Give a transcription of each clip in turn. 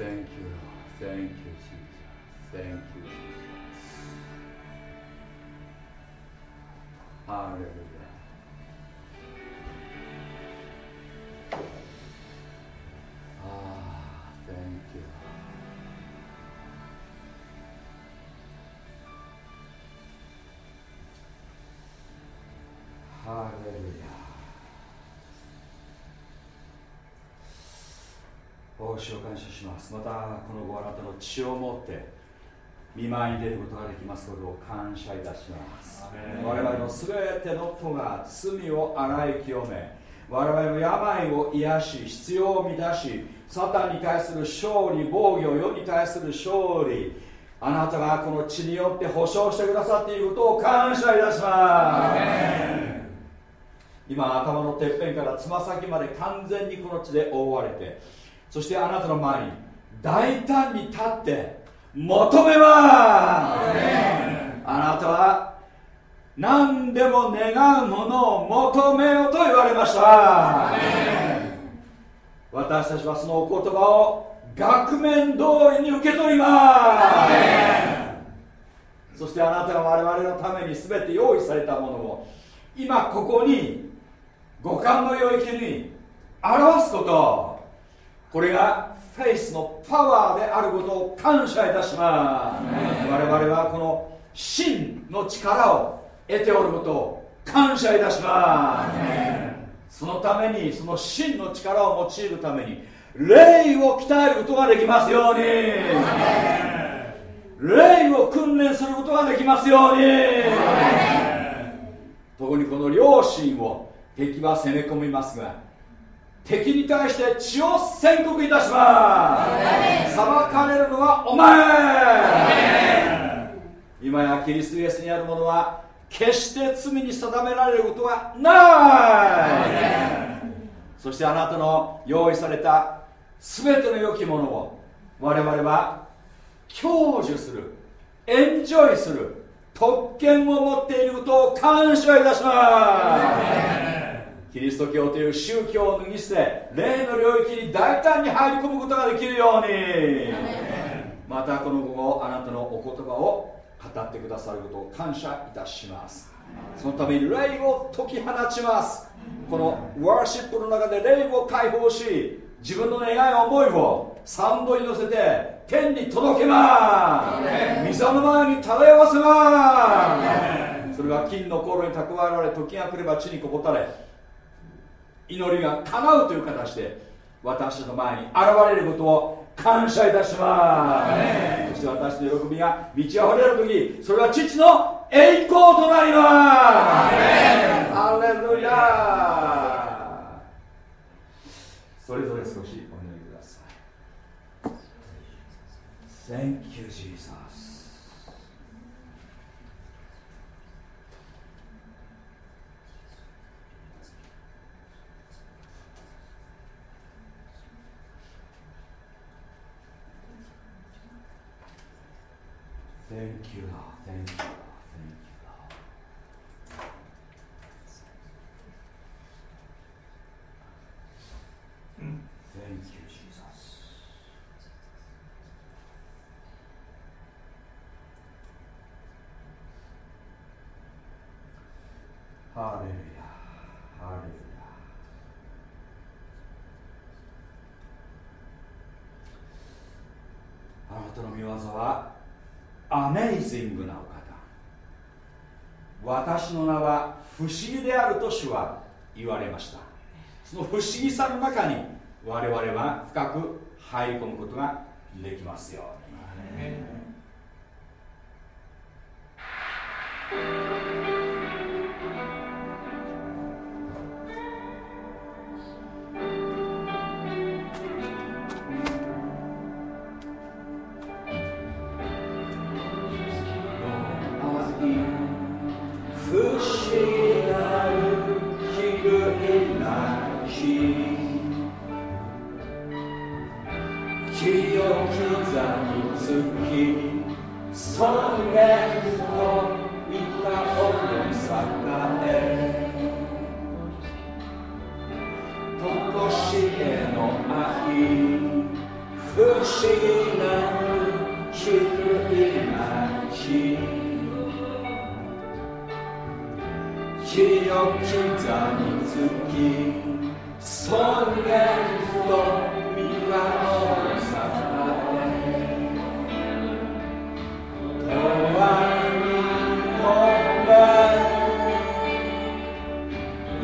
Thank you, Thank you, Jesus. Thank you, Jesus. Hallelujah. お主を感謝します。またこのごあなたの血を持って見舞いに出ることができますことを感謝いたします。我々の全ての戸が罪を洗い清め我々の病を癒し必要を満たしサタンに対する勝利防御世に対する勝利あなたがこの血によって保証してくださっていることを感謝いたします。今頭のてっぺんからつま先まで完全にこの血で覆われてそしてあなたの前に大胆に立って求めます。あなたは何でも願うものを求めよと言われました私たちはそのお言葉を額面通りに受け取ります。そしてあなたが我々のために全て用意されたものを今ここに五感の領域に表すこと。これがフェイスのパワーであることを感謝いたします。我々はこの真の力を得ておることを感謝いたします。そのためにその真の力を用いるために霊を鍛えることができますように。霊を訓練することができますように。特にこの両親を敵は攻め込みますが敵に対して血を宣告いたします。裁かれるのはお前。今やキリストイエスにあるものは決して罪に定められることはない。そしてあなたの用意された全ての良きものを我々は享受する。エンジョイする。特権を持っていることを感謝いたします。キリスト教という宗教を脱ぎ捨て霊の領域に大胆に入り込むことができるように。またこの午後あなたのお言葉を語ってくださることを感謝いたします。そのために霊を解き放ちます。このワーシップの中で霊を解放し自分の願い思いをサウンドに乗せて天に届けます。水の前に漂わせます。それが金の頃に蓄えられ時が来れば地にこぼたれ祈りが叶うという形で私の前に現れることを感謝いたします。そして私の喜びが満ち溢れる時それは父の栄光となります。アレルヤ。それぞれ少しお祈りください。Thank you Jesus「Thank you, Lord. Thank you, Lord. Thank you, Lord. Thank you, Jesus. ハレルヤハレルヤあなたの御業はアメイジングなお方私の名は不思議であると主は言われましたその不思議さの中に我々は深く入り込むことができますように。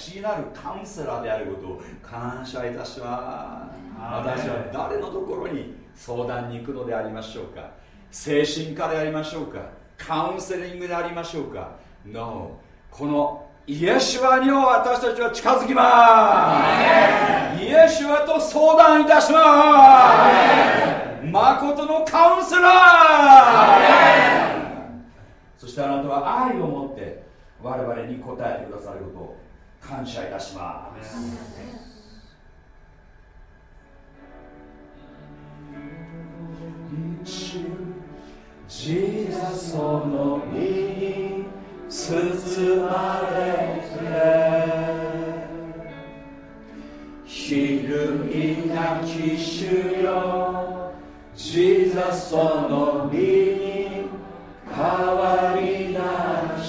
不思議なるカウンセラーであることを感謝いたします。私は誰のところに相談に行くのでありましょうか？精神科でありましょうか？カウンセリングでありましょうか？No このイエシュアに私たちは近づきます。イエシュアと相談いたします。誠のカウンセラー。そしてあなたは愛を持って我々に応えてくださることを感謝いたします。ジーザスの身に包まれて昼いなき主よジーザスの身に変わりなし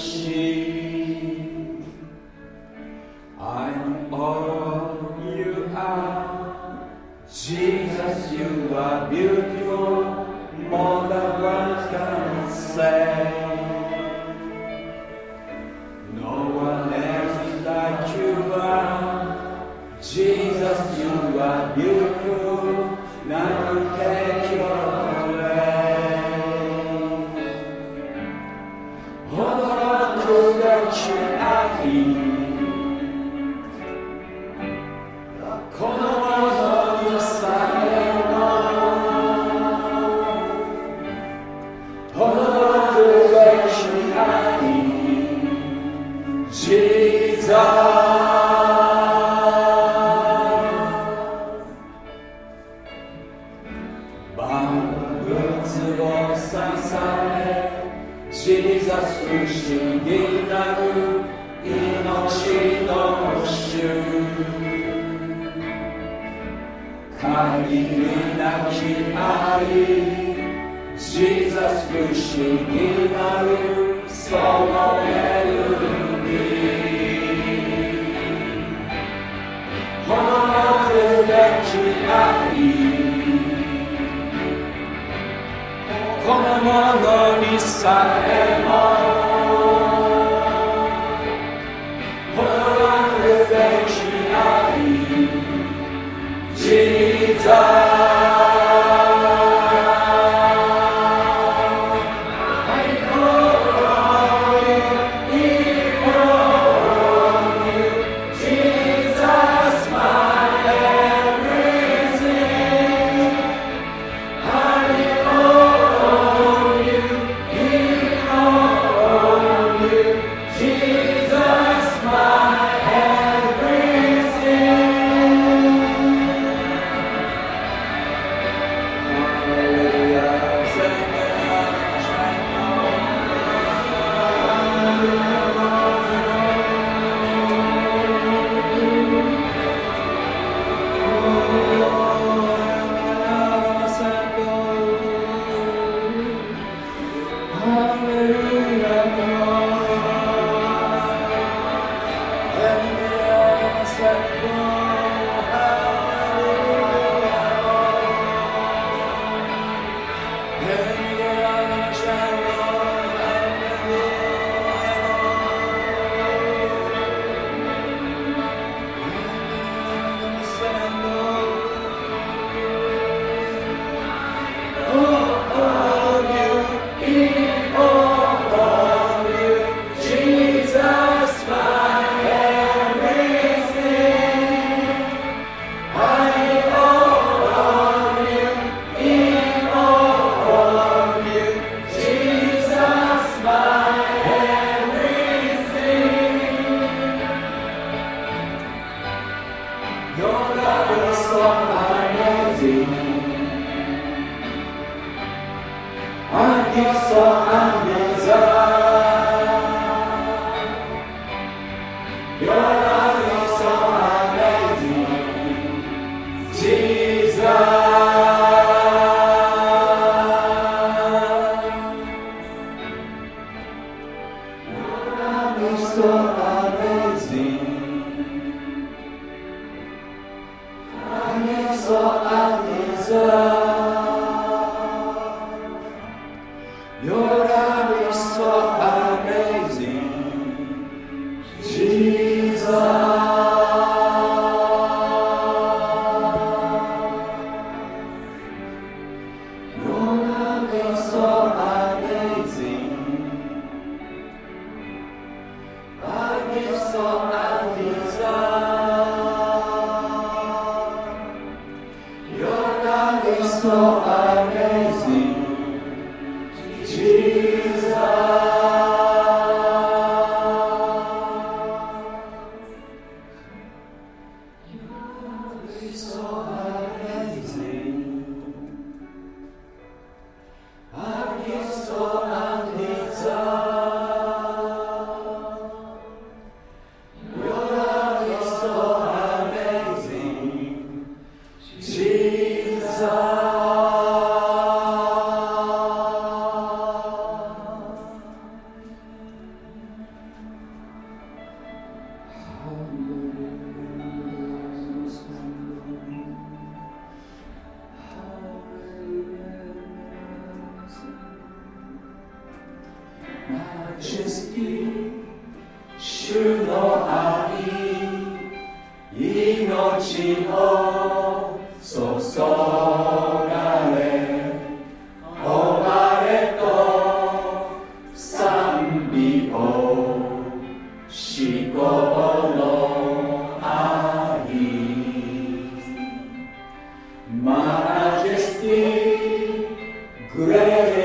Gracias.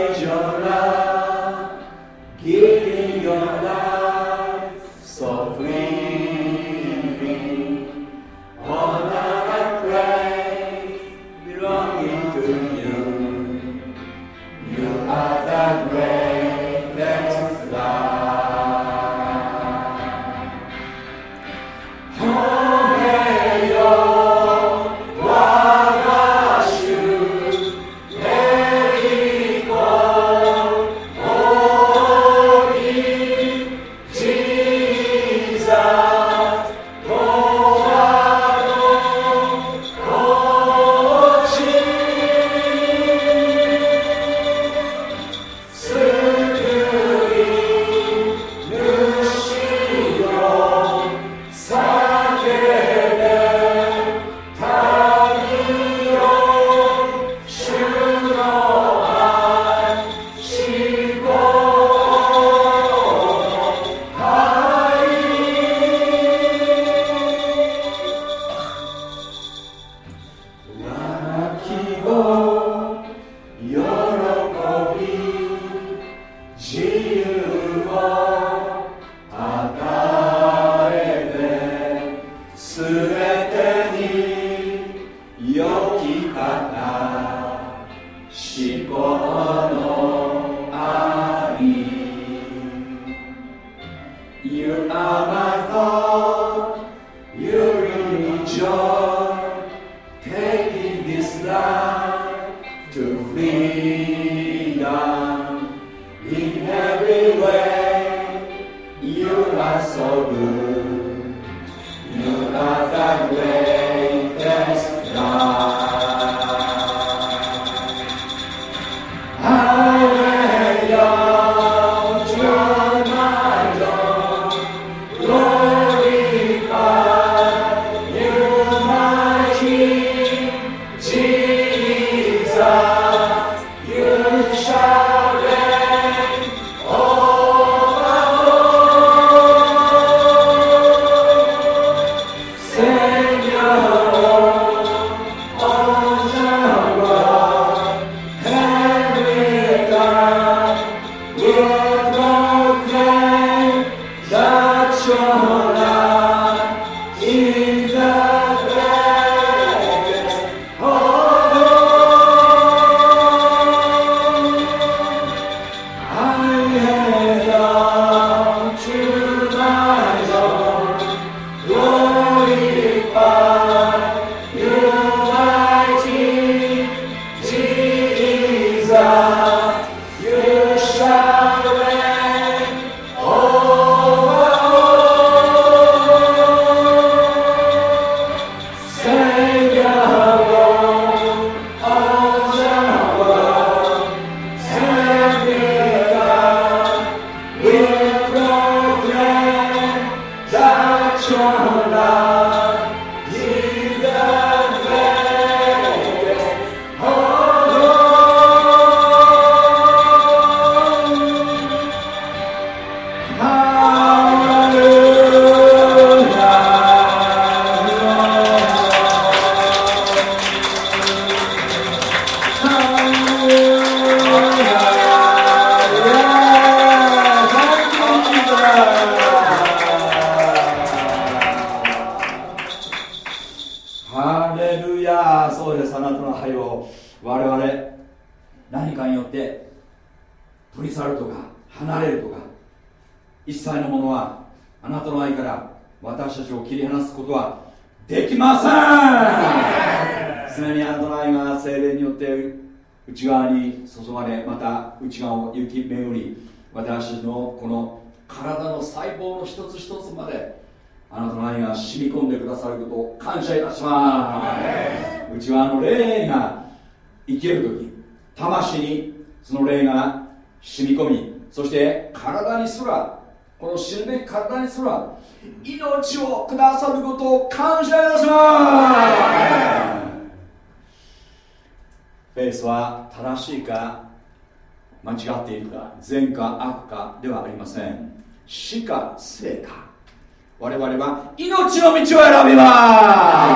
命の道を選びま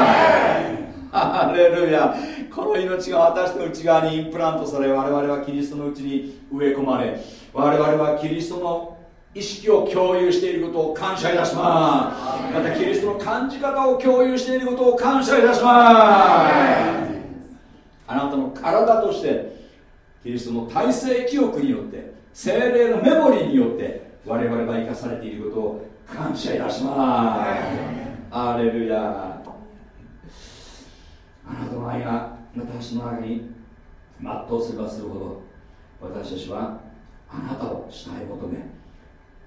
す。ハレルヤこの命が私の内側にインプラントされ我々はキリストのうちに植え込まれ我々はキリストの意識を共有していることを感謝いたします。またキリストの感じ方を共有していることを感謝いたします。あなたの体としてキリストの体制記憶によって精霊のメモリーによって我々が生かされていることを感謝いたします。アレルヤあなたの愛が私の中に全うすればするほど私たちはあなたを慕い求め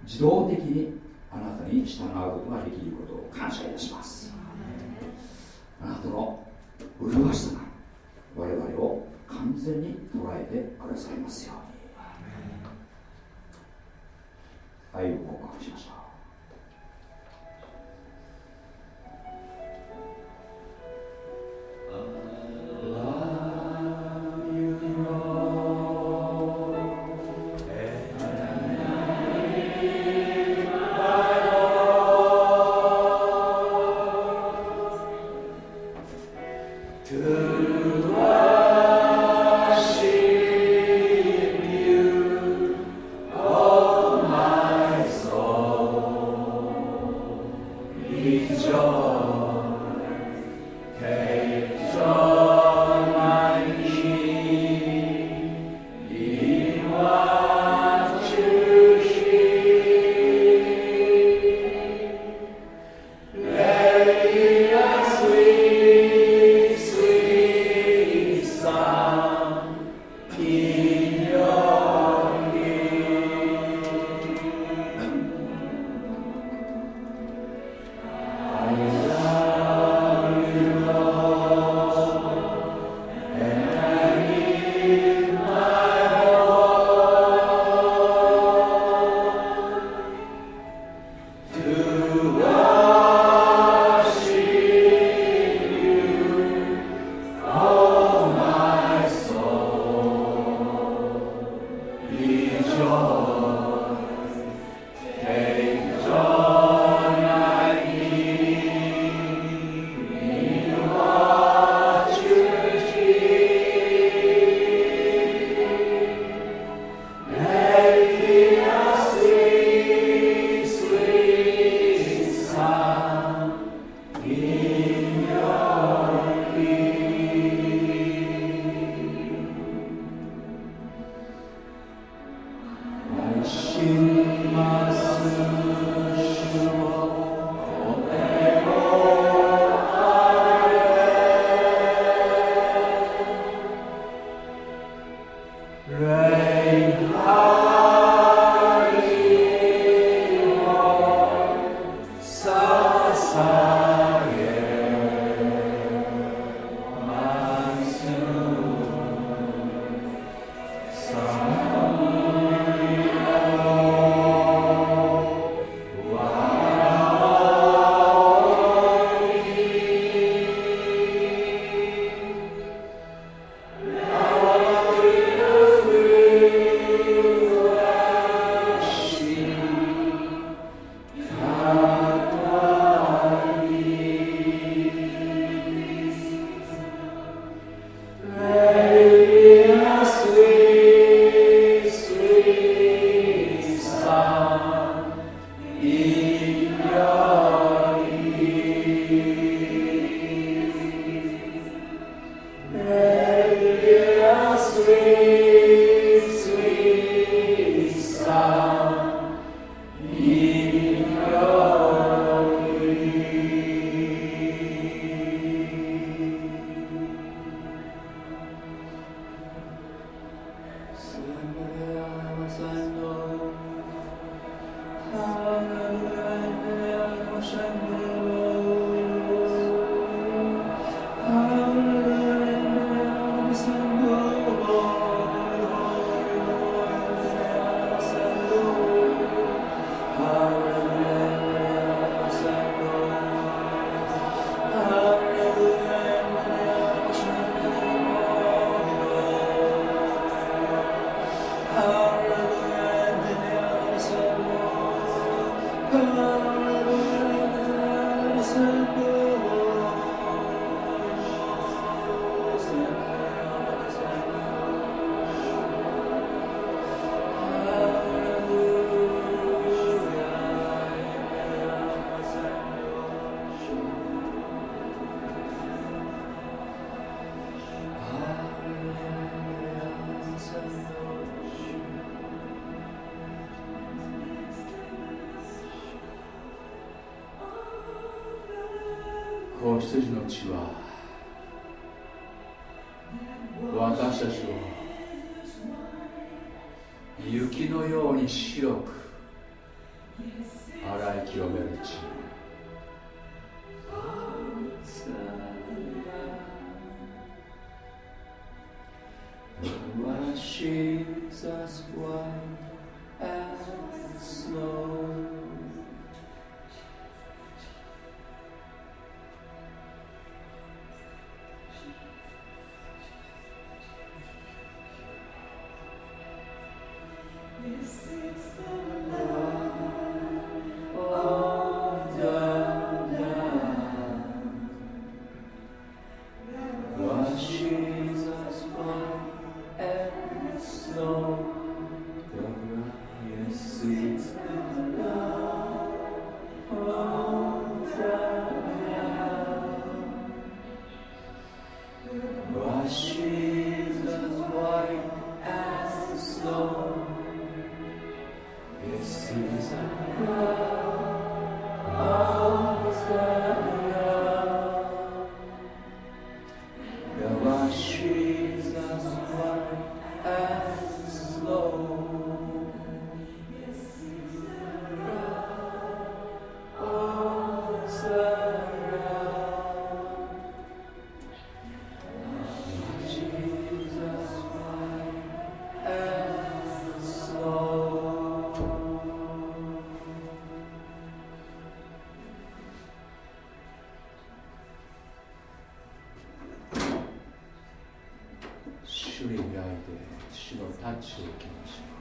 自動的にあなたに従うことができることを感謝いたします。あなたの麗しさが我々を完全に捉えてくださいますように。愛を告白しました主のタッチを受けましょう。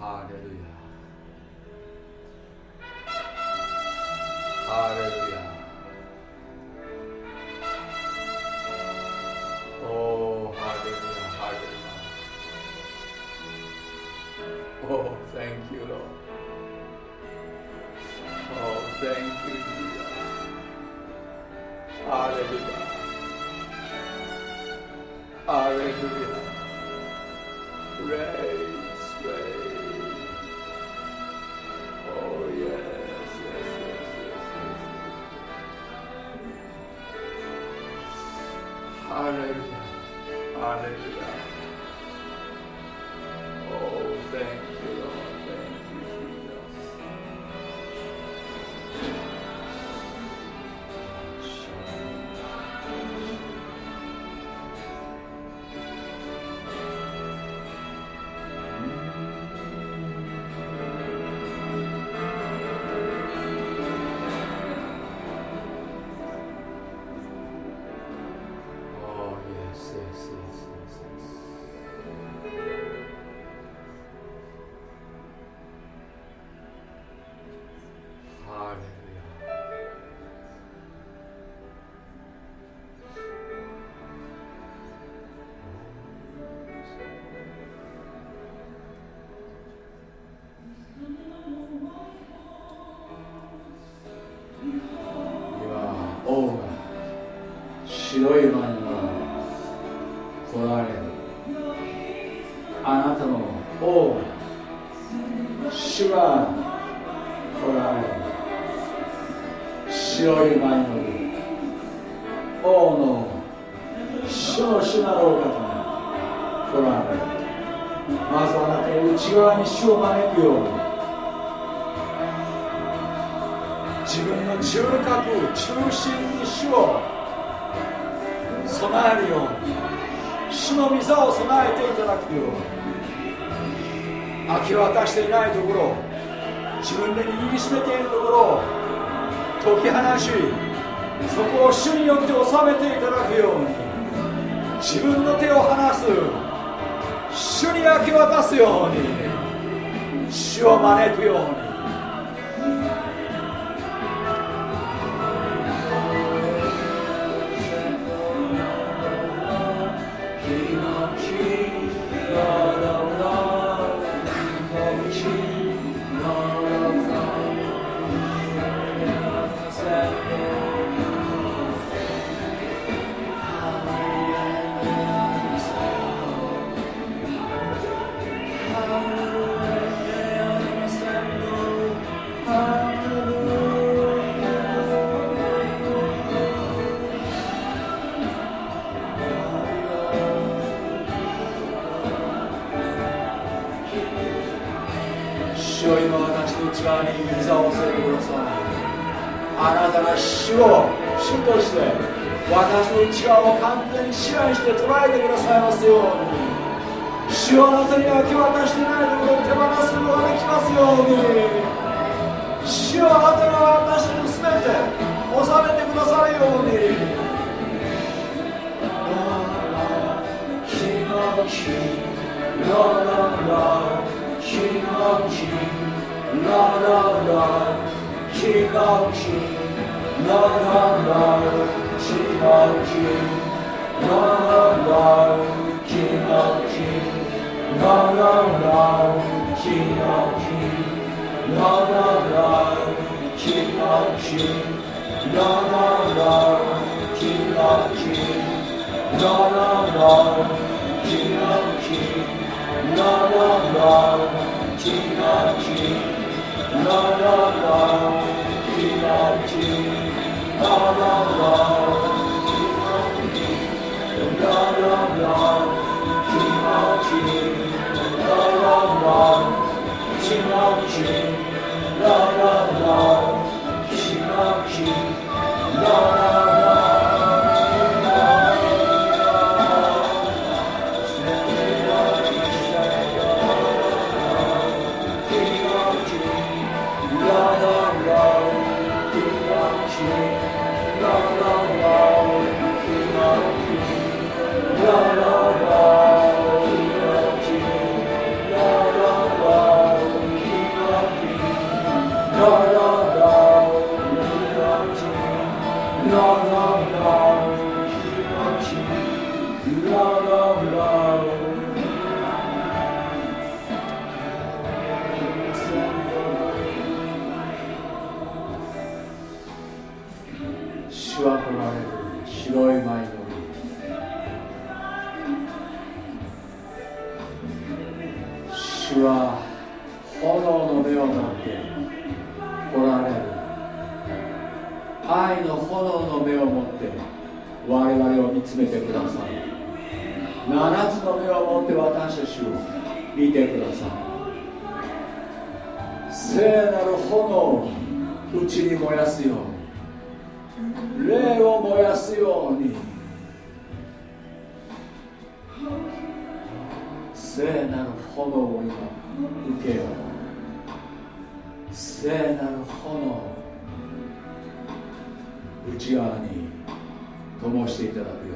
Hallelujah. Hallelujah. Oh, hallelujah, hallelujah. Oh, thank you, Lord. Oh, thank you. 備えていただくよ明け渡していないところ自分で握りしめているところを解き放しそこを主によって収めていただくように自分の手を離す主に明け渡すように主を招くように。la la la, chin la chin, la la la, chin la chin, la la la, chin la chin, la la la, chin la chin, la la la, chin la chin, la la la, chin la chin, la la la, chin la chin la la la, kishim la kishim, la la. めてください。7つの目を持って私たちを見てください。聖なる炎を内に燃やすように霊を燃やすように。聖なる炎を今受けよう。聖なる炎内側に灯していただく。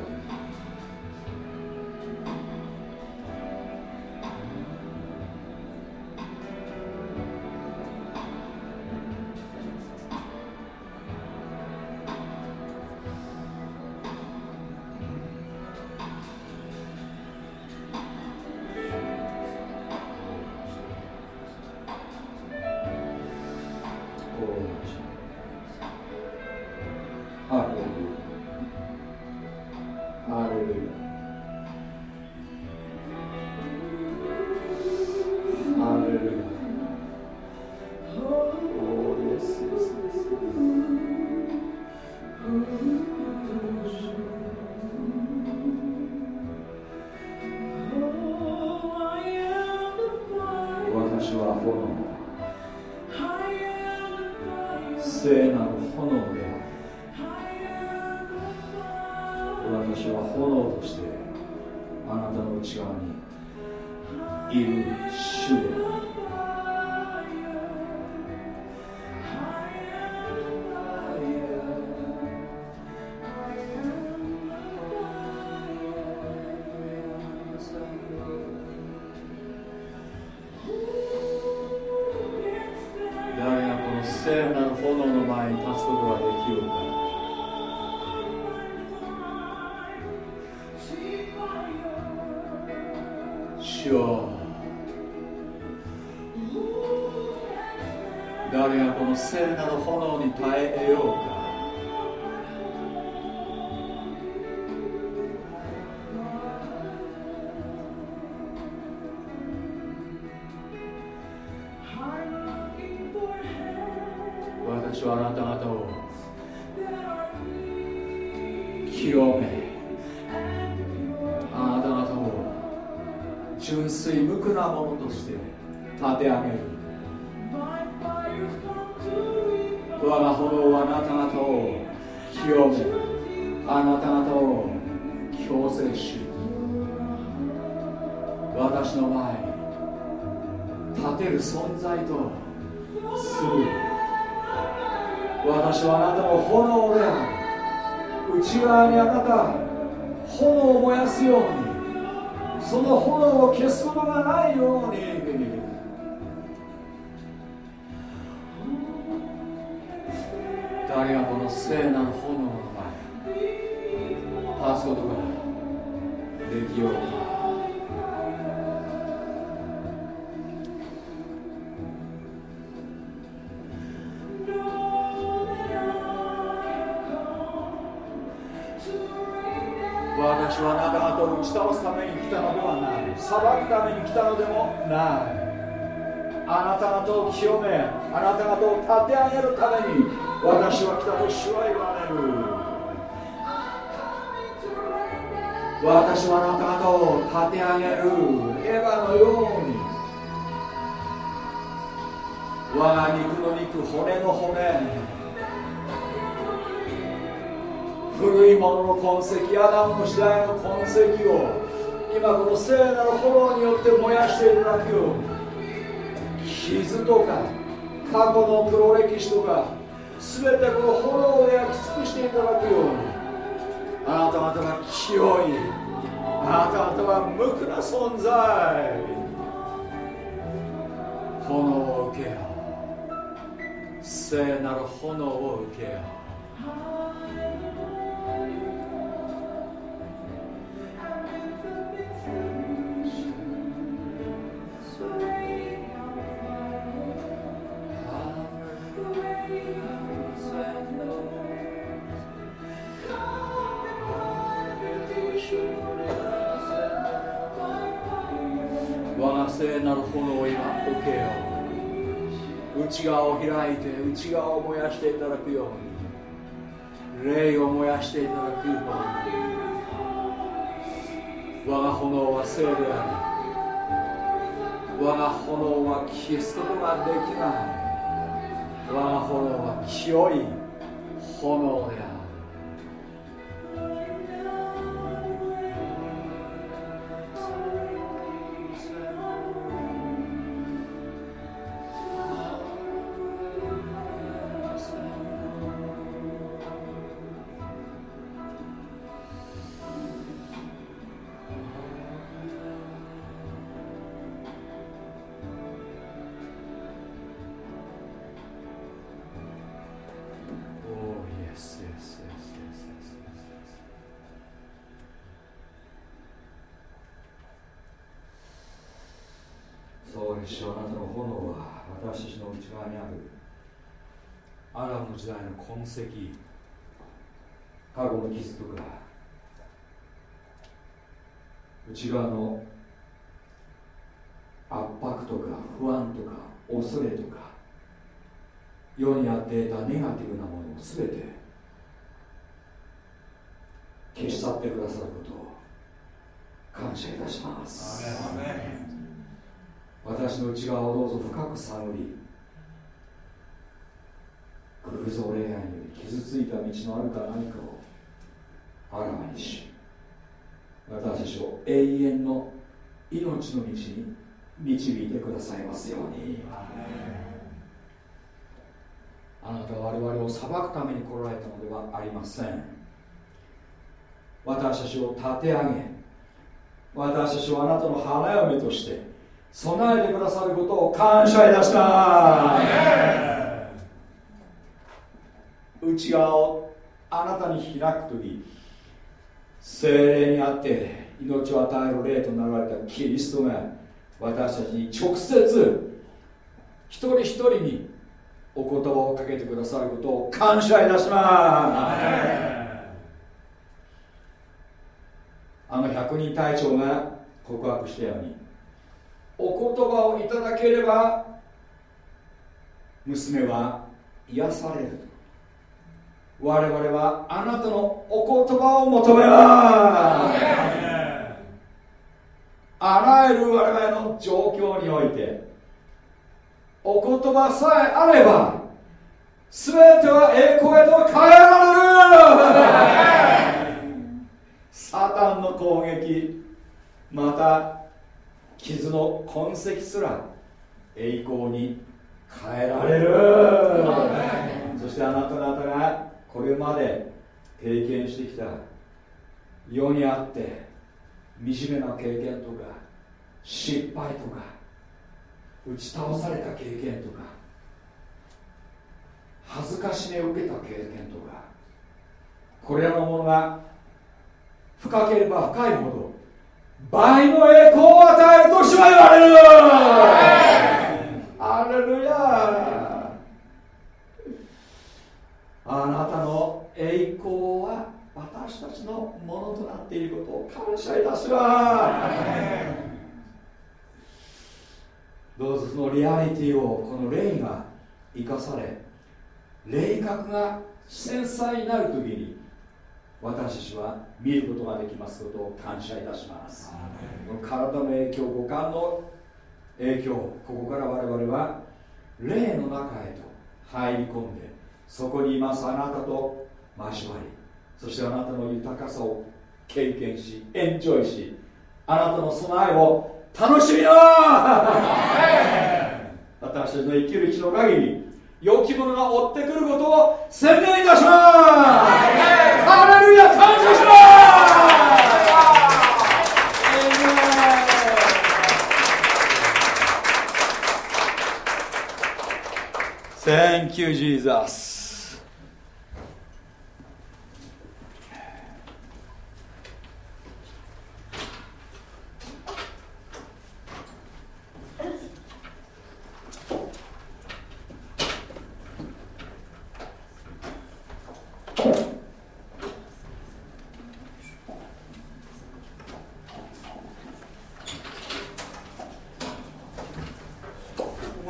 立て上げるために私は来たと主は言われる私はあなた方を立て上げるエヴァのように。我が肉の肉骨の骨。古いものの痕跡アダムの時代の痕跡を今この聖なる炎によって燃やしていただくよ傷とか過去の黒歴史とか全てこの炎で焼き尽くしていただくようにあなた方は清いあなた方は無垢な存在炎を受けよ聖なる炎を受けよを開いて内側を燃やしていただくように。霊を燃やしていただくように。我が炎は聖であり我が炎は消すことができない。我が炎は清い炎である。痕跡過去の傷とか内側の圧迫とか不安とか恐れとか世にあって得たネガティブなものを全て消し去ってくださることを感謝いたします。私の内側をどうぞ深く探り偶像恋愛に傷ついた道のあるか何かを。あらわにし私たちを永遠の命の道に導いてくださいますように。あなたは我々を裁くために来られたのではありません。私たちを立て上げ私たちをあなたの花嫁として備えてくださることを感謝いたします。内側をあなたに開く時精霊にあって命を与える霊となられたキリストが私たちに直接一人一人にお言葉をかけてくださることを感謝いたします。あの百人隊長が告白したようにお言葉をいただければ娘は癒される我々はあなたのお言葉を求めます。あらゆる我々の状況においてお言葉さえあれば全ては栄光へと変えられる。サタンの攻撃また傷の痕跡すら栄光に変えられる。そしてあなた方がこれまで経験してきた世にあって惨めな経験とか失敗とか打ち倒された経験とか恥ずかしめを受けた経験とかこれらのものが深ければ深いほど倍の栄光を与えるとしは言われるアレルヤあなたの栄光は私たちのものとなっていることを感謝いたします。どうぞそのリアリティをこの霊が生かされ霊覚が繊細になる時に私たちは見ることができますことを感謝いたします。体の影響五感の影響ここから我々は霊の中へと入り込んでそこにいますあなたと交わりそしてあなたの豊かさを経験しエンジョイしあなたの備えを楽しみよ私たちの生きる日の限り良きものが追ってくることを宣言いたします。ハレルヤ感謝します。Thank you, Jesus.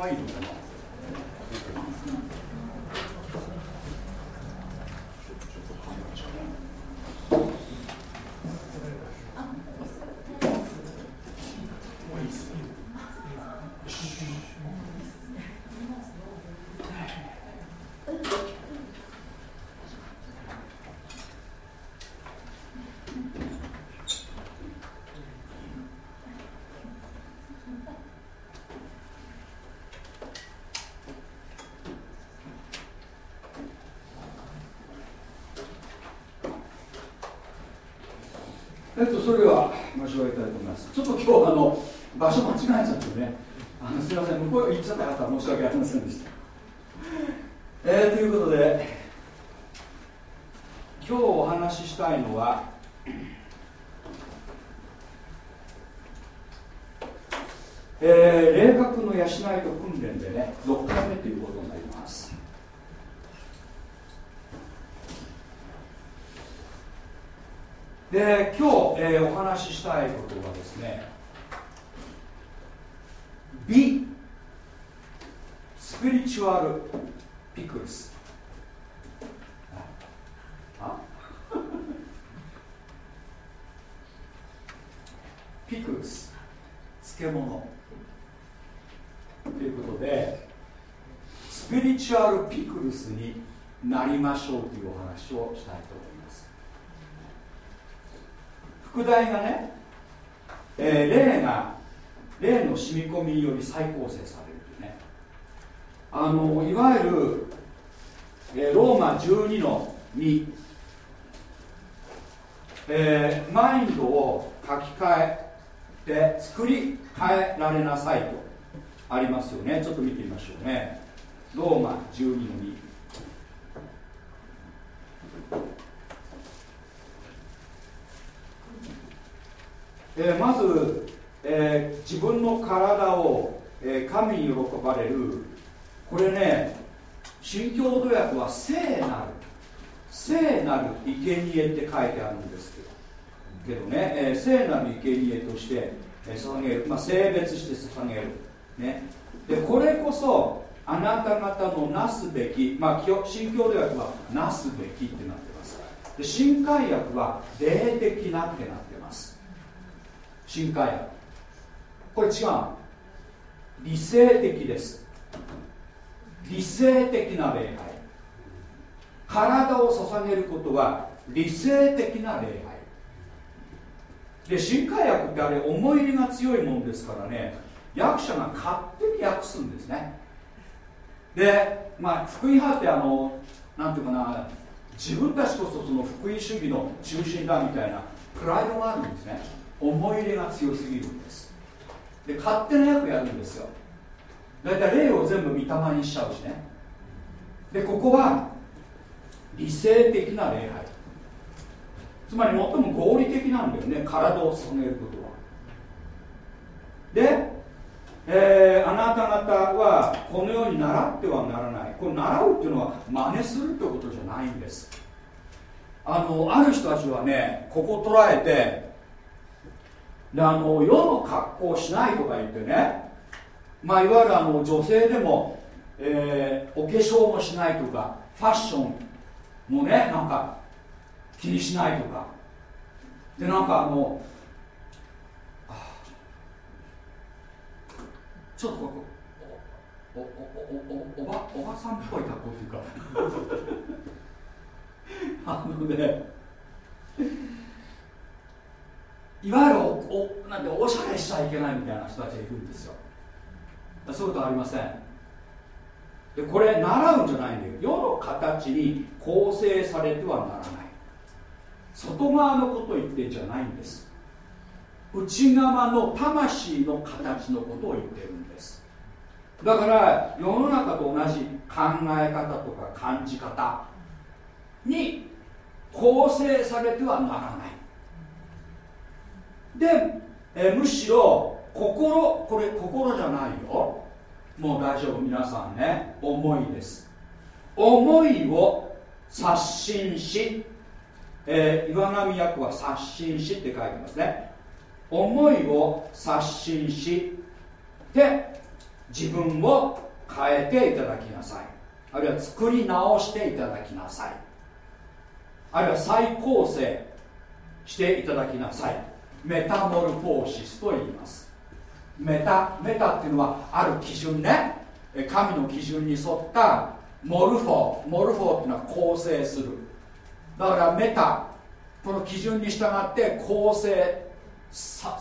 怖いのかなえっと、それでは申し上げたいと思います。ちょっと今日あの場所間違えちゃってね、あのすみません、向こう行っちゃった方は申し訳ありませんでした。えー、ということで、今日お話ししたいのは、えー、霊覚の養いと訓練でね、6回目ということになります。で今日、えーお話ししたいことはですね美スピリチュアルピクルスあ？ピクルス漬物。ということでスピリチュアルピクルスになりましょうというお話をしたいと思います。副題がね、えー霊が霊の染み込みにより再構成されるというね。あのいわゆる、えーローマ12の2、えーマインドを書き換えて作り変えられなさいとありますよね。ちょっと見てみましょうね。ローマ12の2えーまず、えー自分の体を、えー神に喜ばれる。これね新共同訳は聖なる。聖なる生贄って書いてあるんですけど。けどね、えー聖なる生贄として、えー捧げる、まあ、性別して捧げる、ね、でこれこそあなた方のなすべき、まあ、新共同訳はなすべきってなってます。で新海訳は霊的なってなって新海訳これ違う。理性的です。理性的な礼拝。体を捧げることは理性的な礼拝。で新海訳ってあれ思い入れが強いもんですからね。役者が勝手に訳すんですね。で、まあ、福音派ってあのなんていうかな自分たちこそその福音主義の中心だみたいなプライドがあるんですね。思い入れが強すぎるんです。で勝手な役やるんですよ。だいたい霊を全部御霊にしちゃうしね。でここは理性的な礼拝。つまり最も合理的なんだよね。体を捧げることは。で、えー、あなた方はこのように習ってはならない。これ習うっていうのは真似するってことじゃないんです。あのある人たちはねここ捉えてであの世の格好をしないとか言ってね。まあいわゆるあの女性でも、えー、お化粧もしないとかファッションもねなんか気にしないとか。でなんかあのちょっとこおおおおおばおばさんっぽい格好っていうか。あのねいわゆるおなんておしゃれしちゃいけないみたいな人たちがいるんですよ。そういうことはありません。でこれ習うんじゃないんだよ。世の形に構成されてはならない。外側のことを言ってんじゃないんです。内側の魂の形のことを言ってるんです。だから世の中と同じ考え方とか感じ方に構成されてはならない。で、えむしろ心これ心じゃないよ。もう大丈夫。皆さんね。思いです。思いを刷新しえー、岩波訳は刷新しって書いてますね。思いを刷新しで自分を変えていただきなさい。あるいは作り直していただきなさい。あるいは再構成していただきなさい。メタモルフォーシスと言います。メタメタっていうのはある基準ね。神の基準に沿ったモルフォモルフォっていうのは構成する。だからメタこの基準に従って構成さ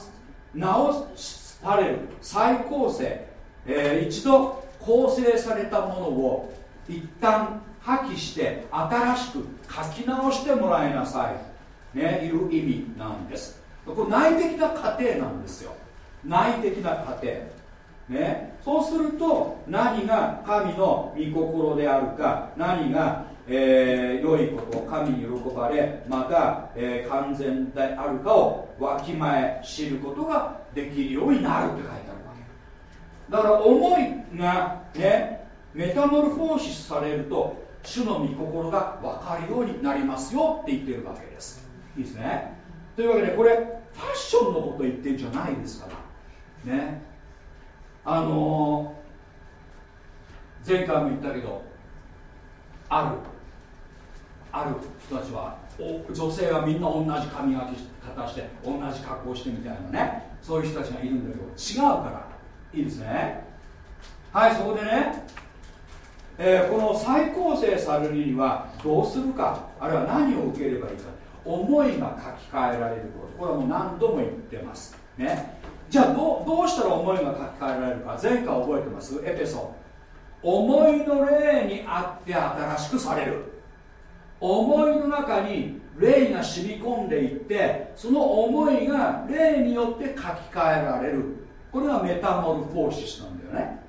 直される。再構成、えー、一度構成されたものを一旦破棄して新しく書き直してもらいなさい、ね、いう意味なんです。これ内的な過程なんですよ。内的な過程。ね、そうすると何が神の御心であるか何がえー、良いこと神に喜ばれまた、えー、完全であるかをわきまえ知ることができるようになるって書いてあるわけ。だから思いがねメタモルフォーシスされると主の御心が分かるようになりますよって言ってるわけです。いいですね。というわけでこれファッションのこと言ってるんじゃないですから。ね。あのー、前回も言ったけどあるある人たちは女性はみんな同じ髪型して同じ格好してみたいなねそういう人たちがいるんだけど違うからいいですね。はいそこでね、えー、この再構成されるにはどうするかあるいは何を受ければいいか。思いが書き換えられること。これはもう何度も言ってます。ね。じゃあどどうしたら思いが書き換えられるか前回覚えてます？エペソ。思いの霊にあって新しくされる。思いの中に霊が染み込んでいってその思いが霊によって書き換えられる。これがメタモルフォーシスなんだよね。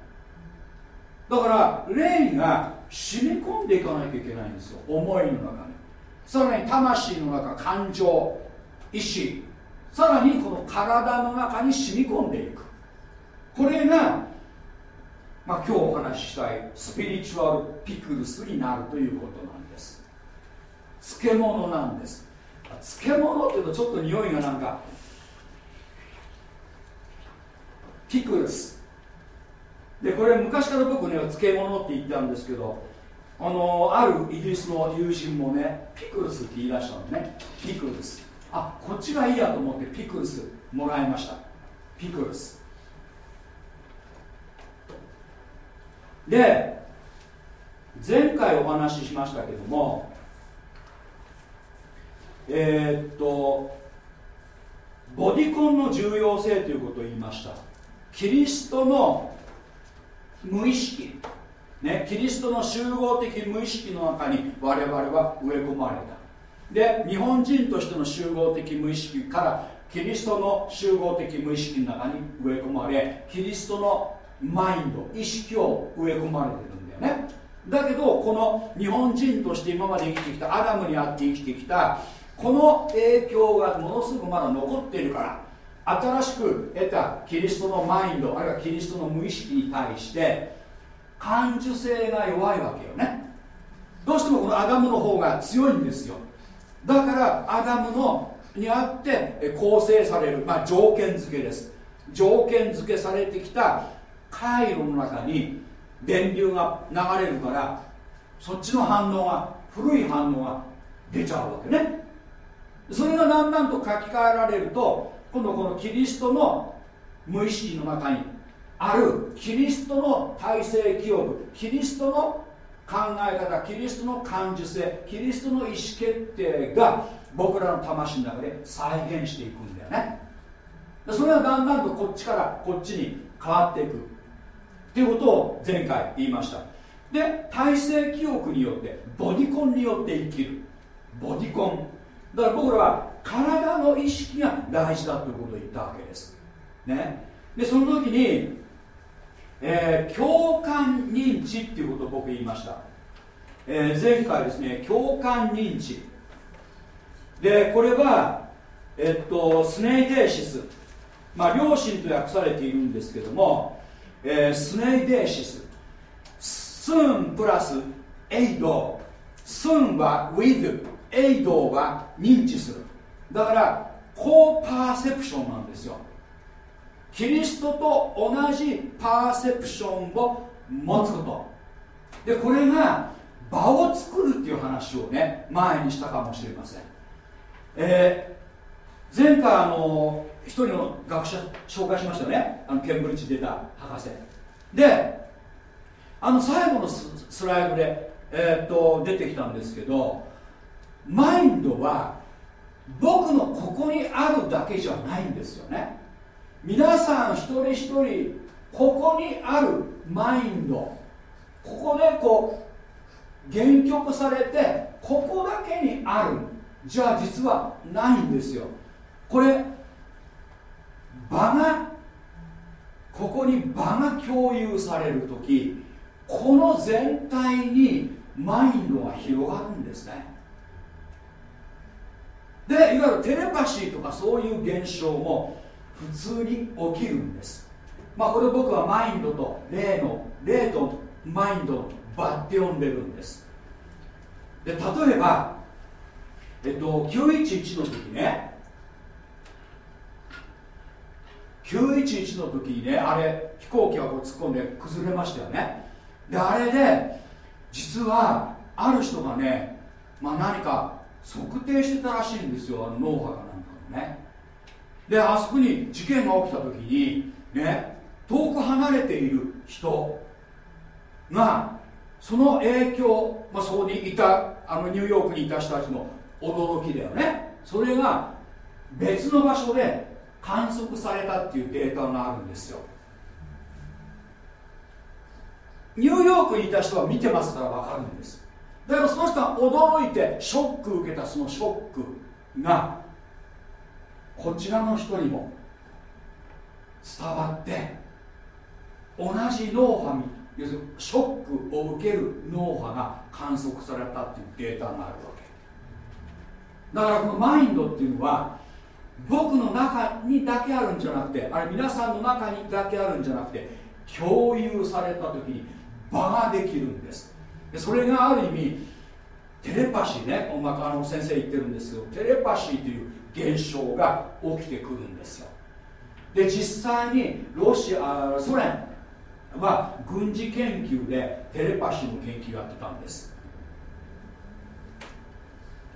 だから霊が染み込んでいかなきゃいけないんですよ。思いの中に。さらに魂の中感情意志さらにこの体の中に染み込んでいく。これが、まあ、今日お話ししたいスピリチュアルピクルスになるということなんです。漬物なんです。漬物っていうとちょっと匂いがなんかピクルス。でこれ昔から僕ね漬物って言ったんですけどあのあるイギリスの友人もねピクルスって言い出したのね。ピクルス。あこっちがいいやと思ってピクルスもらいました。ピクルス。で前回お話ししましたけどもえー、っとボディコンの重要性ということを言いました。キリストの無意識、ね、キリストの集合的無意識の中に我々は植え込まれた。で日本人としての集合的無意識からキリストの集合的無意識の中に植え込まれキリストのマインド意識を植え込まれてるんだよね。だけどこの日本人として今まで生きてきたアダムにあって生きてきたこの影響がものすごくまだ残っているから新しく得たキリストのマインドあるいはキリストの無意識に対して感受性が弱いわけよね。どうしてもこのアダムの方が強いんですよ。だからアダムのにあって構成される、まあ、条件付けです。条件付けされてきた回路の中に電流が流れるからそっちの反応が古い反応が出ちゃうわけね。それがだんだんと書き換えられると今度このキリストの無意識の中にあるキリストの体制記憶キリストの考え方キリストの感受性キリストの意思決定が僕らの魂の中で再現していくんだよね。それはだんだんとこっちからこっちに変わっていく。っていうことを前回言いました。で体制記憶によってボディコンによって生きる。ボディコン。だから僕らは体の意識が大事だということを言ったわけです。ね。でその時にえー、共感認知っていうことを僕言いました、えー、前回ですね共感認知。でこれはえっとスネイデーシス。まあ両親と訳されているんですけども、えー、スネイデーシス。スンプラスエイド。スンは with エイドは認知する。だからコーパーセプションなんですよ。キリストと同じパーセプションを持つこと。でこれが場を作るっていう話をね前にしたかもしれません、えー、前回あの一人の学者紹介しましたよね。あのケンブリッジ出た博士。であの最後のスライドで、えー、っと出てきたんですけどマインドは僕のここにあるだけじゃないんですよね。皆さん一人一人ここにあるマインド。ここでこう限局されてここだけにある。じゃあ実はないんですよ。これ場がここに場が共有される時この全体にマインドが広がるんですね。でいわゆるテレパシーとかそういう現象も普通に起きるんです。まあこれ僕はマインドと霊の霊とマインドの場って呼んでるんです。で例えばえっと911の時ね。911の時にねあれ飛行機がこう突っ込んで崩れましたよね。であれで実はある人がね、まあ、何か測定してたらしいんですよ。脳波かなんかのね。であそこに事件が起きた時にね遠く離れている人がその影響、まあ、そこにいたあのニューヨークにいた人たちの驚きだよね。それが別の場所で観測されたっていうデータがあるんですよ。ニューヨークにいた人は見てますから分かるんです。だからその人は驚いてショック受けたそのショックがこちらの人にも伝わって同じ脳波要するにショックを受ける脳波が観測されたっていうデータがあるわけ。だからこのマインドっていうのは僕の中にだけあるんじゃなくてあれ皆さんの中にだけあるんじゃなくて共有された時に場ができるんです。でそれがある意味テレパシーね音楽家の先生言ってるんですけどテレパシーという現象が起きてくるんですよ。で実際にロシアソ連は軍事研究でテレパシーの研究をやってたんです。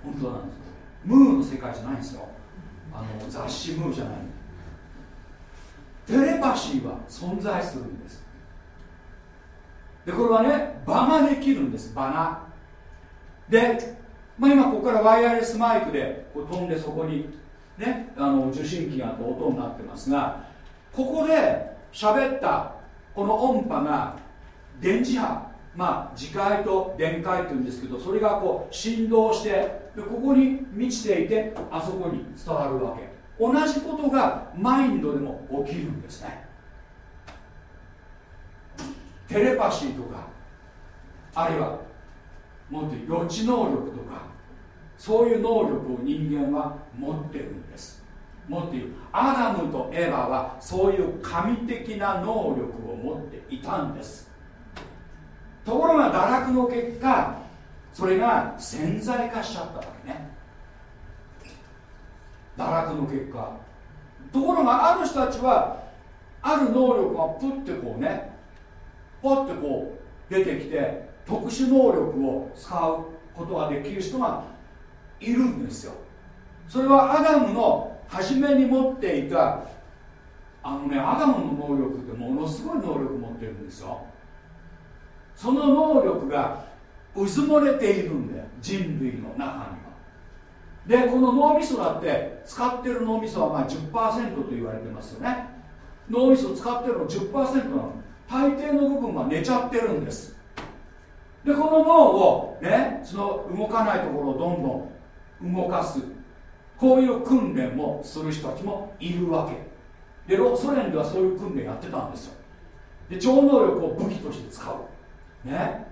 本当なんですムーの世界じゃないんですよ。あの雑誌ムーじゃない。テレパシーは存在するんです。でこれはね場ができるんです。場がで、まあ、今ここからワイヤレスマイクでこう飛んでそこにねあの受信機が音になってますがここで喋ったこの音波が電磁波まあ磁界と電界っていうんですけどそれがこう振動してでここに満ちていてあそこに伝わるわけ。同じことがマインドでも起きるんですね。テレパシーとかあるいはもっと予知能力とかそういう能力を人間は持ってるんです。持っているアダムとエヴァはそういう神的な能力を持っていたんです。ところが堕落の結果それが潜在化しちゃったわけね。堕落の結果。ところがある人たちはある能力がプッてこうねポッてこう出てきて特殊能力を使うことができる人がいるんですよ。それはアダムの初めに持っていたあのねアダムの能力ってものすごい能力持ってるんですよ。その能力がうずもれているんだよ人類の中には。でこの脳みそだって使ってる脳みそはまあ10%と言われてますよね。脳みそ使ってるの10%なの。大抵の部分は寝ちゃってるんです。でこの脳をねその動かないところをどんどん動かす。こういう訓練をする人たちもいるわけ。でソ連ではそういう訓練やってたんですよ。で超能力を武器として使う。ね。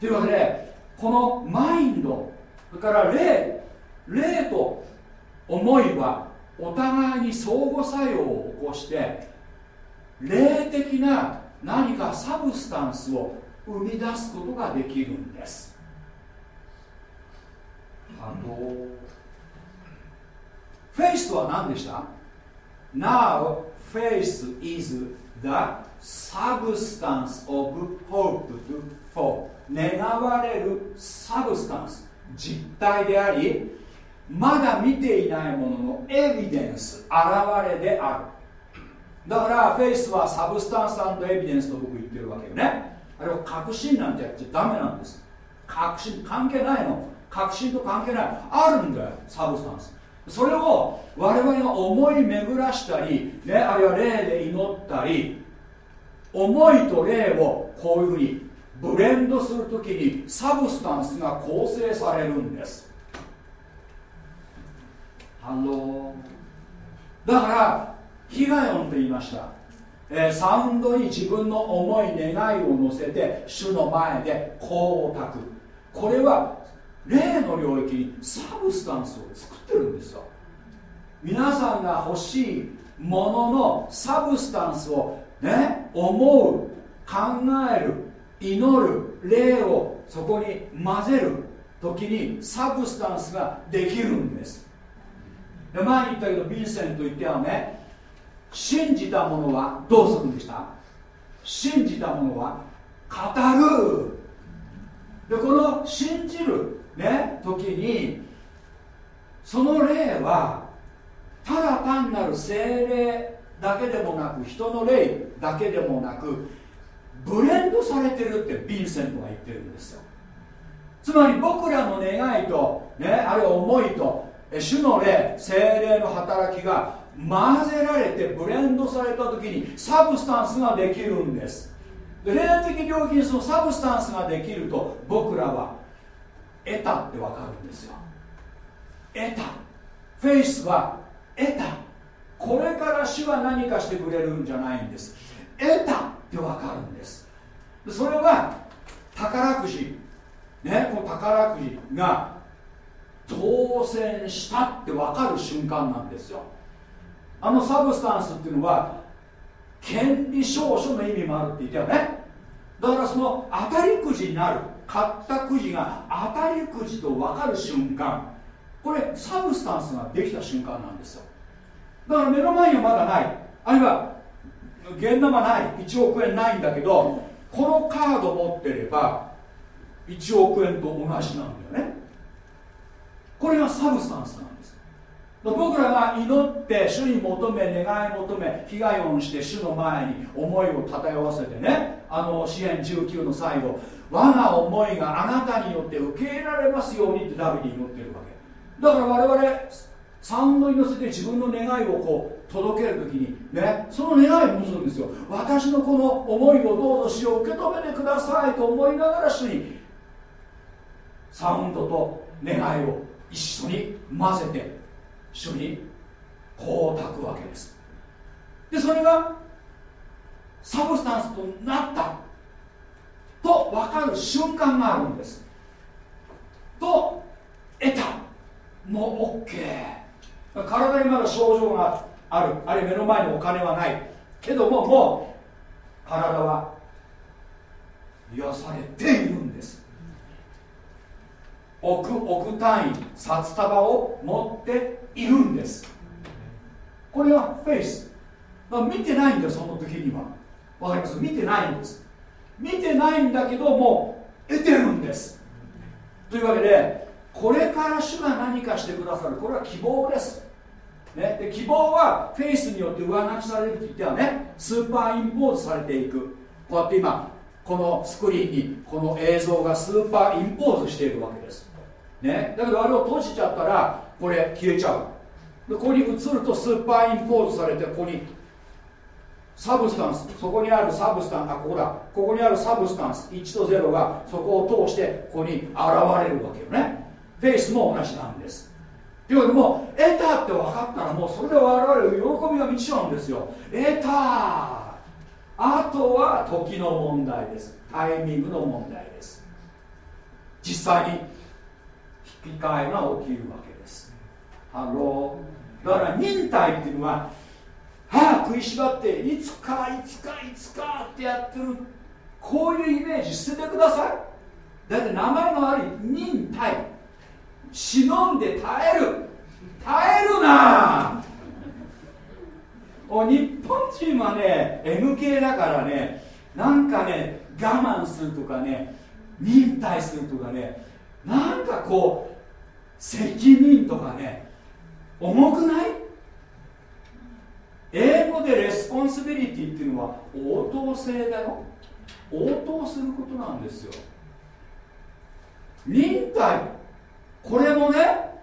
というわけでこのマインドそれから霊霊と思いはお互いに相互作用を起こして霊的な何かサブスタンスを生み出すことができるんです。フェイスとは何でした？Now faith is the substance of hoped for 願われる substance 実体でありまだ見ていないもののエビデンス現れである。だから faith は substance evidence と僕言ってるわけよね。あれは確信なんてやっちゃダメなんです。確信関係ないの。確信と関係ないあるんだよ substance。それを我々が思い巡らしたり、ね、あるいは霊で祈ったり思いと霊をこういうふうにブレンドするときに substance が構成されるんです。反応だからヒガヨンと言いました、えー、サウンドに自分の思い願いを乗せて主の前で香を焚くこれは霊の領域に substance を作ってるんですよ。皆さんが欲しいものの substance をね思う考える祈る霊をそこに混ぜる時に substance ができるんです。で前に言ったけどヴィンセント言ってはね信じたものはどうするんでした？信じたものは語る。でこの信じるね時にその霊はただ単なる精霊だけでもなく人の霊だけでもなくブレンドされてるってヴィンセントが言ってるんですよ。つまり僕らの願いと、ね、あるいは思いと主の霊精霊の働きが混ぜられてブレンドされた時に substance ができるんです。で霊的領域にその substance ができると僕らは得たって分かるんですよ。得た。フェイスは得た。これから主は何かしてくれるんじゃないんです。得たって分かるんです。それは宝くじ。ねこの宝くじが当選したって分かる瞬間なんですよ。あのサブスタンスっていうのは権利証書の意味もあるって言ったよね。だからその当たりくじになる。買ったくじが当たりくじと分かる瞬間。これ substance ができた瞬間なんですよ。だから目の前にはまだない。あるいは現ナマない。1億円ないんだけどこのカード持ってれば1億円と同じなんだよね。これが substance なん僕らが祈って主に求め願い求め被害をして主の前に思いを漂わせてねあの詩篇19の最後我が思いがあなたによって受け入れられますようにってダビデ祈ってるわけ。だから我々サウンドに乗せて自分の願いをこう届けるときにねその願いを持つんですよ。私のこの思いをどうぞしよう受け止めてくださいと思いながら主にサウンドと願いを一緒に混ぜて主にこう炊くわけです。でそれがサブスタンスとなったと分かる瞬間があるんです。と得た。もう OK 体にまだ症状がある。あるいは目の前にお金はない。けどももう体は癒されているんです。億億単位札束を持っているんです。これはフェイス見てないんだよその時には。わかります？見てないんです。見てないんだけども得てるんです。というわけでこれから主が何かしてくださる。これは希望です、ね、で希望はフェイスによって上書きされると言ってはねスーパーインポーズされていく。こうやって今このスクリーンにこの映像がスーパーインポーズしているわけです。ね、だけどあれを閉じちゃったらこれ消えちゃう。でここに映るとスーパーインポーズされてここに substance。そこにある substance。あここだ。ここにある substance。1と0がそこを通してここに現れるわけよね。フェイスも同じなんです。というわけでも得たって分かったらもうそれで我々喜びが満ちなんですよ。得たあとは時の問題です。タイミングの問題です。実際に引き換えが起きるわけ。ハロー。だから忍耐っていうのははあ食いしばっていつかいつかいつかってやってる。こういうイメージ捨ててください。だって名前のあり忍耐。忍んで耐える。耐えるな。お日本人はね M 系だからねなんかね我慢するとかね忍耐するとかねなんかこう責任とかね重くない？英語で responsibility っていうのは応答性だよ。応答することなんですよ。忍耐。これもね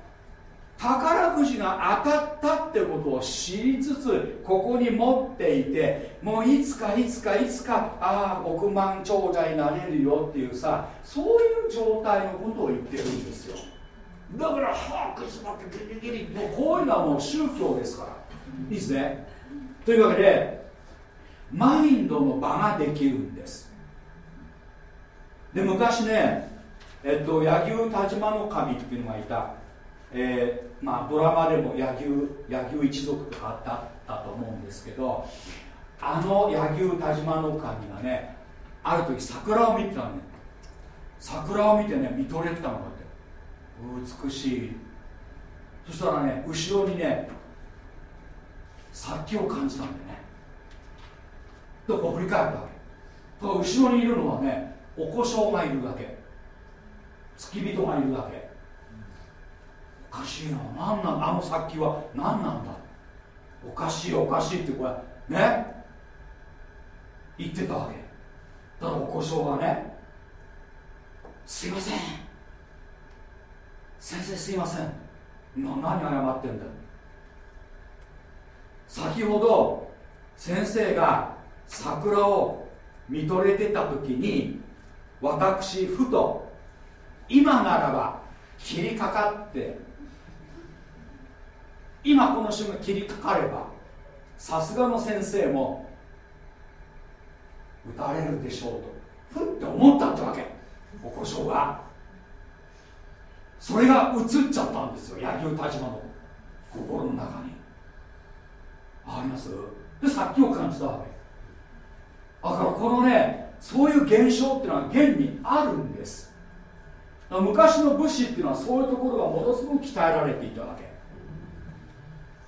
宝くじが当たったってことを知りつつここに持っていてもういつかいつかいつかああ億万長者になれるよっていうさそういう状態のことを言ってるんですよ。だから把握しまってギリギリもうこういうのはもう宗教ですから。いいですね。というわけでマインドの場ができるんです。で昔ねえっと柳生田島の神っていうのがいた、えー、まあドラマでも柳生柳生一族とかあったと思うんですけどあの柳生田島の神がねある時桜を見てたのね。桜を見てね見とれてたのかって美しい。そしたらね後ろにね殺気を感じたんでね。でこう振り返ったわけ？後ろにいるのはねお故障がいるだけ。付き人がいるだけ。おかしいな。何なん？だあの殺気は何なんだ？おかしいおかしいってこれね？言ってたわけ。ただお故障がねすいません。先生すいません。な何謝ってんだ。先ほど先生が桜を見とれてた時に私ふと今ならば切りかかって今この瞬間切りかかればさすがの先生も打たれるでしょうとふって思ったってわけ。お故障が。それが映っちゃったんですよ野球田島の心の中に。あります？でさっきを感じたわけ。だからこのねそういう現象っていうのは現にあるんです。昔の武士っていうのはそういうところがものすごく鍛えられていたわ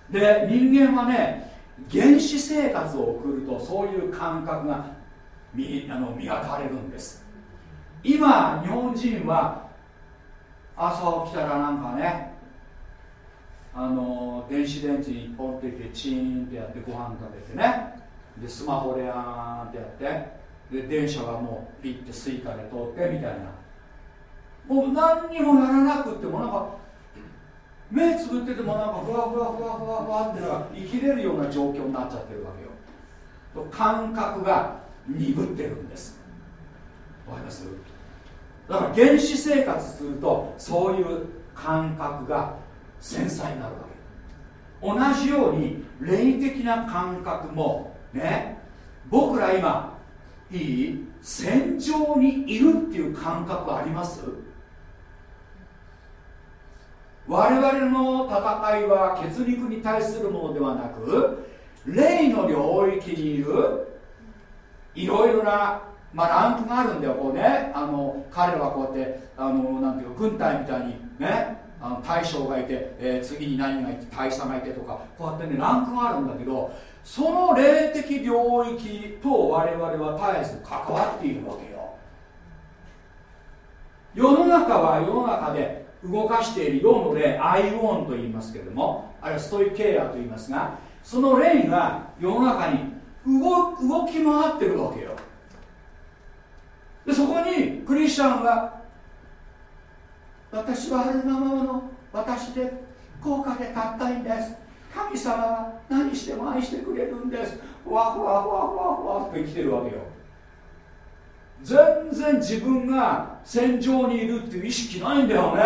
け。で人間はね原始生活を送るとそういう感覚がみあの磨かれるんです。今日本人は朝起きたらなんかねあの電子レンジにポンっていってチーンってやってご飯食べてね。でスマホであーんってやって。で電車がもうピッてスイカで通ってみたいな。もう何にもならなくてもなんか目つぶっててもなんかふわふわふわふわふわってのが生きれるような状況になっちゃってるわけよ。感覚が鈍ってるんです。わかります？だから原始生活するとそういう感覚が繊細になるわけ。同じように霊的な感覚もね僕ら今いい戦場にいるっていう感覚あります？我々の戦いは血肉に対するものではなく霊の領域にいるいろいろな、まあ、ランクがあるんだよこうね。あの彼らはこうやってあのなんていう軍隊みたいにね。あの大将がいて、えー、次に何がいて大佐がいてとかこうやってねランクがあるんだけどその霊的領域と我々は絶えず関わっているわけよ。世の中は世の中で動かしている世の霊アイオンと言いますけれどもあるいはストイケアと言いますがその霊が世の中に動動き回ってるわけよ。でそこにクリスチャンは私はあるままの私で高価でたったいんです。神様は何しても愛してくれるんです。ふわふわふわふわふわって生きてるわけよ。全然自分が戦場にいるっていう意識ないんだよね。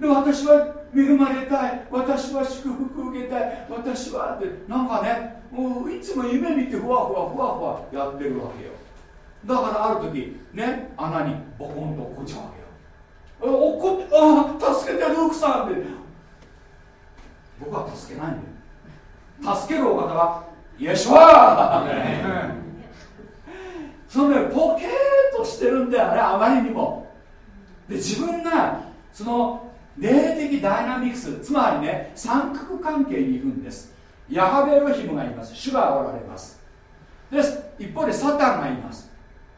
で私は恵まれたい。私は祝福受けたい。私はってなんかねもういつも夢見てふわふわふわふわやってるわけよ。だからある時ね穴にボコンと落っこっちゃうわけよ。おこあ助けてルークさんって。僕は助けないんだよ。助けるお方はイエシュワそのねポケーっとしてるんだよねあまりにも。で自分がその霊的ダイナミクスつまりね三角関係にいるんです。ヤハベロヒムがいます。主がおられます。で一方でサタンがいます。で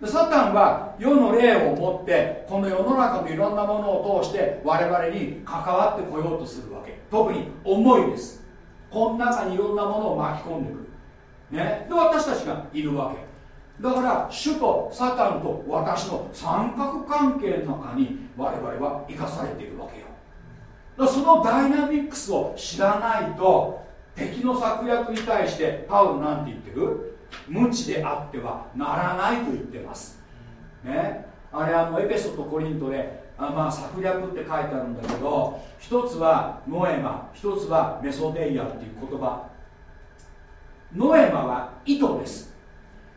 サタンは世の霊を持ってこの世の中のいろんなものを通して我々に関わってこようとするわけ。特に思いです。この中にいろんなものを巻き込んでくる、ね、で私たちがいるわけ。だから主とサタンと私の三角関係の中に我々は生かされているわけよ。だそのダイナミックスを知らないと敵の策略に対してパウロなんて言ってる？無知であってはならないと言ってます。ね。あれあのエペソとコリントであまあ策略って書いてあるんだけど一つはノエマ一つはメソデイアっていう言葉。ノエマは糸です。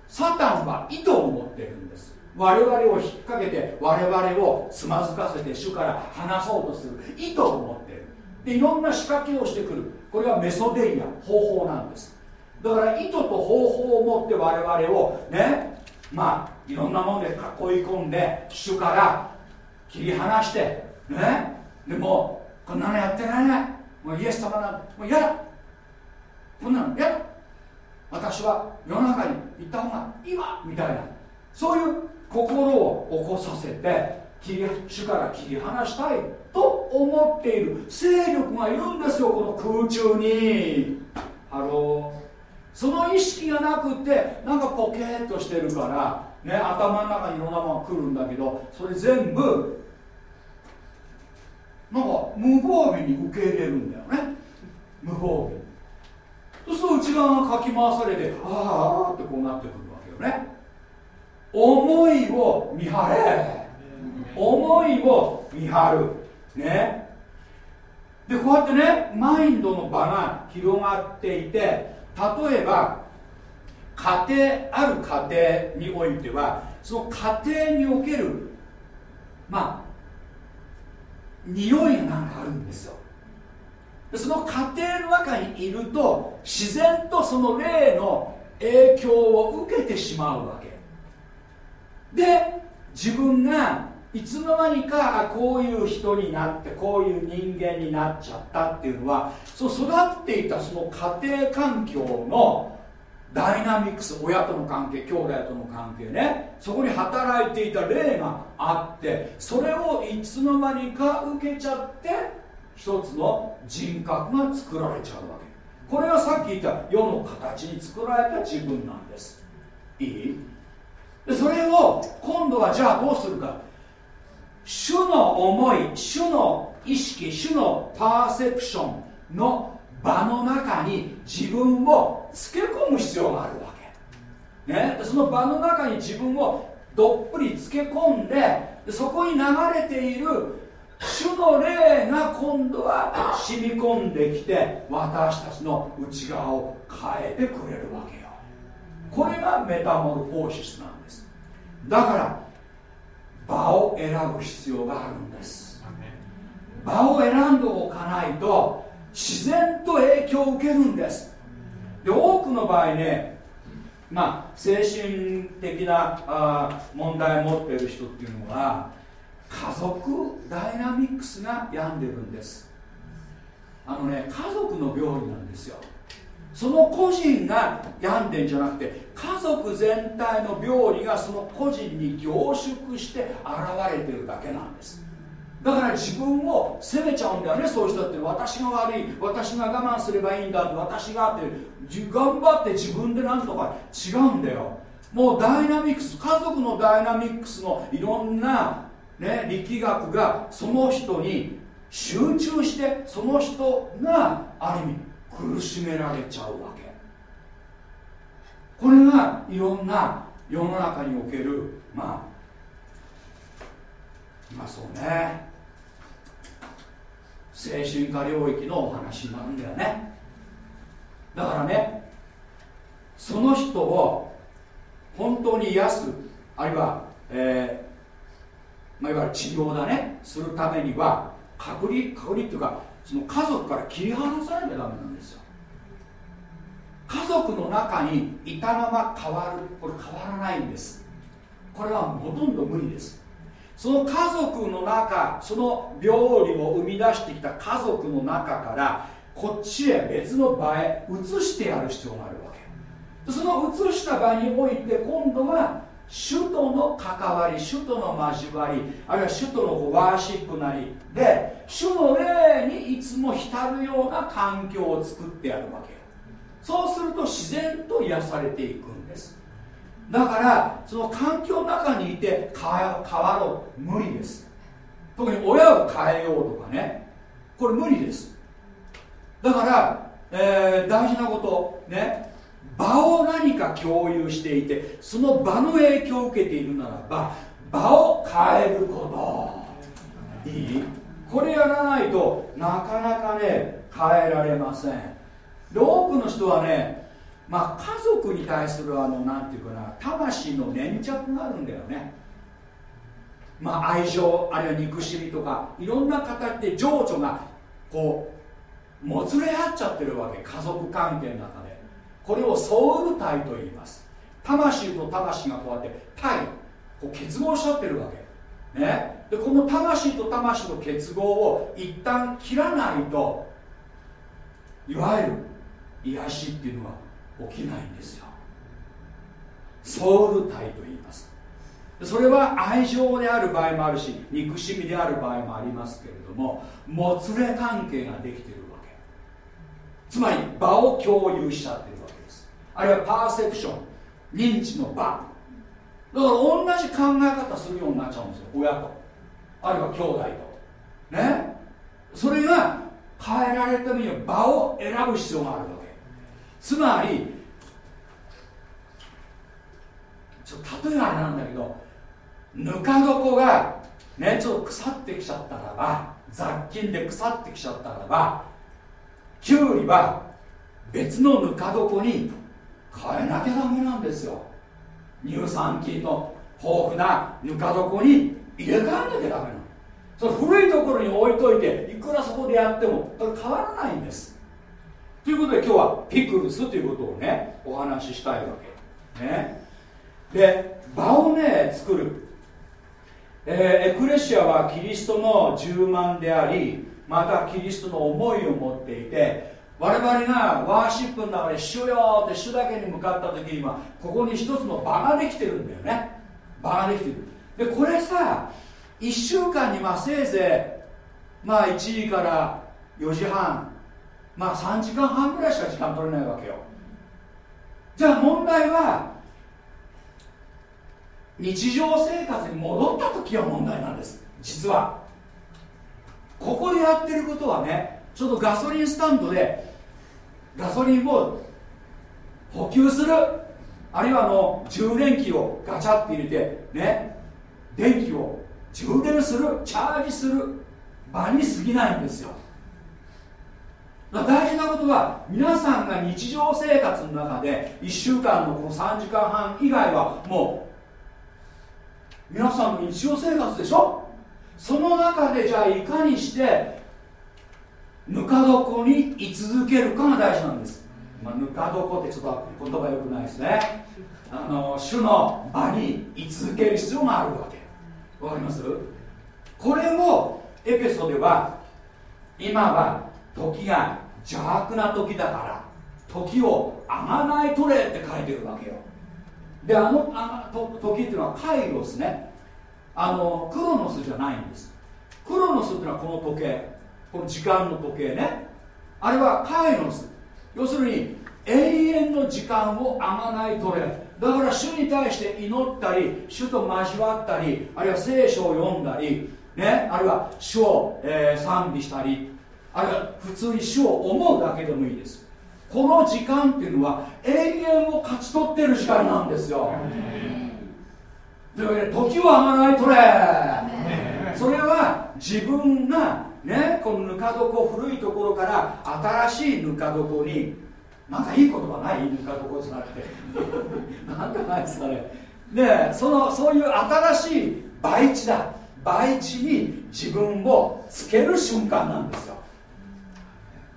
サタンは糸を持ってるんです。我々を引っ掛けて我々をつまずかせて主から離そうとする糸を持ってる。でいろんな仕掛けをしてくる。これはメソデイア方法なんです。だから意図と方法を持って我々をねまあいろんなもので囲い込んで主から切り離してねでもこんなのやってられないもうイエス様なんてもう嫌だ。こんなの嫌だ。私は世の中に行った方がいいわ。みたいな。そういう心を起こさせて切り主から切り離したいと思っている。勢力がいるんですよこの空中に。 Hello。その意識がなくてなんかポケーっとしてるからね頭の中にいろんなものが来るんだけどそれ全部なんか無防備に受け入れるんだよね。無防備そうすると内側がかき回されてああってこうなってくるわけよね。思いを見張れ。思いを見張る。ね。でこうやってねマインドの場が広がっていて例えば家庭ある家庭においてはその家庭におけるまあ匂いがなんかあるんですよ。その家庭の中にいると自然とその霊の影響を受けてしまうわけ。で自分がいつの間にかこういう人になってこういう人間になっちゃったっていうのはそう育っていたその家庭環境のダイナミックス親との関係兄弟との関係ねそこに働いていた霊があってそれをいつの間にか受けちゃって一つの人格が作られちゃうわけ。これがさっき言った世の形に作られた自分なんです。いい？でそれを今度はじゃあどうするか。主の思い主の意識主のパーセプションの場の中に自分をつけ込む必要があるわけ、ね、その場の中に自分をどっぷりつけ込んでそこに流れている主の霊が今度は染み込んできて私たちの内側を変えてくれるわけよ。これがメタモルフォーシスなんです。だから場を選ぶ必要があるんです。場を選んでおかないと自然と影響を受けるんです。で多くの場合ねまあ精神的なあ問題を持っている人っていうのは家族ダイナミックスが病んでるんです。あのね家族の病理なんですよその個人が病んでんじゃなくて家族全体の病理がその個人に凝縮して現れてるだけなんです。だから自分を責めちゃうんだよねそういう人って。私が悪い私が我慢すればいいんだって私がって頑張って自分でなんとか違うんだよ。もうダイナミックス家族のダイナミックスのいろんな、ね、力学がその人に集中してその人がある意味苦しめられちゃうわけ。これがいろんな世の中におけるまあまあそうね。精神科領域のお話になるんだよね。だからねその人を本当に癒すあるいは、えーまあ、いわゆる治療だねするためには隔離隔離っていうかその家族から切り離さなきゃダメなんですよ。家族の中にいたまま変わる。これ変わらないんです。これはほとんど無理です。その家族の中その病理を生み出してきた家族の中からこっちへ別の場へ移してやる必要があるわけ。その移した場において今度は主との関わり主との交わりあるいは主とのワーシップなりで主の霊にいつも浸るような環境を作ってやるわけそうすると自然と癒されていくんです。だからその環境の中にいて変わろう。無理です。特に親を変えようとかね。これ無理です。だから、えー、大事なことね。場を何か共有していてその場の影響を受けているならば場を変えること。いい？これやらないとなかなかね変えられません。で多くの人はねまあ家族に対するあのなんていうかな魂の粘着があるんだよね。まあ愛情あるいは憎しみとかいろんな形で情緒がこうもつれ合っちゃってるわけ。家族関係の中で。これをソウル体と言います。魂と魂がこうやって体こう結合しちゃってるわけ。ね。でこの魂と魂の結合を一旦切らないといわゆる癒しっていうのは起きないんですよ。ソウル体と言います。それは愛情である場合もあるし憎しみである場合もありますけれどももつれ関係ができてるわけ。つまり場を共有しちゃってる。あるいはパーセプション認知の場。だから同じ考え方するようになっちゃうんですよ親と。あるいは兄弟と。ね？それが変えられるためには場を選ぶ必要があるわけ。つまりちょ例えがあれなんだけどぬか床がねちょっと腐ってきちゃったらば雑菌で腐ってきちゃったらばきゅうりは別のぬか床に変えなきゃダメなんですよ。乳酸菌の豊富なぬか床に入れ替えなきゃダメなの。その古いところに置いといていくらそこでやっても変わらないんです。ということで今日はピクルスということをねお話ししたいわけ。ね。で場をね作る、えー、エクレシアはキリストの10万でありまたキリストの思いを持っていて我々がワーシップの中で「主よ」って主だけに向かった時にはここに一つの場ができてるんだよね。場ができてる。でこれさ1週間にまあせいぜいまあ1時から4時半まあ3時間半ぐらいしか時間取れないわけよ。じゃあ問題は日常生活に戻った時は問題なんです。実は。ここでやってることはねちょっとガソリンスタンドでガソリンを補給するあるいはあの充電器をガチャって入れてね電気を充電するチャージする場に過ぎないんですよ。大事なことは皆さんが日常生活の中で1週間のこの3時間半以外はもう皆さんの日常生活でしょ？その中でじゃあいかにしてぬか床に居続けるかが大事なんです、まあ、ぬか床ってちょっと言葉よくないですね。あの主の場に居続ける必要があるわけ。わかります？これをエペソでは今は時が邪悪な時だから時をあがないとれって書いてるわけよ。であのあと時っていうのはカイロスね。あのクロノスじゃないんです。クロノスっていうのはこの時計。この時間の時計ね。あれはカイロス。要するに永遠の時間をあがないとれだから主に対して祈ったり主と交わったりあるいは聖書を読んだり、ね、あるいは主を、えー、賛美したり。あるいは普通に主を思うだけでもいいです。この時間っていうのは永遠を勝ち取ってる時間なんですよ。というわけで時をあがないとれそれは自分がねこのぬか床古いところから新しいぬか床になんかいい言葉ない？ぬか床じゃなくて。なんかないですかねねそのそういう新しい培地だ。培地に自分をつける瞬間なんですよ。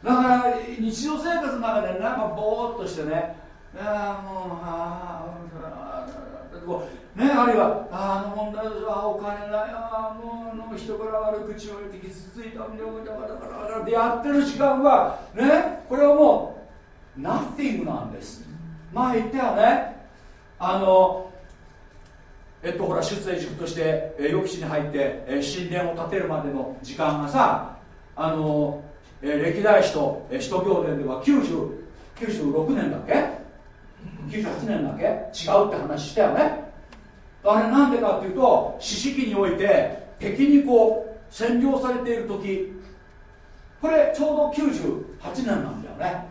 だから日常生活の中でなんかぼーっとしてねああもうあね、あるいはあの問題はお金ないあもう人から悪口を言って傷ついたんだからだからだからでやってる時間はねこれはもう nothing なんです。前言ったよねあのえっとほら出エジプトして、え抑止に入って、神殿を建てるまでの時間がさあの、歴代史と、え、使徒行伝では90 96年だっけ？98年だけ？違うって話したよね。あれなんでかっていうと四式において敵にこう占領されている時これちょうど98年なんだよね。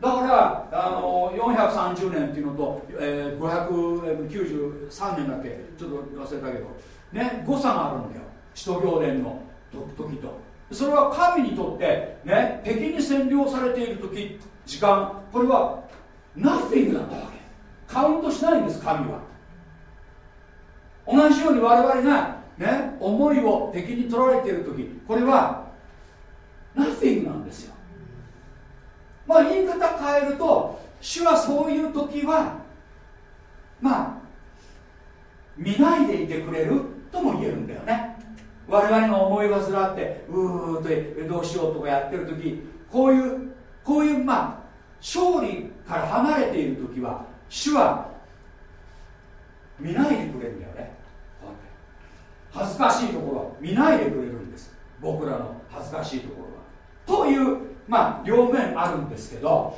だからあの430年っていうのと、えー、593年だっけ？ちょっと忘れたけど。ね誤差があるんだよ。使徒行伝の時と。それは神にとってね敵に占領されている時時間。これは nothing だったわけ。カウントしないんです神は。同じように我々がね思いを敵に取られている時これは nothing なんですよ。まあ言い方変えると主はそういう時はまあ見ないでいてくれるとも言えるんだよね。我々が思い煩ってうーってどうしようとかやってる時こういうこういうまあ勝利から離れている時は主は見ないでくれるんだよね。恥ずかしいところは見ないでくれるんです。僕らの恥ずかしいところは。というまあ両面あるんですけど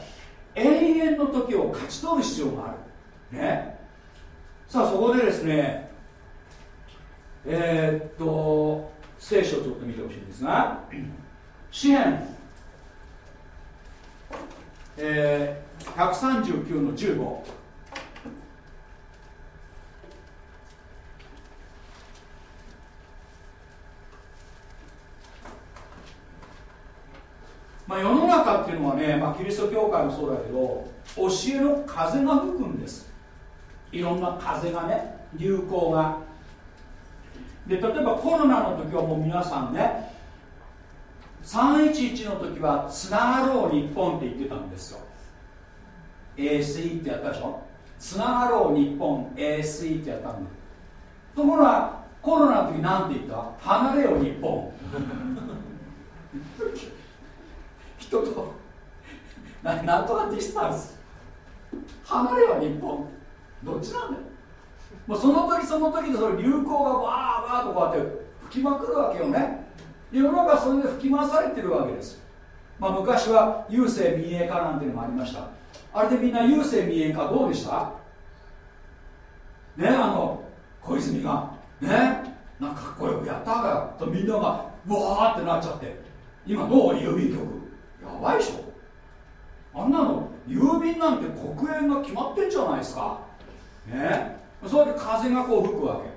永遠の時を勝ち取る必要がある。ね。さあそこでですねえー、っと聖書をちょっと見てほしいんですが詩篇、えー、139の15まあ、世の中っていうのはね、まあ、キリスト教会もそうだけど教えの風が吹くんです。いろんな風がね流行が。で例えばコロナの時はもう皆さんね311の時はつながろう日本って言ってたんですよ。ASE ってやったでしょ？つながろう日本 ASE ってやったんだ。ところがコロナの時なんて言った？離れよ日本。人とななんとかディスタンス。離れよ日本。どっちなんだよ。もうその時その時でその流行がわーわーとこうやって吹きまくるわけよね。世の中それで吹き回されてるわけです、まあ、昔は郵政民営化なんていうのもありました。あれでみんな郵政民営化どうでした？ねあの小泉がねなんかかっこよくやったからとみんながわーってなっちゃって。今どう？郵便局。やばいでしょ。あんなの郵便なんて黒煙が決まってんじゃないですか。ね。それで風がこう吹くわけ。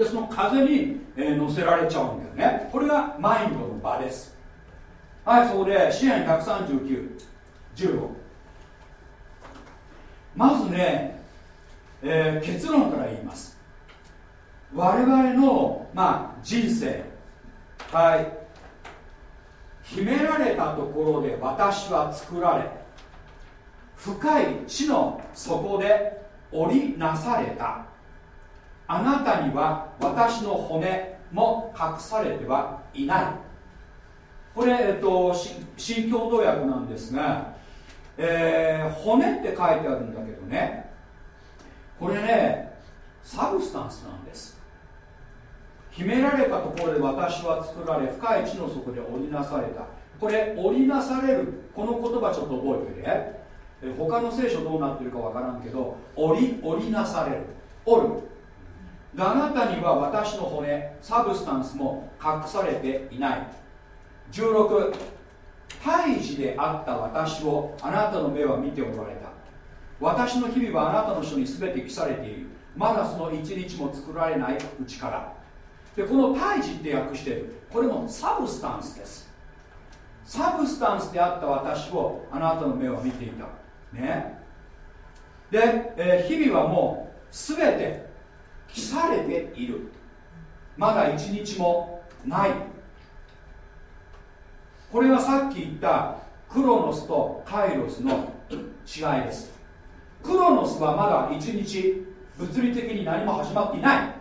でその風に、え、乗せられちゃうんだよね。これがマインドの場です。はいそこで支援13915まずね、えー、結論から言います。我々の、まあ、人生。はい。秘められたところで私は作られ深い地の底で織りなされた。あなたには私の骨も隠されてはいない。これ、えっと、新共同訳なんですが、えー、骨って書いてあるんだけどね。これね substance なんです。秘められたところで私は作られ深い地の底で織りなされた。これ織りなされるこの言葉ちょっと覚えてね。他の聖書どうなってるかわからんけど織り織りなされる。織る。あなたには私の骨 substance も隠されていない。16胎児であった私をあなたの目は見ておられた。私の日々はあなたの書に全て記されている。まだその一日も作られないうちから。でこの胎児って訳してる。これも substance です。 substance であった私をあなたの目は見ていた。ね。で、えー、日々はもう全て記されている。まだ一日もない。これはさっき言ったクロノスとカイロスの違いです。クロノスはまだ一日物理的に何も始まっていない。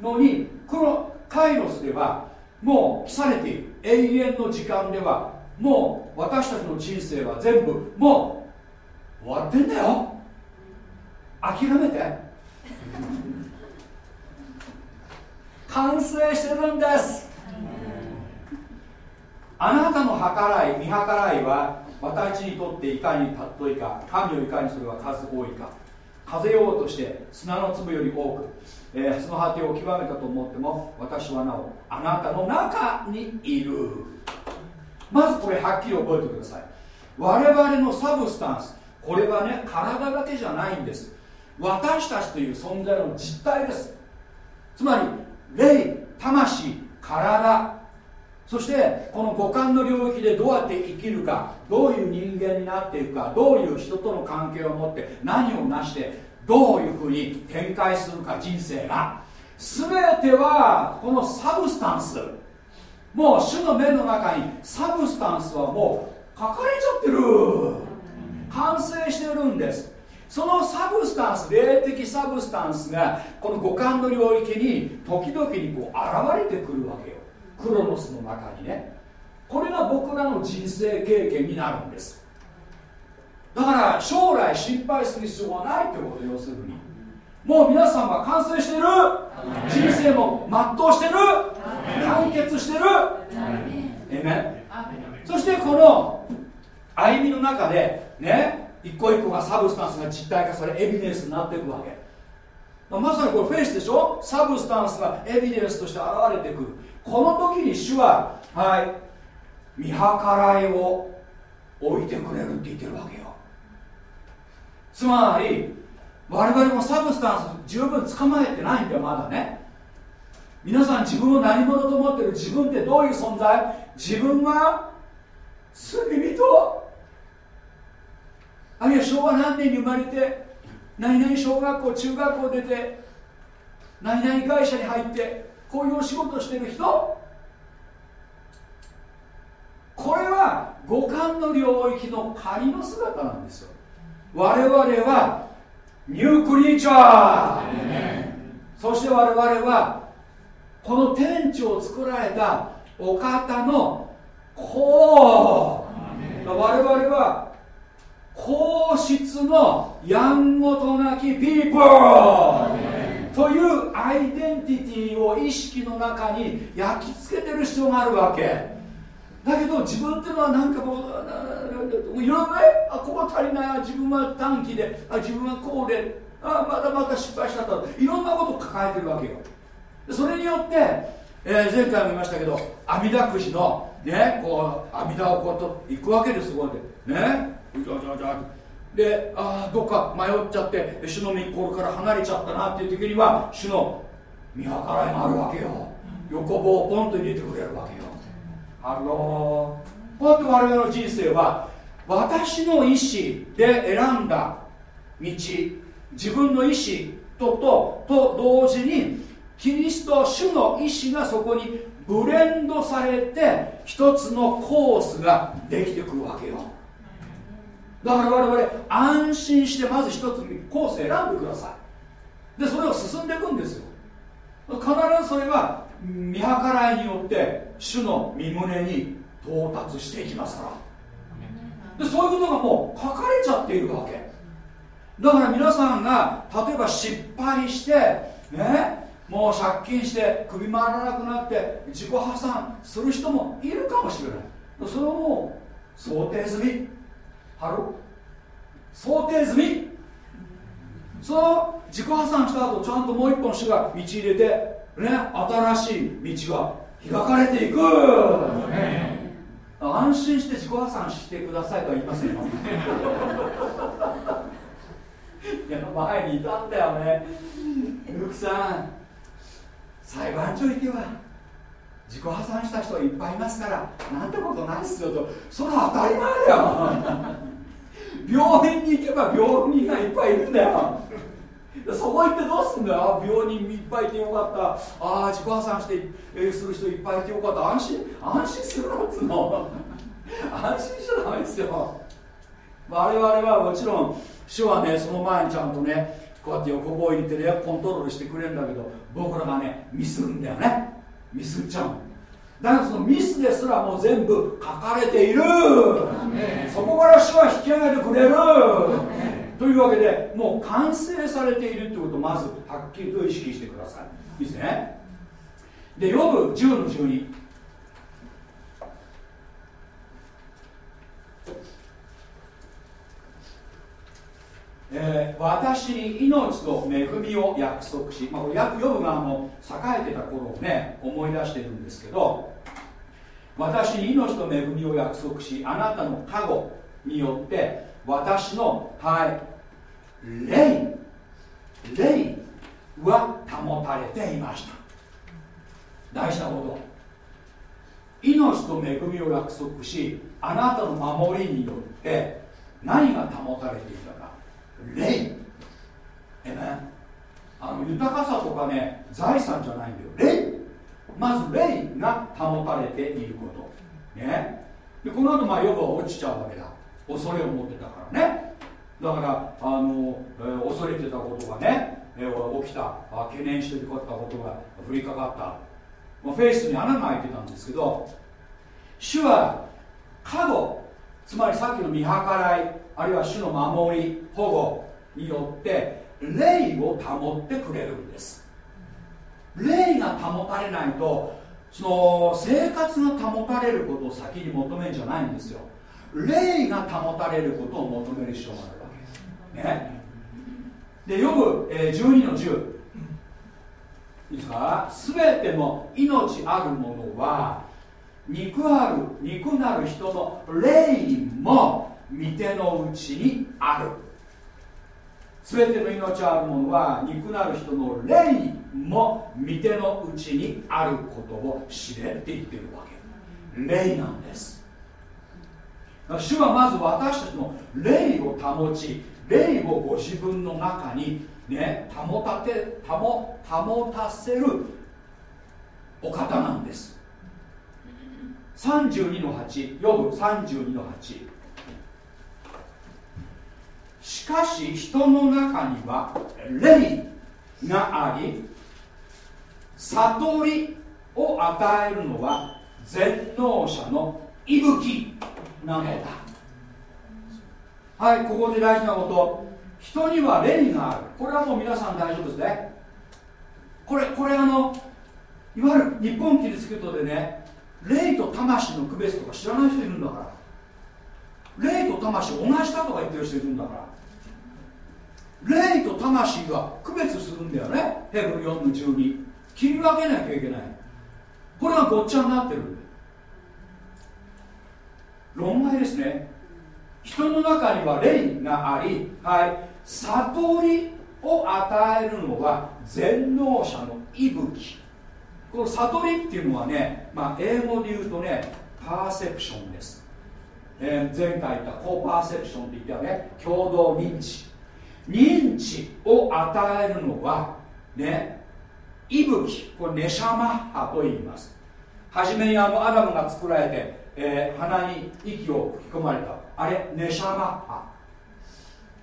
のにクロカイロスではもう記されている。永遠の時間ではもう私たちの人生は全部もう終わってんだよ。諦めて。完成してるんです。あなたの計らい見計らいは私にとっていかに尊いか神よいかにそれは数多いか。風ようとして砂の粒より多く、えー、その果てを極めたと思っても私はなおあなたの中にいる。まずこれはっきり覚えてください。我々のサブスタンスこれはね体だけじゃないんです。私たちという存在の実態です。つまり霊魂体。そしてこの五感の領域でどうやって生きるか。どういう人間になっていくか。どういう人との関係を持って何を成してどういうふうに展開するか。人生が。全てはこの substance。もう主の目の中に substance はもう書かれちゃってる。完成してるんです。その substance 霊的 substance がこの五感の領域に時々にこう現れてくるわけよ。クロノスの中にね。これが僕らの人生経験になるんです。だから将来心配する必要はないってこと要するに。もう皆さんは完成してる。人生も全うしてる。完結してる。えめそしてこの歩みの中でね一個一個が substance が実体化されエビデンスになっていくわけ。まさにこれ faith でしょ？ substance がエビデンスとして現れてくる。この時に主ははい見計らいを置いてくれるって言ってるわけよ。つまり我々も substance 十分捕まえてないんだよまだね。皆さん自分を何者と思ってる？自分ってどういう存在？自分は罪人。あるいは昭和何年に生まれて何々小学校中学校出て何々会社に入ってこういうお仕事してる人。これは五感の領域の仮の姿なんですよ。我々はニュークリーチャー。そして我々はこの天地を作られたお方の子。我々は皇室のやんごとなきピーポーというアイデンティティを意識の中に焼き付けてる必要があるわけ。だけど自分っていうのはなんかもういろいろねあここ足りない自分は短期であ自分はこうであまだまだ失敗したといろんなことを抱えてるわけよそれによって、えー、前回も言いましたけど阿弥陀くじのねこう阿弥陀をこうと行くわけですこうやってねじゃじゃじゃでああどっか迷っちゃって主の御心から離れちゃったなっていう時には主の見計らいがあるわけよ。横棒をポンと入れてくれるわけよ。ハローこうやって我々の人生は私の意思で選んだ道自分の意思ととと同時にキリスト主の意志がそこにブレンドされて一つのコースができてくるわけよ。だから我々安心してまず一つコース選んでください。でそれを進んでいくんですよ。必ずそれは見計らいによって主の身胸に到達していきますから。でそういうことがもう書かれちゃっているわけ。だから皆さんが例えば失敗してねもう借金して首回らなくなって自己破産する人もいるかもしれない。それはもう想定済み。ハロ想定済み。その自己破産した後ちゃんともう一本主が道入れてね新しい道が開かれていく、安心して自己破産してくださいとは言いませんよ。いや前にいたんだよねルクさん裁判所行けば自己破産した人いっぱいいますからなんてことないっすよと。それは当たり前だよ病院に行けば病人がいっぱいいるんだよ。そこ行ってどうすんだよ。病人いっぱいいてよかった。ああ自己破産して、えー、する人いっぱいいてよかった。安心安心するのっつうの。安心しちゃダメですよ。我々はもちろん主はねその前にちゃんとねこうやって横棒入れてねコントロールしてくれるんだけど僕らがねミスるんだよね。ミスっちゃうだからそのミスですらもう全部書かれている。そこから主は引き上げてくれる。というわけでもう完成されているということをまずはっきりと意識してください。いいですね。でヨブ10の12えー、私に命と恵みを約束し、まあ、これヨブがあの栄えてた頃をね思い出してるんですけど私に命と恵みを約束しあなたの加護によって私のはい霊霊は保たれていました。大事なこと。命と恵みを約束しあなたの守りによって何が保たれていたか。霊。えねあの豊かさとかね財産じゃないんだよ。霊。まず霊が保たれていること。ね。でこの後まあヨブは落ちちゃうわけだ。恐れを持ってたからね。だからあの、えー、恐れてたことがね、えー、起きた。あ懸念してたことが降りかかった、まあ、フェイスに穴が開いてたんですけど主は過去つまりさっきの見計らいあるいは主の守り保護によって霊を保ってくれるんです。霊が保たれないとその生活が保たれることを先に求めるんじゃないんですよ。霊が保たれることを求める必要があるわけね。で読む、えー、12の10いいですか？全ての命あるものは肉ある肉なる人の霊も御手のうちにある。全ての命あるものは肉なる人の霊も御手のうちにあることを知れって言ってるわけ。霊なんです。主はまず私たちの霊を保ち霊をご自分の中にね保たて保保たせるお方なんです。32の8読む32の8しかし人の中には霊があり悟りを与えるのは全能者の息吹なのだ。はいここで大事なこと。人には霊がある。これはもう皆さん大丈夫ですね。これこれあのいわゆる日本キリスト教でね霊と魂の区別とか知らない人いるんだから。霊と魂同じだとか言ってる人いるんだから。霊と魂が区別するんだよね。ヘブル4の12切り分けなきゃいけない。これがごっちゃになってる論外ですね。人の中には霊があり、はい、悟りを与えるのは全能者の息吹。この悟りっていうのはね、まあ、英語で言うとねパーセプションです、えー、前回言ったコーパーセプションって言ったね。共同認知。認知を与えるのはね息吹これネシャマッハと言います。初めにあのアダムが作られて、えー、鼻に息を吹き込まれた。あれネシャマッハ。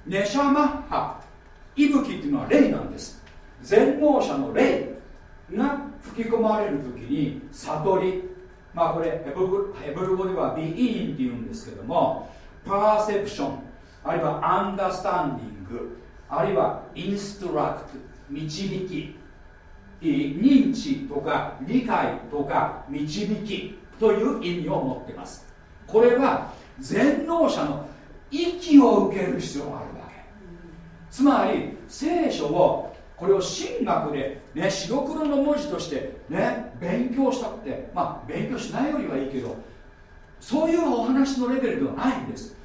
ネシャマッハ息吹っていうのは霊なんです。全能者の霊が吹き込まれる時に悟り。まあこれヘブヘブル語ではビーンっていうんですけどもパーセプションあるいはアンダースタンディングあるいはインストラクト導き。認知とか理解とか導きという意味を持っています。これは全能者の息を受ける必要があるわけ。つまり聖書をこれを神学で、ね、白黒の文字としてね勉強したってまあ勉強しないよりはいいけどそういうお話のレベルではないんです。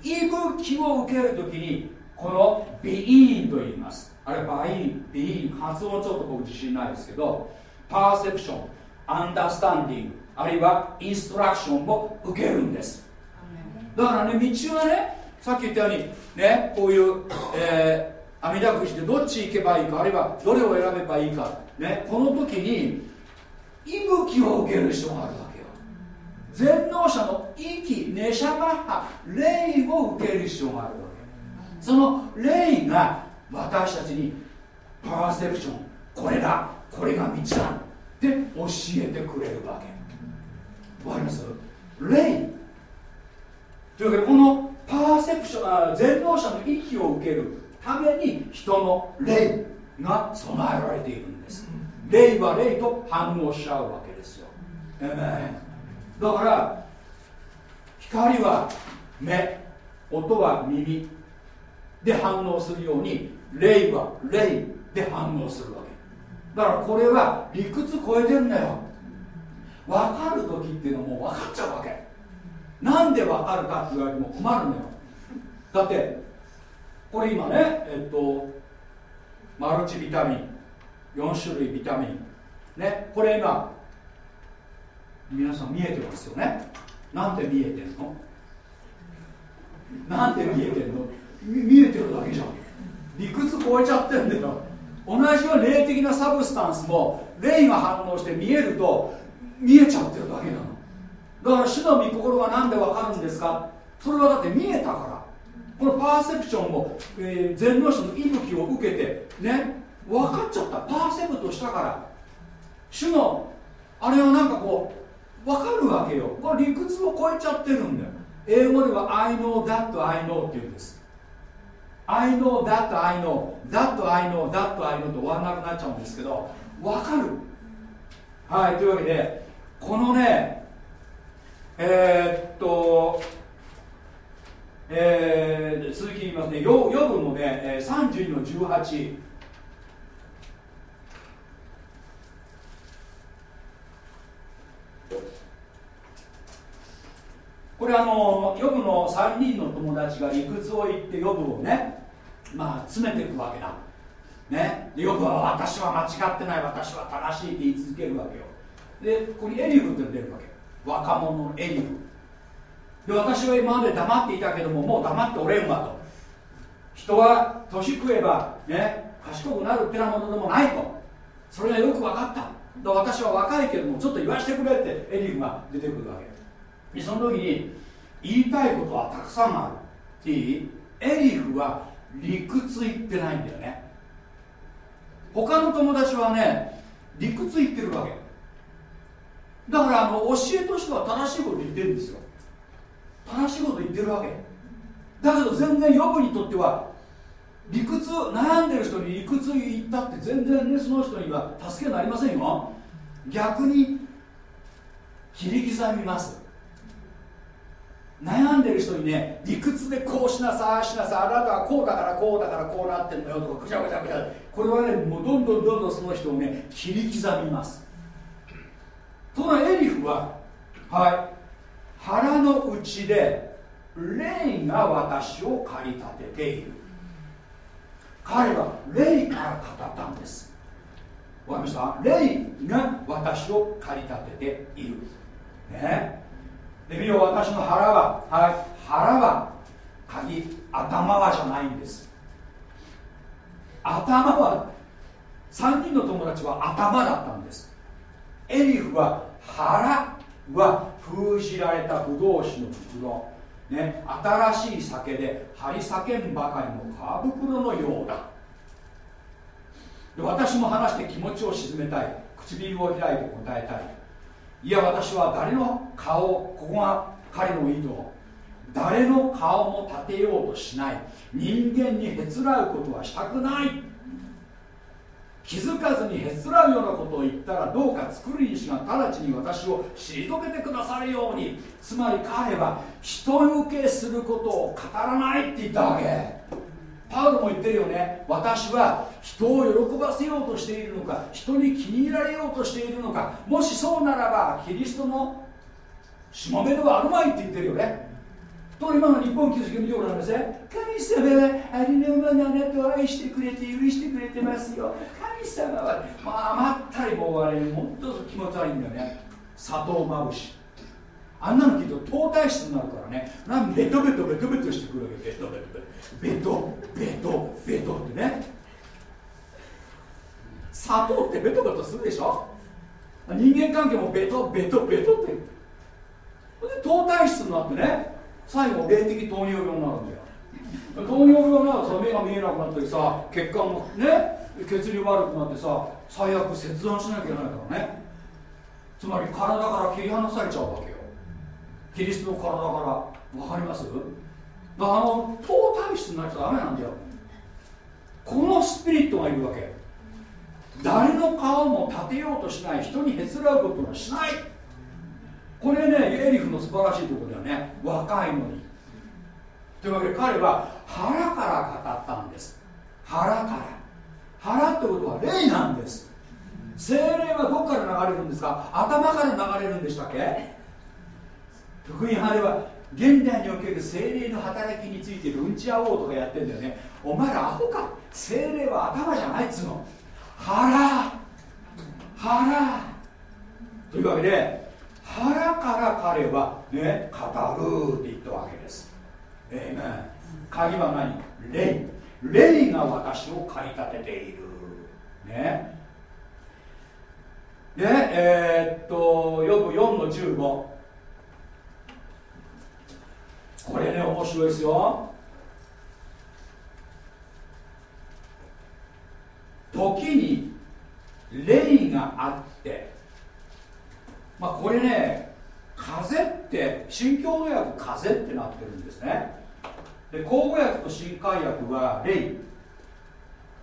息吹を受けるときにこのビーンと言います。あれバインビイン発音ちょっと僕自信ないですけどパーセプションアンダースタンディングあるいはインストラクションを受けるんです。だからね道はねさっき言ったようにねこういう、えー網だくじでどっち行けばいいかあるいはどれを選べばいいか、ね、この時に息吹を受ける人があるわけよ。全能者の息ネシャマッハ霊を受ける必要があるわけ。その霊が私たちにパーセプションこれだ。これが道だ。って教えてくれるわけ。わかります？霊。というわけでこのパーセプション全能者の息を受けるために人の霊が備えられているんです。霊は霊と反応しちゃうわけですよ。だから光は目音は耳で反応するように霊は霊で反応するわけ。だからこれは理屈超えてんだよ。分かる時っていうのはもう分かっちゃうわけ。なんで分かるかって言われても困るのよ。だってこれ今ねえっとマルチビタミン4種類ビタミン。ねこれ今皆さん見えてますよね。なんて見えてんの？なんて見えてんの見えてるだけじゃん理屈超えちゃってんだよ。同じように霊的なサブスタンスも霊が反応して見えると見えちゃってるだけなの。だから主の御心は何でわかるんですか？それはだって見えたから。このパーセプションを、えー、全能者の息吹を受けてね分かっちゃった。パーセプトしたから。主のあれはなんかこう分かるわけよ。これ理屈を超えちゃってるんだよ。英語では I know that I know って言うんです。I know that I know that I know that I know と終わらなくなっちゃうんですけど分かる。はいというわけでこのねえー、っとえー、続き言いますね。ヨブのね、32の18これあのヨブの3人の友達が理屈を言ってヨブをねまあ詰めていくわけだ。ね。でヨブは私は間違ってない私は正しいって言い続けるわけよ。でここにエリフって出るわけ。若者のエリフ。で私は今まで黙っていたけどももう黙っておれんわと。人は年食えばね賢くなるってなものでもないと。それがよく分かった。私は若いけどもちょっと言わせてくれってエリフが出てくるわけでその時に言いたいことはたくさんある。いいエリフは理屈言ってないんだよね。他の友達はね理屈言ってるわけ。だからあの教えとしては正しいこと言ってるんですよ。正しいこと言ってるわけ。だけど全然ヨブにとっては理屈悩んでる人に理屈言ったって全然ねその人には助けになりませんよ。逆に切り刻みます。悩んでる人にね理屈でこうしなさいしなさいあなたはこうだからこうだからこうなってんのよとかぐちゃぐちゃぐちゃこれはねもうどんどんどんどんその人をね切り刻みます。ところがエリフははい腹の内で霊が私を駆り立てている。彼は霊から語ったんです。わかりました？霊が私を駆り立てている。ね？で見よ私の腹ははい腹は鍵頭はじゃないんです。頭は3人の友達は頭だったんです。エリフは腹は封じられたブドウ酒の袋、ね、新しい酒で張り裂けんばかりの皮袋のようだ。で私も話して気持ちを鎮めたい。唇を開いて答えたい。いや私は誰の顔ここが彼の意図誰の顔も立てようとしない。人間にへつらうことはしたくない。気づかずにへつらうようなことを言ったらどうか作り主が直ちに私を退けてくださるように。つまり彼は人受けすることを語らないって言ったわけ。パウロも言ってるよね。私は人を喜ばせようとしているのか人に気に入られようとしているのか。もしそうならばキリストのしもべではあるまいって言ってるよね。と今の日本基督教見てごらんなさい。神様はありのままあなたを愛してくれて許してくれてますよ。神様はまあ甘ったりもうあれ本当気持ち悪いんだよね。砂糖まぶし。あんなの聞いると糖体質になるからね。なんベトベトベトベトしてくるわけ。ベトベトベト。ベトベトベトってね。砂糖ってベトベトするでしょ？人間関係もベトベトベトって。で糖体質になってね最後霊的糖尿病になるんだよ。糖尿病になると目が見えなくなったりさ血管もね血流悪くなってさ最悪切断しなきゃいけないからね。つまり体から切り離されちゃうわけよ。キリストの体から。分かります？あの糖体質になっちゃダメなんだよ。このスピリットがいるわけ。誰の顔も立てようとしない人にへつらうことはしない。これねエリフの素晴らしいところだよね。若いのに。というわけで彼は腹から語ったんです。腹から。腹ってことは霊なんです。精霊はどこから流れるんですか？頭から流れるんでしたっけ？福音派では現代における精霊の働きについてうんちあおうとかやってんだよね。お前らアホか。精霊は頭じゃないっつうの。腹。腹。というわけで腹から彼はね語るって言ったわけです。ええ鍵は何？霊。霊が私を駆り立てている。ね。でえー、っとよく4の15これね面白いですよ。時に霊があって。まあこれね風って新共同訳風ってなってるんですね。で口語訳と新海訳は霊、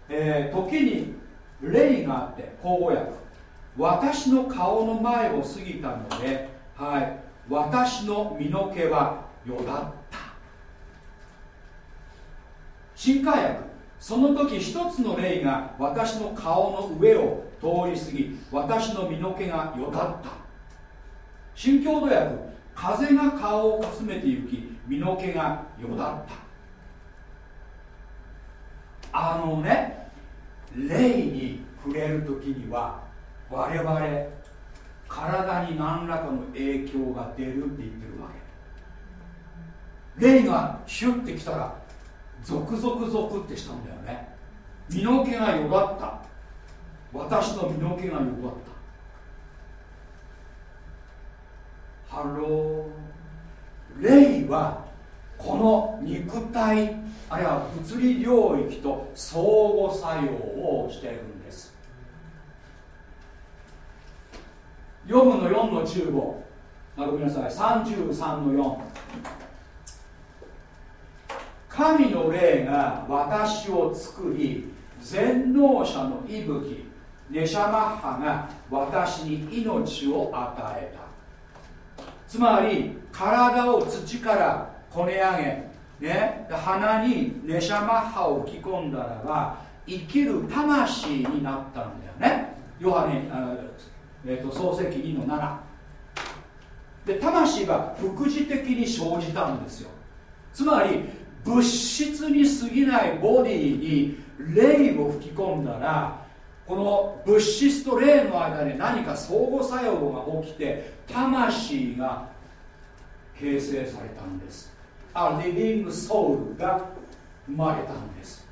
えー、時に霊があって口語訳。私の顔の前を過ぎたので、はい、私の身の毛はよだった。新海訳その時一つの霊が私の顔の上を通り過ぎ私の身の毛がよだった。新共同訳風が顔をかすめて行き身の毛がよだった。あのね霊に触れる時には我々体に何らかの影響が出るって言ってるわけ。霊がシュッてきたらゾクゾクゾクってしたんだよね。身の毛がよだった。私の身の毛がよだった。 Hello。霊はこの肉体あるいは物理領域と相互作用をしているんです。読むの4の15あごめんなさい。33の4神の霊が私を作り全能者の息吹ネシャマッハが私に命を与えた。つまり体を土からこね上げ、ね、鼻にネシャマッハを吹き込んだらば生きる魂になったんだよね。ヨハネ、えーと、創世記2の7で魂が副次的に生じたんですよ。つまり物質に過ぎないボディに霊を吹き込んだらこの物質と霊の間で何か相互作用が起きて魂が形成されたんです。あリビングソウルが生まれたんです。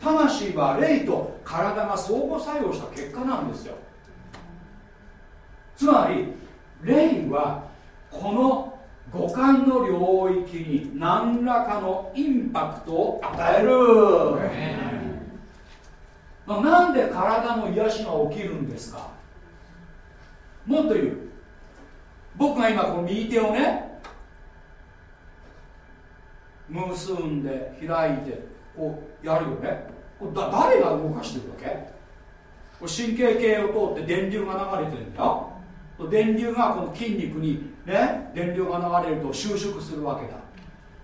魂は霊と体が相互作用した結果なんですよ。つまり霊はこの五感の領域に何らかのインパクトを与える、なんで体の癒しが起きるんですか？もっと言う。僕が今この右手をね結んで開いてこうやるよね。これだ誰が動かしてるわけ？これ神経系を通って電流が流れてるんだよ電流がこの筋肉にね電流が流れると収縮するわけだ。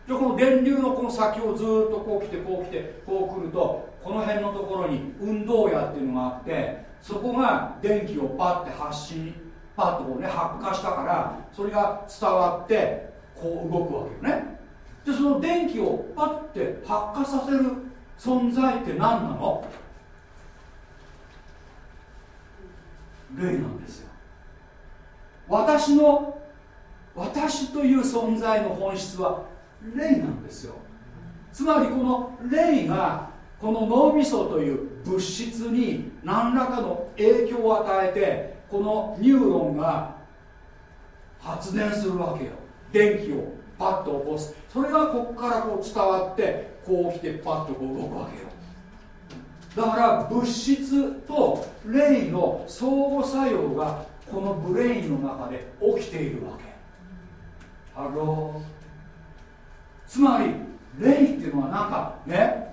じゃこの電流のこの先をずっとこう来てこう来てこう来るとこの辺のところに運動矢っていうのがあってそこが電気をパッて発信パッとこうね発火したからそれが伝わってこう動くわけよね。でその電気をパッて発火させる存在って何なの？霊なんですよ。私の私という存在の本質は霊なんですよ。つまりこの霊がこの脳みそという物質に何らかの影響を与えてこのニューロンが発電するわけよ。電気をパッと起こす。それがここからこう伝わってこう来てパッとこう動くわけよ。だから物質と霊の相互作用がこの brain の中で起きているわけ。ハローつまり霊っていうのはなんかね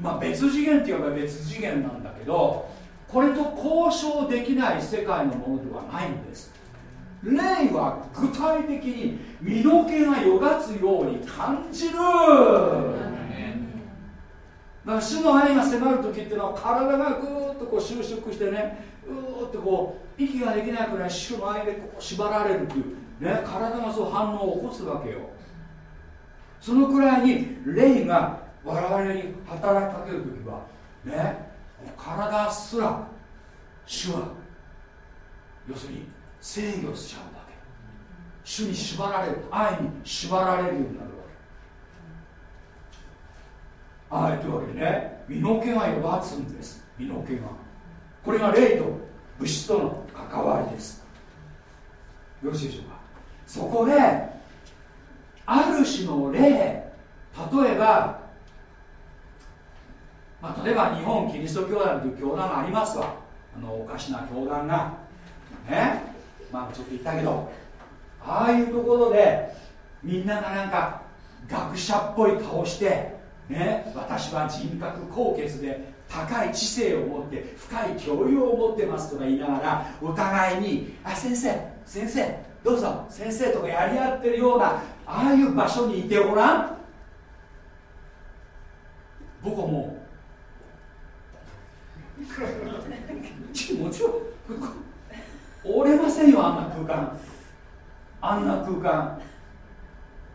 まあ、別次元って言えば別次元なんだけどこれと交渉できない世界のものではないんです。霊は具体的に身の毛がよがつように感じる。だから主の愛が迫る時っていうのは体がぐーっとこう収縮してねうーっとこう息ができないくらい主の愛でこう縛られるっていう、ね、体がそう反応を起こすわけよ。そのくらいに霊が我々に働きかける時はね体すら主は要するに制御しちゃうわけ。主に縛られる愛に縛られるようになるわけ。愛というわけでね身の毛がよばつんです。身の毛が。これが霊と物質との関わりです。よろしいでしょうか？そこである種の霊例えばまあ、例えば日本キリスト教団という教団がありますわ。あのおかしな教団が。ね？まあちょっと言ったけどああいうところでみんながなんか学者っぽい顔してね？私は人格高潔で高い知性を持って深い教養を持ってますとか言いながらお互いに「あ先生先生どうぞ先生」とかやり合ってるようなああいう場所にいてごらん僕はもうもちろん折れませんよあんな空間。あんな空間。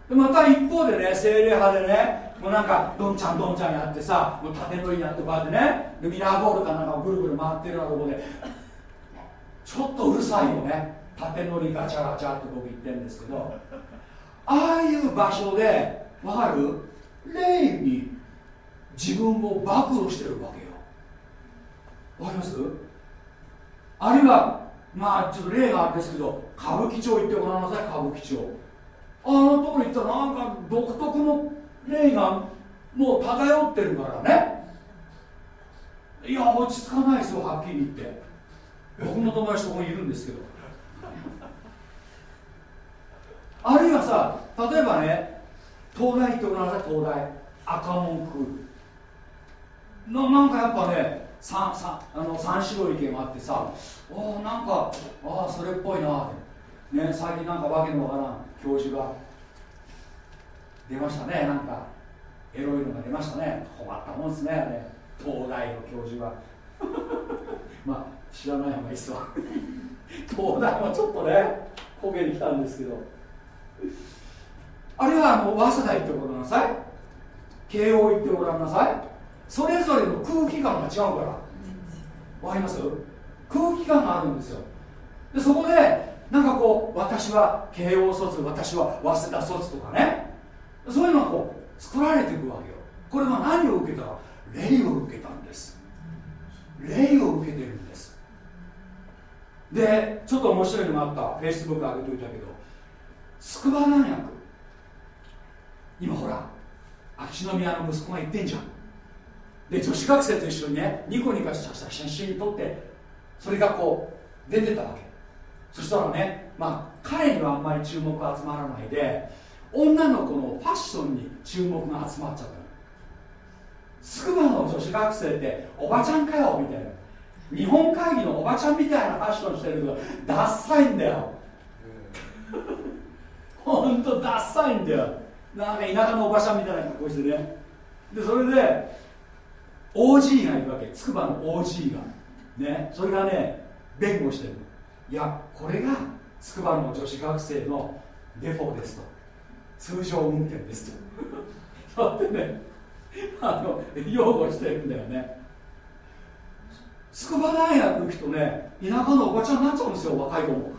また一方でね精霊派でねもうなんかどんちゃんどんちゃんやってさもう縦乗りやってこうやってねミラーボールかなんかぐるぐる回ってるようなところでちょっとうるさいよね。縦乗りガチャガチャって僕言ってるんですけどああいう場所でわかる？霊に自分を暴露してるわけよ。わかります？あるいはまあちょっと例があれですけど歌舞伎町行ってごらんなさい歌舞伎町。あのところ行ったらなんか独特の霊がもう漂ってるからね。いや落ち着かないですよはっきり言って。僕の友達とこにいるんですけど。あるいはさ例えばね東大行ってごらんなさい東大。赤門区。ななんかやっぱね三三あの三種類意見があってさおなんかああそれっぽいなって。ね最近なんかわけのわからん教授が出ましたね。なんかエロいのが出ましたね。困ったもんですね。あれ。東大の教授が まあ知らない方がいいっすわ。東大もちょっとね焦げに来たんですけど。あれはあの早稲田行ってごらんなさい。慶応行ってごらんなさい。それぞれの空気感が違うから。わかります？空気感があるんですよ。でそこでなんかこう私は慶応卒私は早稲田卒とかね。そういうのがこう作られていくわけよ。これは何を受けた？か霊を受けたんです。霊を受けてるんです。でちょっと面白いのがあった。フェイスブック上げといたけど筑波大学。今ほら秋篠宮の息子が言ってんじゃん。で女子学生と一緒にねニコニコした写真撮ってそれがこう出てたわけ。そしたらねまあ彼にはあんまり注目が集まらないで女の子のファッションに注目が集まっちゃったの。筑波の女子学生っておばちゃんかよみたいな。日本会議のおばちゃんみたいなファッションしてるけどダッサいんだよ。ほんとダッサいんだよ。なんか田舎のおばちゃんみたいな格好してね。でそれで OG がいるわけ。筑波の OG が。ね。それがね弁護してるいやこれが筑波の女子学生のデフォですと。通常運転ですと。そうやってねあの擁護してるんだよね。筑波大学行くとね田舎のおばちゃんになっちゃうんですよ若い子も。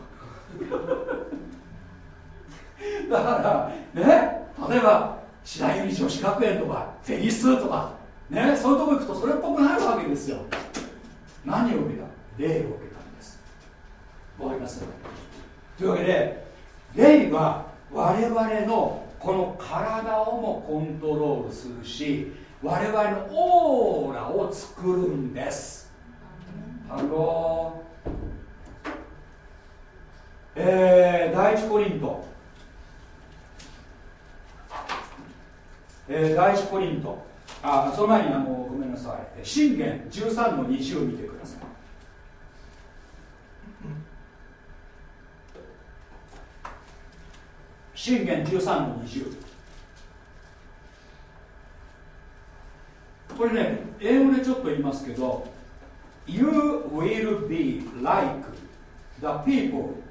だからね例えば白百合女子学園とかフェリスとかねそういうとこ行くとそれっぽくなるわけですよ。何を受けた？霊を受けたんです。わかります？というわけで霊は我々のこの体をもコントロールするし我々のオーラを作るんです。ハローえー、第一コリント。えー、第一コリント。あその前にあのごめんなさい。箴言13の20を見てください。信玄13の20これね英語でちょっと言いますけど You will be like the people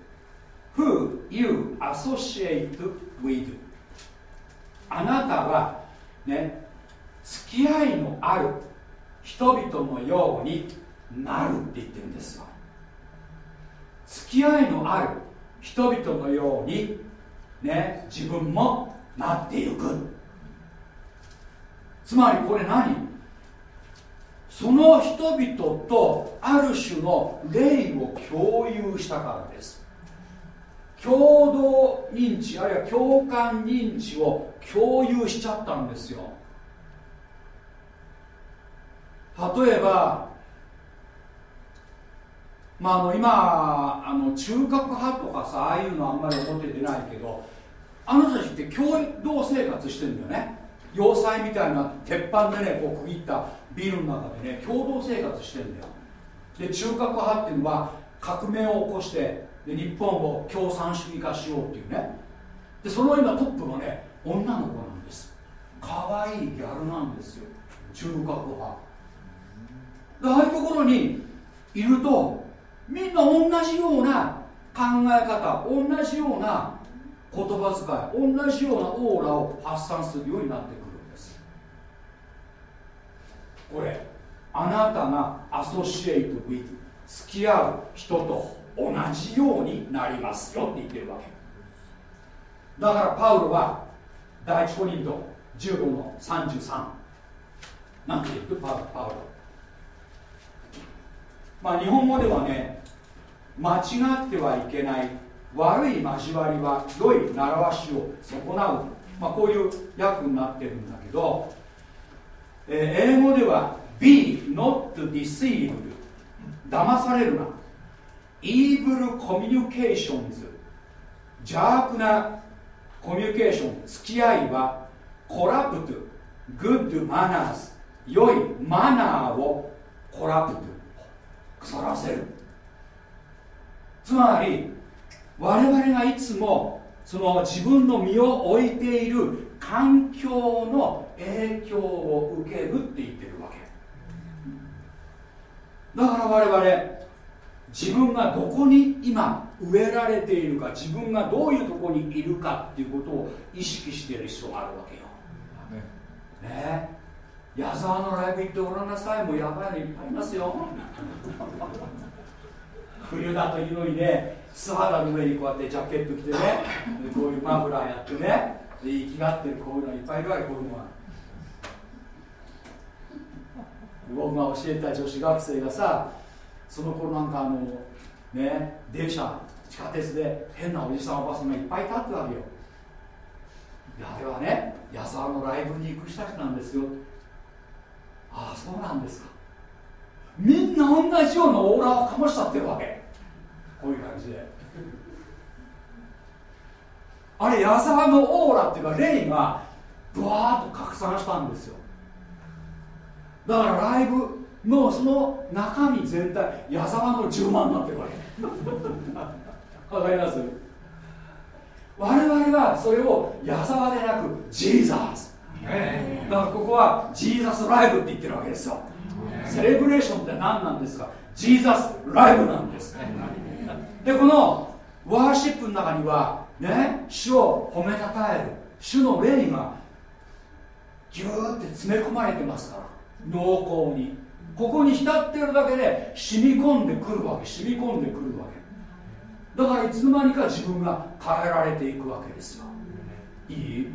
who you associate with. あなたはね付き合いのある人々のようになるって言ってるんですよ。付き合いのある人々のようにね自分もなっていく。つまりこれ何？その人々とある種の霊を共有したからです。共同認知あるいは共感認知を共有しちゃったんですよ。例えばまあ、あの今あの中核派とかさああいうのあんまり表出ないけどあの人たちって共同生活してるんだよね。要塞みたいな鉄板でねこう区切ったビルの中でね共同生活してるんだよ。で中核派っていうのは革命を起こしてで日本を共産主義化しようっていうね。でその今トップがね女の子なんです。可愛いギャルなんですよ。中核派。でああいうところにいるとみんな同じような考え方同じような言葉遣い同じようなオーラを発散するようになってくるんです。これあなたがアソシエイト with 付き合う人と同じようになりますよって言ってるわけ。だからパウロは第一コリント15の33なんて言ってパウパウロ？まあ日本語ではね間違ってはいけない悪い交わりは良い習わしを損なう、まあ、こういう訳になってるんだけど、えー、英語では be not deceived 騙されるな。evil communications 邪悪なコミュニケーション。付き合いはコラプト。good manners 良いマナーをコラプト。腐らせる。つまり我々がいつもその自分の身を置いている環境の影響を受けるって言ってるわけ。だから我々自分がどこに今植えられているか自分がどういうところにいるかっていうことを意識している必要があるわけよ。ね。え矢沢のライブ行ってごらんなさい。もうやばいのいっぱいいますよ。冬だというのにね素肌の上にこうやってジャケット着てね。こういうマフラーやってね。で生きがってるこういうのいっぱいいるわけこういうのは僕が教えた女子学生がさその頃なんかあのね電車地下鉄で変なおじさんおばさんがいっぱい立ってるわけよ。であれはね矢沢のライブに行く人たちなんですよ。ああそうなんですか。みんな同じようなオーラを醸しちゃってるわけ。こういう感じで。あれ矢沢のオーラっていうか霊がブワーッと拡散したんですよ。だからライブのその中身全体矢沢の10万になってるわけ。わかります？我々はそれを矢沢でなくジーザスだからここはジーザスライブって言ってるわけですよ。セレブレーションって何なんですか？ジーザスライブなんです。でこのワーシップの中にはね主を褒めたたえる主の霊がギューって詰め込まれてますから濃厚に。ここに浸ってるだけで染み込んでくるわけ染み込んでくるわけ。だからいつの間にか自分が変えられていくわけですよ。いい？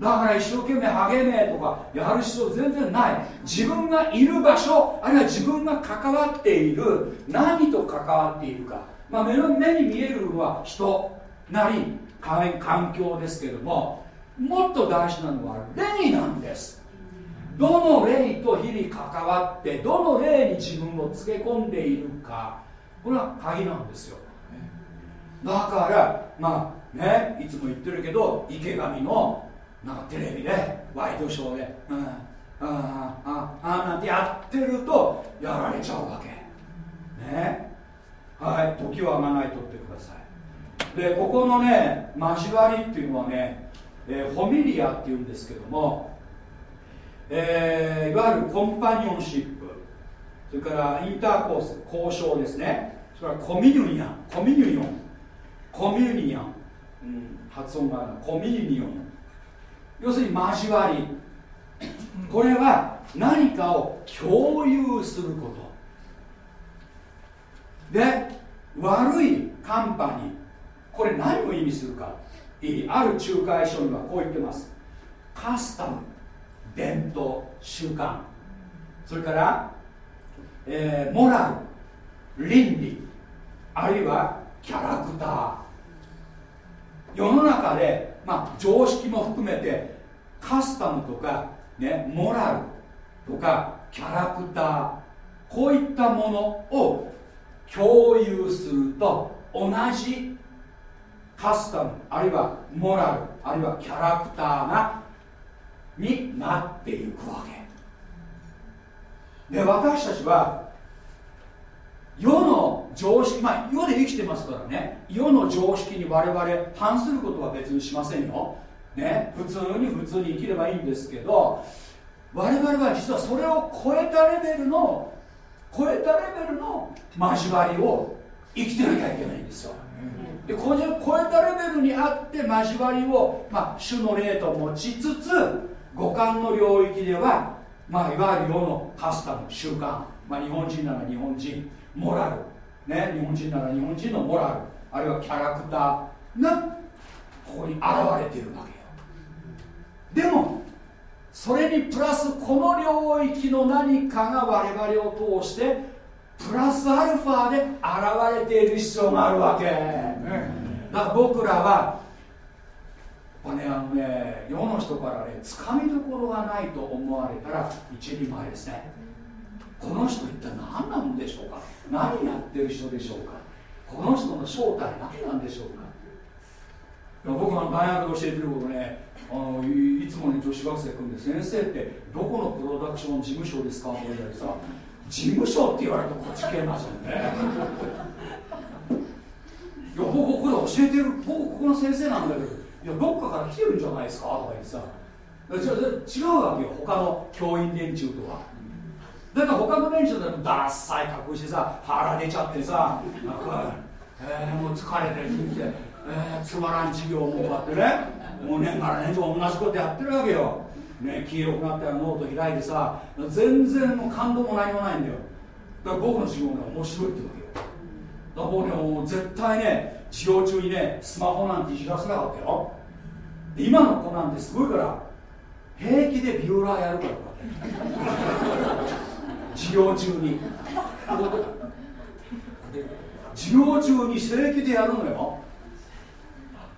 だから一生懸命励めとかやる必要全然ない。自分がいる場所あるいは自分が関わっている何と関わっているか、まあ、目の目に見えるのは人なり環境ですけどももっと大事なのは霊なんです。どの霊と日々関わってどの霊に自分をつけ込んでいるか。これは鍵なんですよ。だからまあねいつも言ってるけど池上のなんかテレビでワイドショーで、うん、ああああなんてやってるとやられちゃうわけ。ね。はい。時はまないとってください。でここのね交わりっていうのはね、えー、ホミリアっていうんですけども、えー、いわゆるコンパニオンシップそれからインターコース交渉ですね。それからコミュニアンコミュニオンコミュニアン、うん、発音がコミュニオン。要するに交わり。これは何かを共有すること。で悪いカンパニー。これ何を意味するか。いいある仲介書にはこう言ってます。カスタム伝統習慣。それから、えー、モラル倫理。あるいはキャラクター。世の中でまあ、常識も含めてカスタムとか、ね、モラルとかキャラクター。こういったものを共有すると同じカスタムあるいはモラルあるいはキャラクターがになっていくわけ。で私たちは世の常識まあ世で生きてますからね。世の常識に我々反することは別にしませんよ、ね、普通に普通に生きればいいんですけど我々は実はそれを超えたレベルの超えたレベルの交わりを生きてなきゃいけないんですよ。でこれ超えたレベルにあって交わりを、まあ、主の霊と持ちつつ五感の領域では、まあ、いわゆる世のカスタム習慣、まあ、日本人なら日本人モラル、ね、日本人なら日本人のモラルあるいはキャラクターがここに現れているわけよ。でもそれにプラスこの領域の何かが我々を通してプラスアルファで現れている必要があるわけ、だから僕らはやっぱねあのね世の人からねつかみどころがないと思われたら一人前ですね。この人一体何なんでしょうか？何やってる人でしょうか？この人の正体何なんでしょうか？僕は大学で教えてることねあのいつもに女子学生組んで先生ってどこのプロダクション事務所ですか？って言われてさ事務所って言われるとこっち系まじんね。いや僕これ教えてる僕ここの先生なんだけどいやどっかから来てるんじゃないですか？とか言ってさ。違うわけよ。他の教員連中とは。だから他の連中だとダッサい格好してさ腹出ちゃってさえー、もう疲れてるって、えー、つまらん授業もこうやってね。もう年から年中同じことやってるわけよ。ね、黄色くなったらノート開いてさ全然もう感動も何もないんだよ。だから僕の授業が面白いってわけよ。だから僕ねもう絶対ね授業中にねスマホなんていじらせなかったよ。今の子なんてすごいから平気でビューラーやるから授業中に。授業中に正規でやるのよ。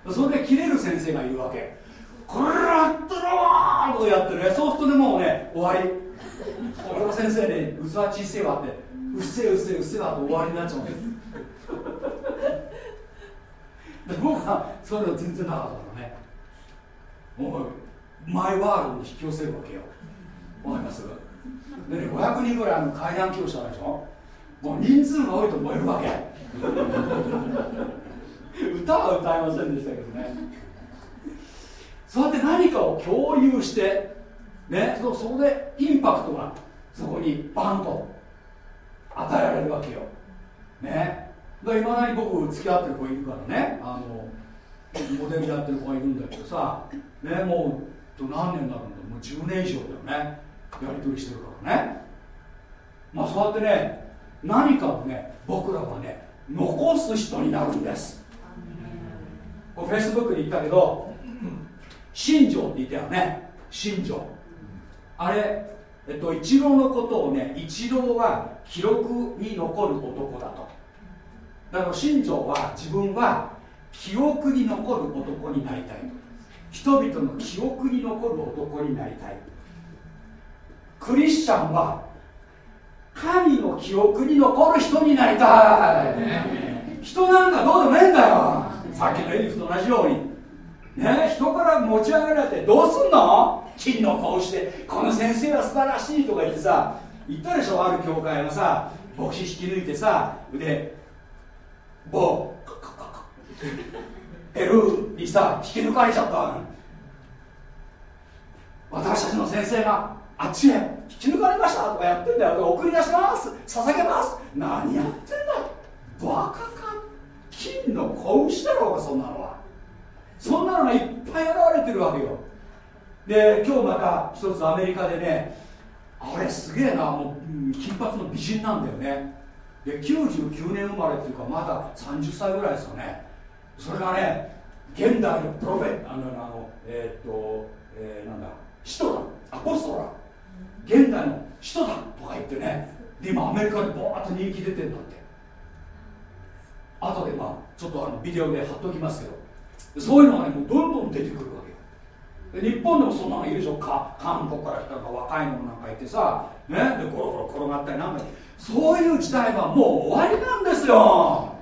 それで切れる先生がいるわけ。これやったろーとやってる。ねそうするとねもうね終わり。この先生ね器小せえわって。うっせえうっせえうっせえわって終わりになっちゃうんです僕はそういうの全然なかったからね。もうマイワールドに引き寄せるわけよ。わかります？でね500人ぐらいの階段教師あるでしょ。もう人数が多いと燃えるわけ。歌は歌いませんでしたけどね。そうやって何かを共有してねそこでインパクトがそこにバンと与えられるわけよ。ね。だいまだに僕付き合ってる子いるからね。あのモデルやってる子がいるんだけどさ。ねもう何年になるんだもう10年以上だよね。やり取りしてるからね。まあそうやってね何かをね僕らはね残す人になるんです。フェイスブックに言ったけど新庄って言ったよね。新庄。あれえっとイチローのことをねイチローは記録に残る男だと。だから新庄は自分は記憶に残る男になりたいと。人々の記憶に残る男になりたい。クリスチャンは神の記憶に残る人になりたい。人なんかどうでもええんだよさっきのエリフと同じように。ね人から持ち上げられてどうすんの？金の子をしてこの先生は素晴らしいとか言ってさ言ったでしょある教会がさ牧師引き抜いてさ腕棒ペルーにさ引き抜かれちゃった。私たちの先生があっちへ引き抜かれましたとかやってんだよ。送り出します。捧げます。何やってんだ。バカか。金の子牛だろうがそんなのは。そんなのがいっぱい現れてるわけよ。で今日また一つアメリカでねあれすげえなもう金髪の美人なんだよね。で99年生まれっていうかまだ30歳ぐらいですかね。それがね現代のプロフェあのあのえー、っと、えー、なんだ使徒だ。アポストラ現代の使徒だとか言ってね。で今アメリカでボーッと人気出てんだって後でまあちょっとあのビデオで貼っときますけどそういうのがねもうどんどん出てくるわけよ。日本でもそんなのいるでしょ？か韓国から来たか若いのなんかいてさね？でゴロゴロ転がったりなんかそういう時代はもう終わりなんですよ。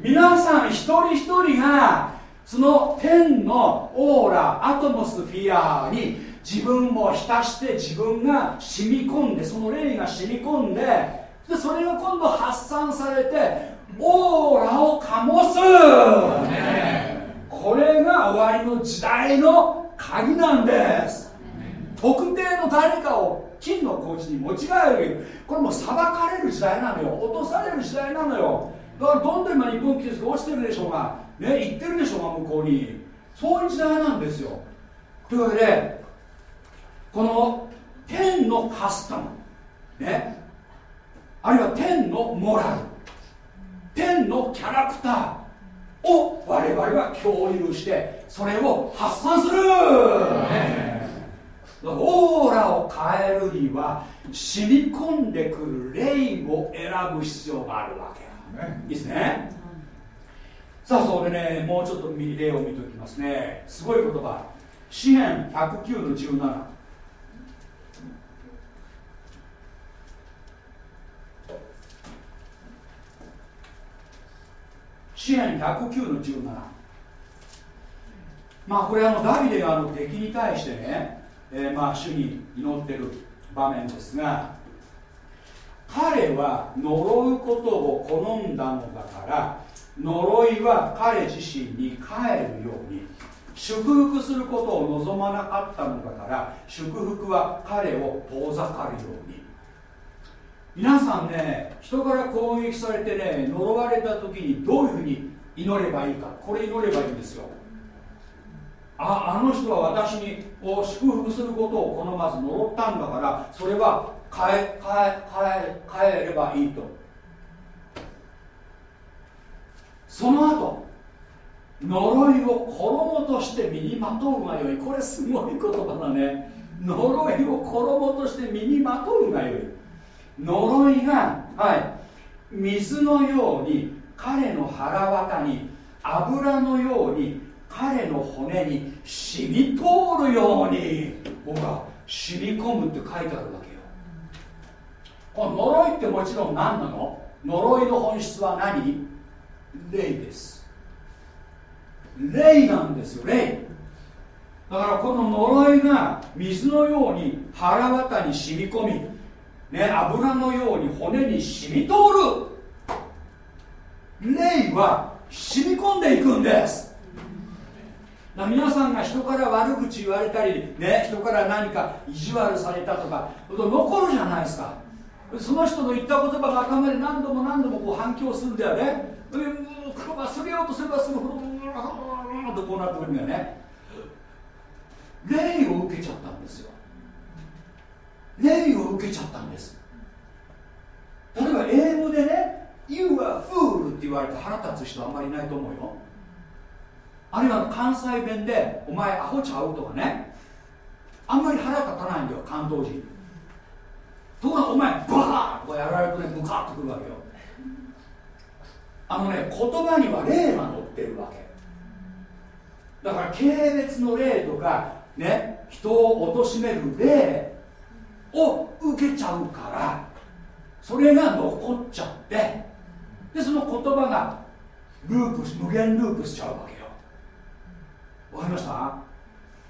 皆さん一人一人がその天のオーラアトモスフィアに自分を浸して自分が染み込んでその霊が染み込んででそれが今度発散されてオーラを醸す、これが終わりの時代の鍵なんです。特定の誰かを金のコーチに持ち帰る。これもう裁かれる時代なのよ。落とされる時代なのよ。だからどんどん今日本記者が落ちてるでしょうが。ね言ってるでしょうが向こうに。そういう時代なんですよ。というわけでこの天のカスタム。ね。あるいは天のモラル。天のキャラクターを我々は共有してそれを発散する、オーラを変えるには染み込んでくる霊を選ぶ必要があるわけ。いいですね。さあそれでねもうちょっと例を見ておきますね。すごい言葉。詩篇109の17詩篇109の17まあこれあのダビデがあの敵に対してね、えー、まあ主に祈ってる場面ですが彼は呪うことを好んだのだから呪いは彼自身に帰るように祝福することを望まなかったのだから祝福は彼を遠ざかるように。皆さんね人から攻撃されてね呪われた時にどういうふうに祈ればいいか。これ祈ればいいんですよ。ああの人は私にを祝福することを好まず呪ったんだからそれは変え変え変え変えればいいと。その後呪いを衣として身にまとうがよい。これすごい言葉だね。呪いを衣として身にまとうがよい。呪いがはい水のように彼の腹渡に油のように彼の骨に染み通るようにほら染み込むって書いてあるわけよ。この呪いってもちろん何なの？呪いの本質は何？霊です。霊なんですよ霊。だからこの呪いが水のように腹渡に染み込み、ね、油のように骨に染み通る。霊は染み込んでいくんです。皆さんが人から悪口言われたり、ね、人から何か意地悪されたとか残るじゃないですか。その人の言った言葉が頭で何度も何度もこう反響するんだよね。忘れようとすればするほどとこうなってくるんだよね霊を受けちゃったんですよ霊を受けちゃったんです。例えば英語でね「You are fool」って言われて腹立つ人あんまりいないと思うよ。あるいは関西弁で「お前アホちゃう?」とかね。あんまり腹立たないんだよ関東人。ところがお前バーとかやられるとねムカッとくるわけよ。あのね言葉には霊が乗ってるわけ。だから軽蔑の霊とかね人を貶める霊を受けちゃうからそれが残っちゃってでその言葉がループ無限ループしちゃうわけよ。わかりました？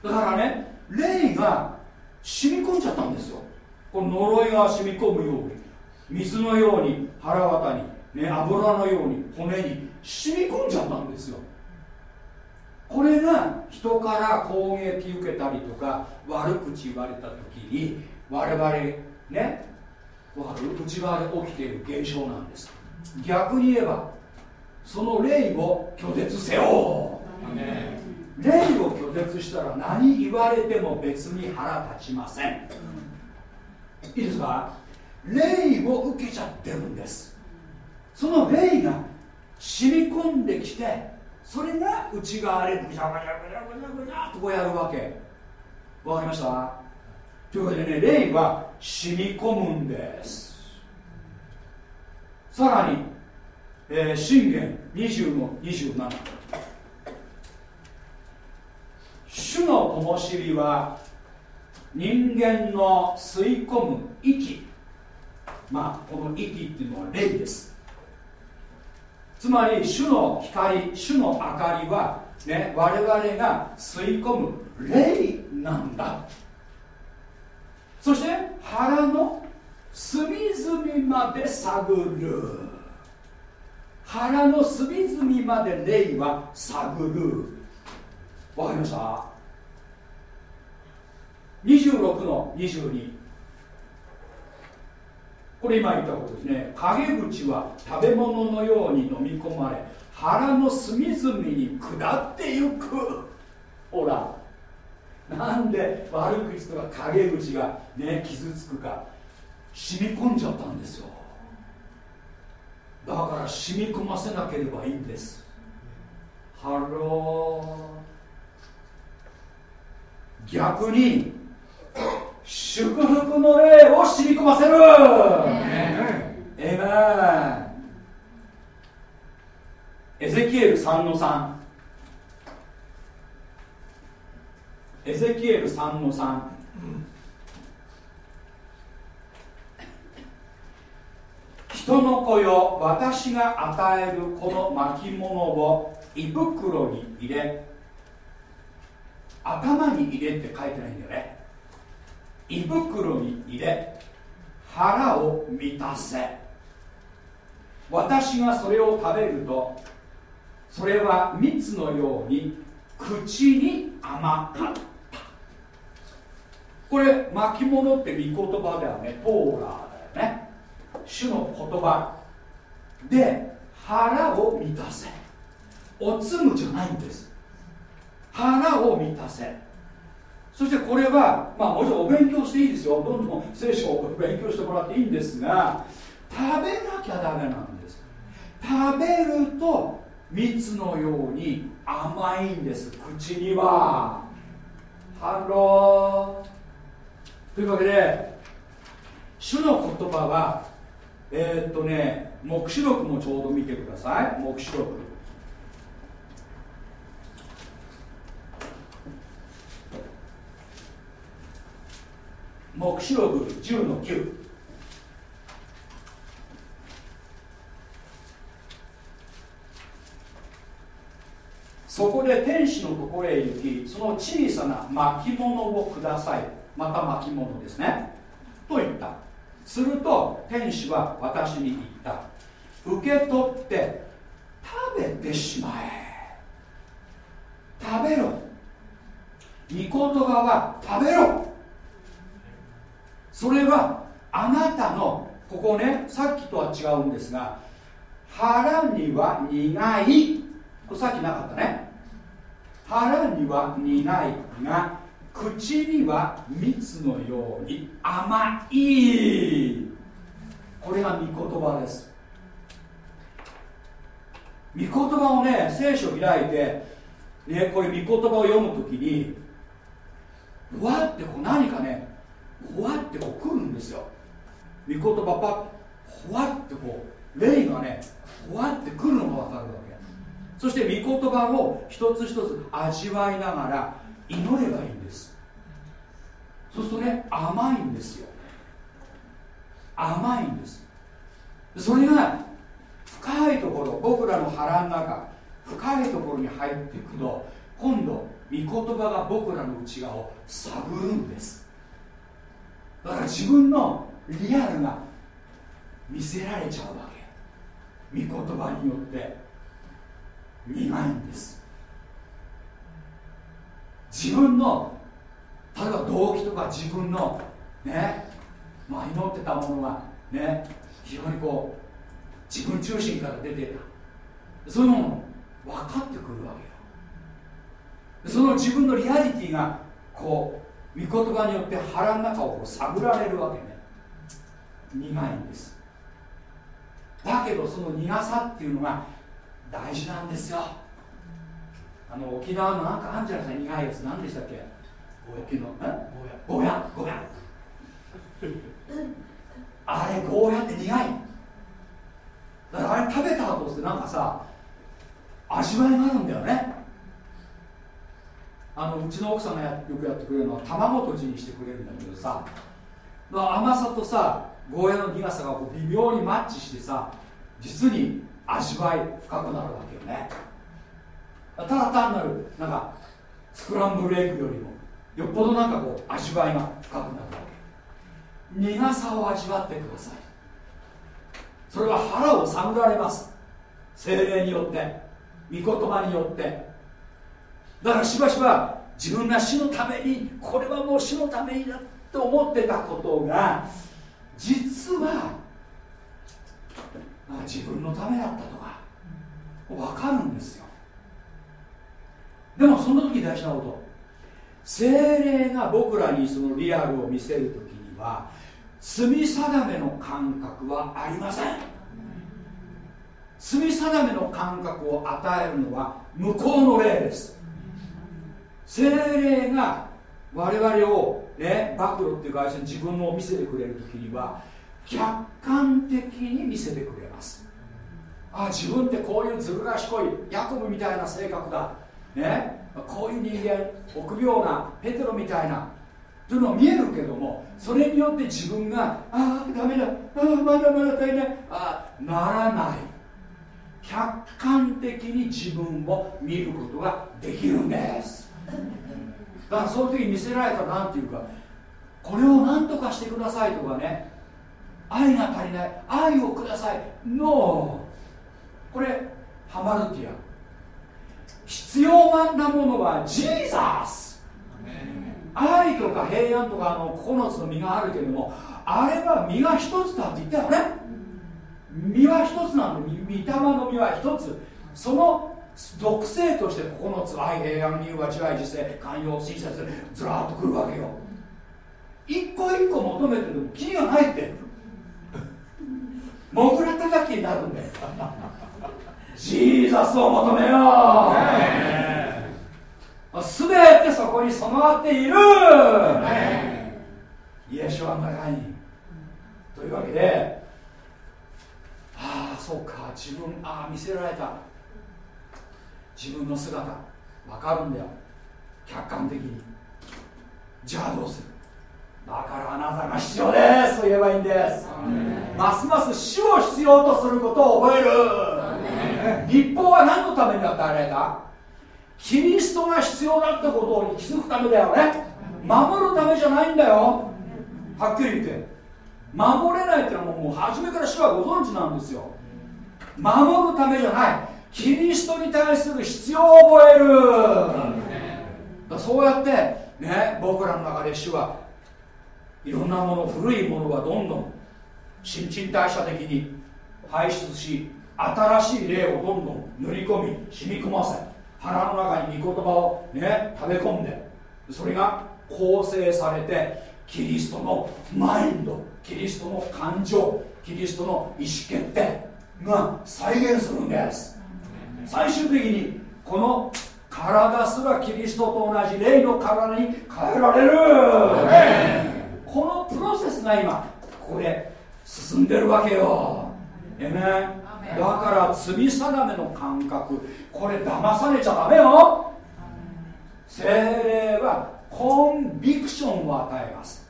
だからね霊が染み込んじゃったんですよ。この呪いが染み込むように水のように腹渡に、ね、油のように骨に染み込んじゃったんですよ。これが人から攻撃受けたりとか悪口言われた時に我々ね内側で起きている現象なんです。逆に言えばその霊を拒絶せよ。霊を拒絶したら何言われても別に腹立ちません。いいですか？霊を受けちゃってるんです。その霊が染み込んできてそれが内側でぐちゃぐちゃぐちゃぐちゃぐちゃとこうやるわけ。わかりました？というわけでね霊は染み込むんです。さらに、えー、信玄20の27主の灯火は人間の吸い込む息。まあこの息っていうのは霊です。つまり主の光主の明かりは、ね、我々が吸い込む霊なんだ。そして腹の隅々まで探る。腹の隅々まで霊は探る。わかりました？26の22これ今言ったことですね。陰口は食べ物のように飲み込まれ腹の隅々に下ってゆく。ほら。なんで悪口とか陰口がね傷つくか染み込んじゃったんですよ。だから染み込ませなければいいんです。ハロー。逆に祝福の霊を染み込ませる。エメンエゼキエル3の3エゼキエル3の3、人の子よ私が与えるこの巻物を胃袋に入れ頭に入れって書いてないんだよね。胃袋に入れ腹を満たせ。私がそれを食べるとそれは蜜のように口に甘かった。これ巻物って御言葉ではね。トーラーだよね。主の言葉。で腹を満たせ。おつむじゃないんです。腹を満たせ。そしてこれはまあもちろんお勉強していいですよ。どんどん聖書を勉強してもらっていいんですが食べなきゃダメなんです。食べると蜜のように甘いんです。口には。ハロー。というわけで主の言葉はえー、っとね黙示録もちょうど見てください。黙示録。黙示録10の9そこで天使のところへ行きその小さな巻物をください。また巻物ですね。と言った。すると天使は私に言った。受け取って食べてしまえ。食べろ。御言葉は食べろ。それはあなたのここねさっきとは違うんですが腹には苦い。これさっきなかったね。腹には苦い。が口には蜜のように甘い。これが御言葉です。御言葉をね聖書を開いて、ね、これ御言葉を読むときにふわってこう何かねふわってこう来るんですよ。御言葉パッふわってこう霊がねふわって来るのが分かるわけ。そして御言葉を一つ一つ味わいながら祈ればいいんです。そうするとね甘いんですよ。甘いんです。それが深いところ僕らの腹の中深いところに入っていくと今度御言葉が僕らの内側を探るんです。だから自分のリアルが見せられちゃうわけ。御言葉によって。苦いんです。自分の例えば動機とか自分のねまあ祈ってたものがね非常にこう自分中心から出てた。そういうもの分かってくるわけよ。その自分のリアリティがこう御言葉によって腹の中をこう探られるわけね。苦いんです。だけどその苦さっていうのが大事なんですよ。あの沖縄のなんかあんじゃないですか苦いやつ何でしたっけ？沖縄ゴーヤ。ゴーヤ。あれゴーヤって苦い。だからあれ食べた後ってなんかさ味わいがあるんだよね。あのうちの奥さんがよくやってくれるのは卵とじにしてくれるんだけどさ。甘さとさゴーヤの苦さがこう微妙にマッチしてさ実に味わい深くなるわけよねただ単なるなんかスクランブルエッグよりもよっぽどなんかこう味わいが深くなるわけ。苦さを味わってください。それは腹を探られます。精霊によって御言葉によって。だからしばしば自分が死のためにこれはもう死のためにだと思ってたことが実はあ自分のためだったとか分かるんですよ。でもその時大事なこと。精霊が僕らにそのリアルを見せる時には罪定めの感覚はありません。罪定めの感覚を与えるのは向こうの霊です。精霊が我々をね暴露っていうか自分のを見せてくれる時には客観的に見せてくれます。あ自分ってこういうずる賢いヤコブみたいな性格だ。ね。こういう人間臆病なペテロみたいなというのは見えるけどもそれによって自分がああダメだああまだまだ足りないああならない。客観的に自分を見ることができるんです。だからその時見せられた何ていうかこれを何とかしてくださいとかね愛が足りない愛をください。NO! これハマルティア。必要なんだものはジーザス。愛とか平安とかあの9つの実があるけれどもあれは実が一つだって言ったよね。実は一つなんで御霊の実は一つ。その属性として9つ愛平安入和自愛自制寛容親切ずらっとくるわけよ。一個一個求めててもキリがないって。モグラ叩きになるんだよ。ジーザスを求めよう。すべてそこに備わっている。イエシュアの中にというわけでああそうか。自分ああ見せられた。自分の姿。わかるんだよ。客観的に。じゃあどうする？だからあなたが必要です。と言えばいいんです。ますます死を必要とすることを覚える立法は何のために与えられた？キリストが必要だってことに気づくためだよね。守るためじゃないんだよ。はっきり言って。守れないってのはもう初めから主はご存知なんですよ。守るためじゃない。キリストに対する必要を覚える。そうやってね僕らの中で主はいろんなもの古いものはどんどん新陳代謝的に排出し新しい霊をどんどん塗り込み染み込ませ腹の中に御言葉をね食べ込んでそれが構成されてキリストのマインドキリストの感情キリストの意思決定が再現するんです。最終的にこの体すらキリストと同じ霊の体に変えられる。このプロセスが今ここで進んでるわけよ。えねだから罪定めの感覚。これ騙されちゃダメよ。精霊はコンビクションを与えます。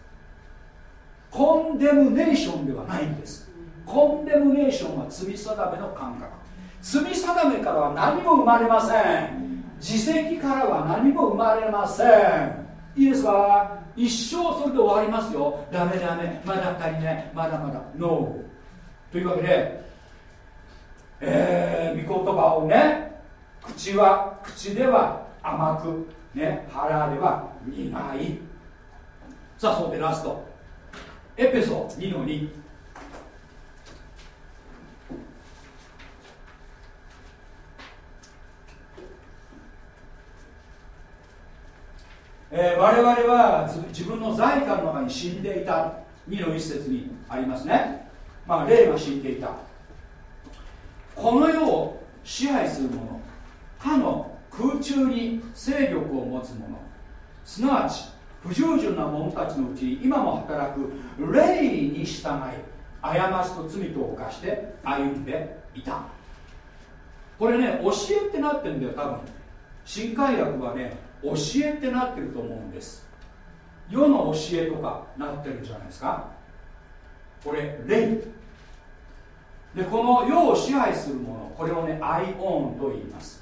コンデムネーションではないんです。コンデムネーションは罪定めの感覚。罪定めからは何も生まれません。自責からは何も生まれません。いいですか？一生それで終わりますよ。ダメダメ。まだ足りない。まだまだ。ノーというわけでえー、御言葉をね口は口では甘くね腹では苦い。さあそうでラスト。エペソ2の2えー、我々は自分の財産の中に死んでいた。2の一節にありますね。まあ霊が死んでいた。この世を支配する者他の空中に勢力を持つ者。すなわち不従順な者たちのうちに今も働く霊に従い過ちと罪と犯して歩んでいた。これね教えってなってるんだよ多分。新海薬はね教えってなってると思うんです。世の教えとかなってるんじゃないですか。これ霊でこの世を支配するものこれをねアイオンと言います。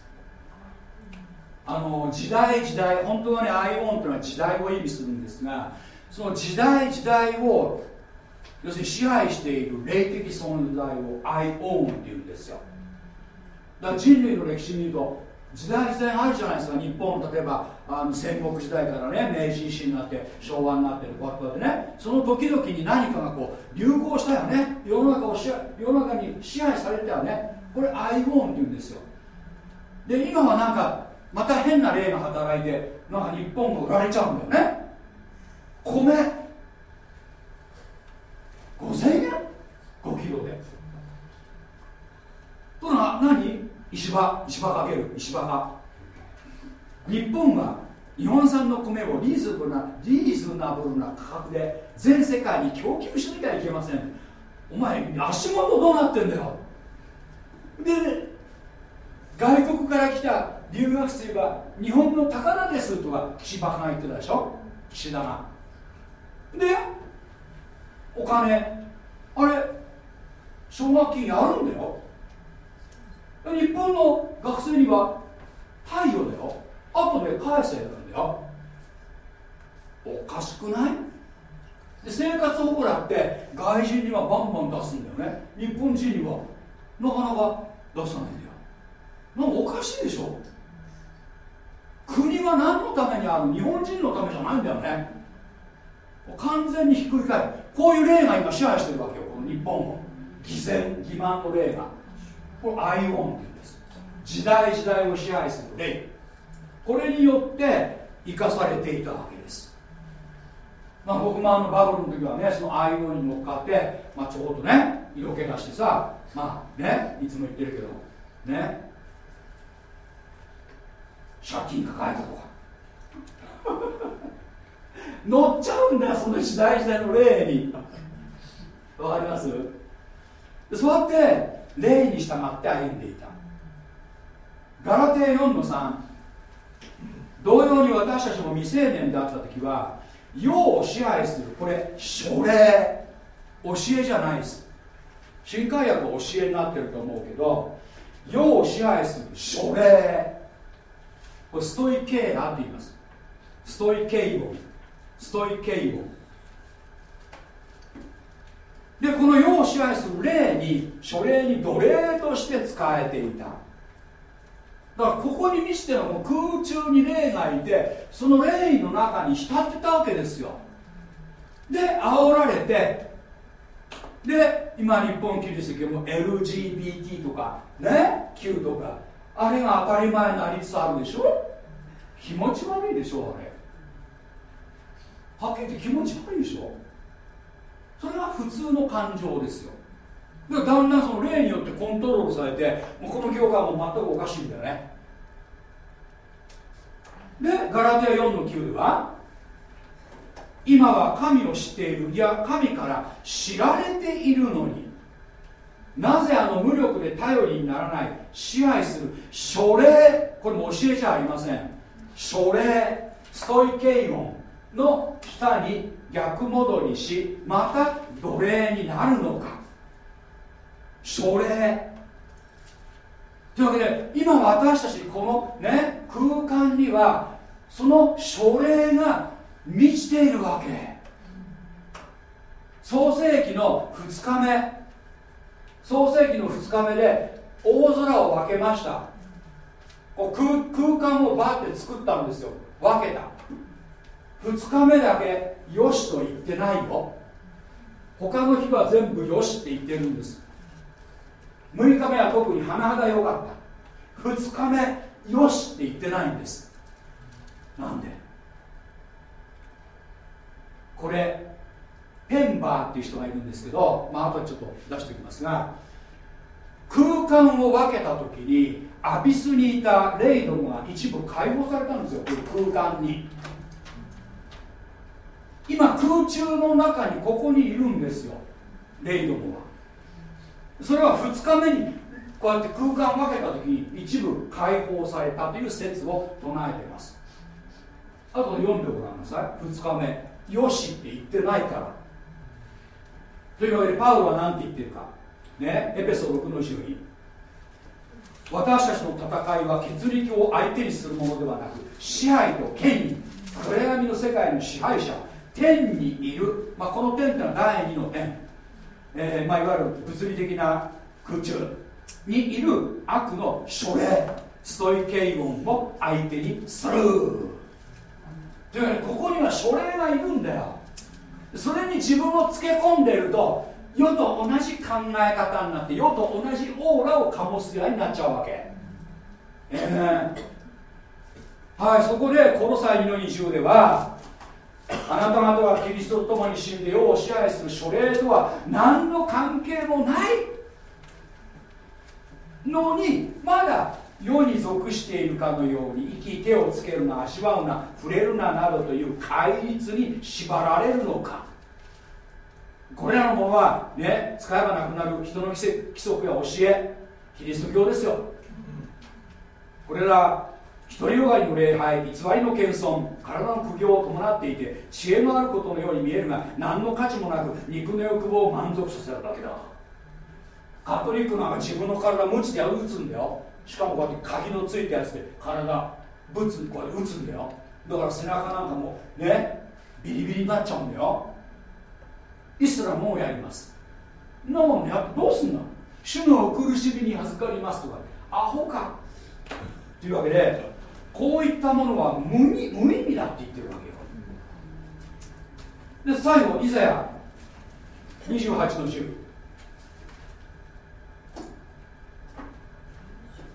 あの時代時代本当はねアイオンというのは時代を意味するんですがその時代時代を要するに支配している霊的存在をアイオンっていうんですよ。だから人類の歴史に言うと時代時代あるじゃないですか。日本例えばあの戦国時代からね明治維新になって昭和になってるこうやってね。その時々に何かがこう流行したよね。世の中を世の中に支配されたよね。これアイゴーンって言うんですよ。で今はなんかまた変な例が働いてなんか日本が売られちゃうんだよね。米。5000円？5キロで。とな何？石破石破かける石破。が日本は日本産の米をリーズナブルなリーズナブルな価格で全世界に供給しなきゃいけません。お前足元どうなってんだよ。で外国から来た留学生は日本の宝ですとか岸田が言ってたでしょ？岸田が。でお金。あれ奨学金あるんだよ。日本の学生には貸与だよ。後で返せなんだよ。おかしくない？で生活保護だって外人にはバンバン出すんだよね。日本人には。なかなか出さないんだよ。なんかおかしいでしょ？国は何のためにある？日本人のためじゃないんだよね。完全にひっくり返る。こういう例が今支配してるわけよこの日本を。偽善欺瞞の例が。これアイオンって言うんです。時代時代を支配する例これによって生かされていたわけです。まあ僕もあのバブルの時はねそのアイオンに乗っかって、まあ、ちょうどね色気出してさまあねいつも言ってるけどね。借金抱えたとか。乗っちゃうんだよその時代時代の例に。わかります？でそうやって例に従って歩んでいた。ガラテー4の3同様に私たちも未成年であった時は世を支配する。これ書類。教えじゃないです。新海薬は教えになってると思うけど世を支配する。書類。これストイケーラって言います。ストイケイオストイケイオでこの世を支配する霊に書類に奴隷として使えていた。だからここに見せてのもう空中に霊がいてその霊の中に浸ってたわけですよ。で煽られてで今日本キリスト教も LGBT とかね Q とかあれが当たり前になりつつあるでしょ？気持ち悪いでしょあれ。はっきり言って気持ち悪いでしょ？それは普通の感情ですよ。だだんだんその霊によってコントロールされてもうこの教会はも全くおかしいんだよね。でガラテア4の9では今は神を知っている。いや神から知られているのになぜあの無力で頼りにならない支配する書霊これも教えじゃありません。書霊ストイケイオンの下に逆戻りしまた奴隷になるのか。書霊というわけで今私たちこのね空間にはその書霊が満ちているわけ。創世紀の2日目。創世紀の2日目で大空を分けました。こう空空間をバッて作ったんですよ。分けた。2日目だけよしと言ってないよ。他の日は全部よしって言ってるんです。6日目は特に甚だ良かった。2日目よしって言ってないんです。なんで？これペンバーっていう人がいるんですけど、まあ後でちょっと出しておきますが空間を分けた時にアビスにいたレイドムが一部解放されたんですよ。空間に。今空中の中にここにいるんですよ。レイドムはそれは2日目にこうやって空間を分けた時に一部解放されたという説を唱えています。あと読んでごらんなさい。2日目よしって言ってないから。というわけでパウロは何て言ってるか。ねエペソ6の12私たちの戦いは血力を相手にするものではなく支配と権威。暗闇の世界の支配者。天にいる、まあ、この天っていうのは第2の天、えーまあ、いわゆる物理的な空中にいる悪の書霊ストイケイオンを相手にする。というわけでここには書霊がいるんだよ。それに自分をつけ込んでいると世と同じ考え方になって世と同じオーラを醸すようになっちゃうわけ。ええはいそこでコロサイ2の20ではあなた方はキリストと共に死んで世を支配する書霊とは何の関係もないのにまだ世に属しているかのように生き手をつけるな足場うな触れるななどという戒律に縛られるのか。これらのものはね使えばなくなる人の規則や教えキリスト教ですよ。これら独りよがりの礼拝偽りの謙遜体の苦行を伴っていて知恵のあることのように見えるが何の価値もなく肉の欲望を満足させるだけだ。カトリックなんか自分の体無知で打つんだよ。しかもこうやって鍵のついたやつで体ぶつこうやって打つんだよ。だから背中なんかもねビリビリになっちゃうんだよ。イスラムをやります。なもんやどうすんの？主の苦しみに預かりますとか。アホか。というわけでこういったものは無意味だって言ってるわけよ。で最後イザヤ28の10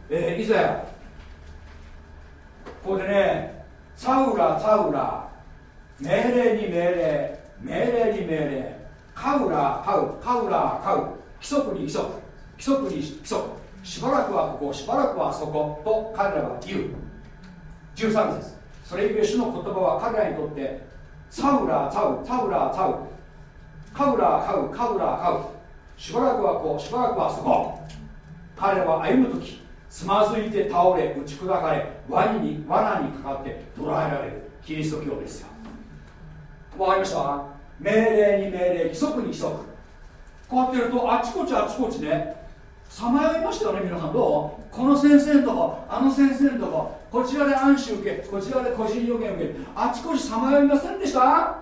えー、イザヤ。ここでねサウラサウラ。命令に命令命令に命令。カウラカウ。カウラカウ。規則に規則。規則に規則。しばらくはここしばらくはそこと彼らは言う。13節。それゆえ主の言葉は彼らにとってサウラーサウサウラーサウ。カウラーカウカウラーカウ。しばらくはこうしばらくはそこ彼らは歩む時つまずいて倒れ打ち砕かれワニに罠にかかって捕らえられる。キリスト教ですよ。わかりました。命令に命令規則に規則こうやってるとあちこちあちこちねさまよいましたよね皆さん。どう？この先生のとこあの先生のとこ。こちらで暗視受けこちらで個人予言受けあちこちさまよいませんでした？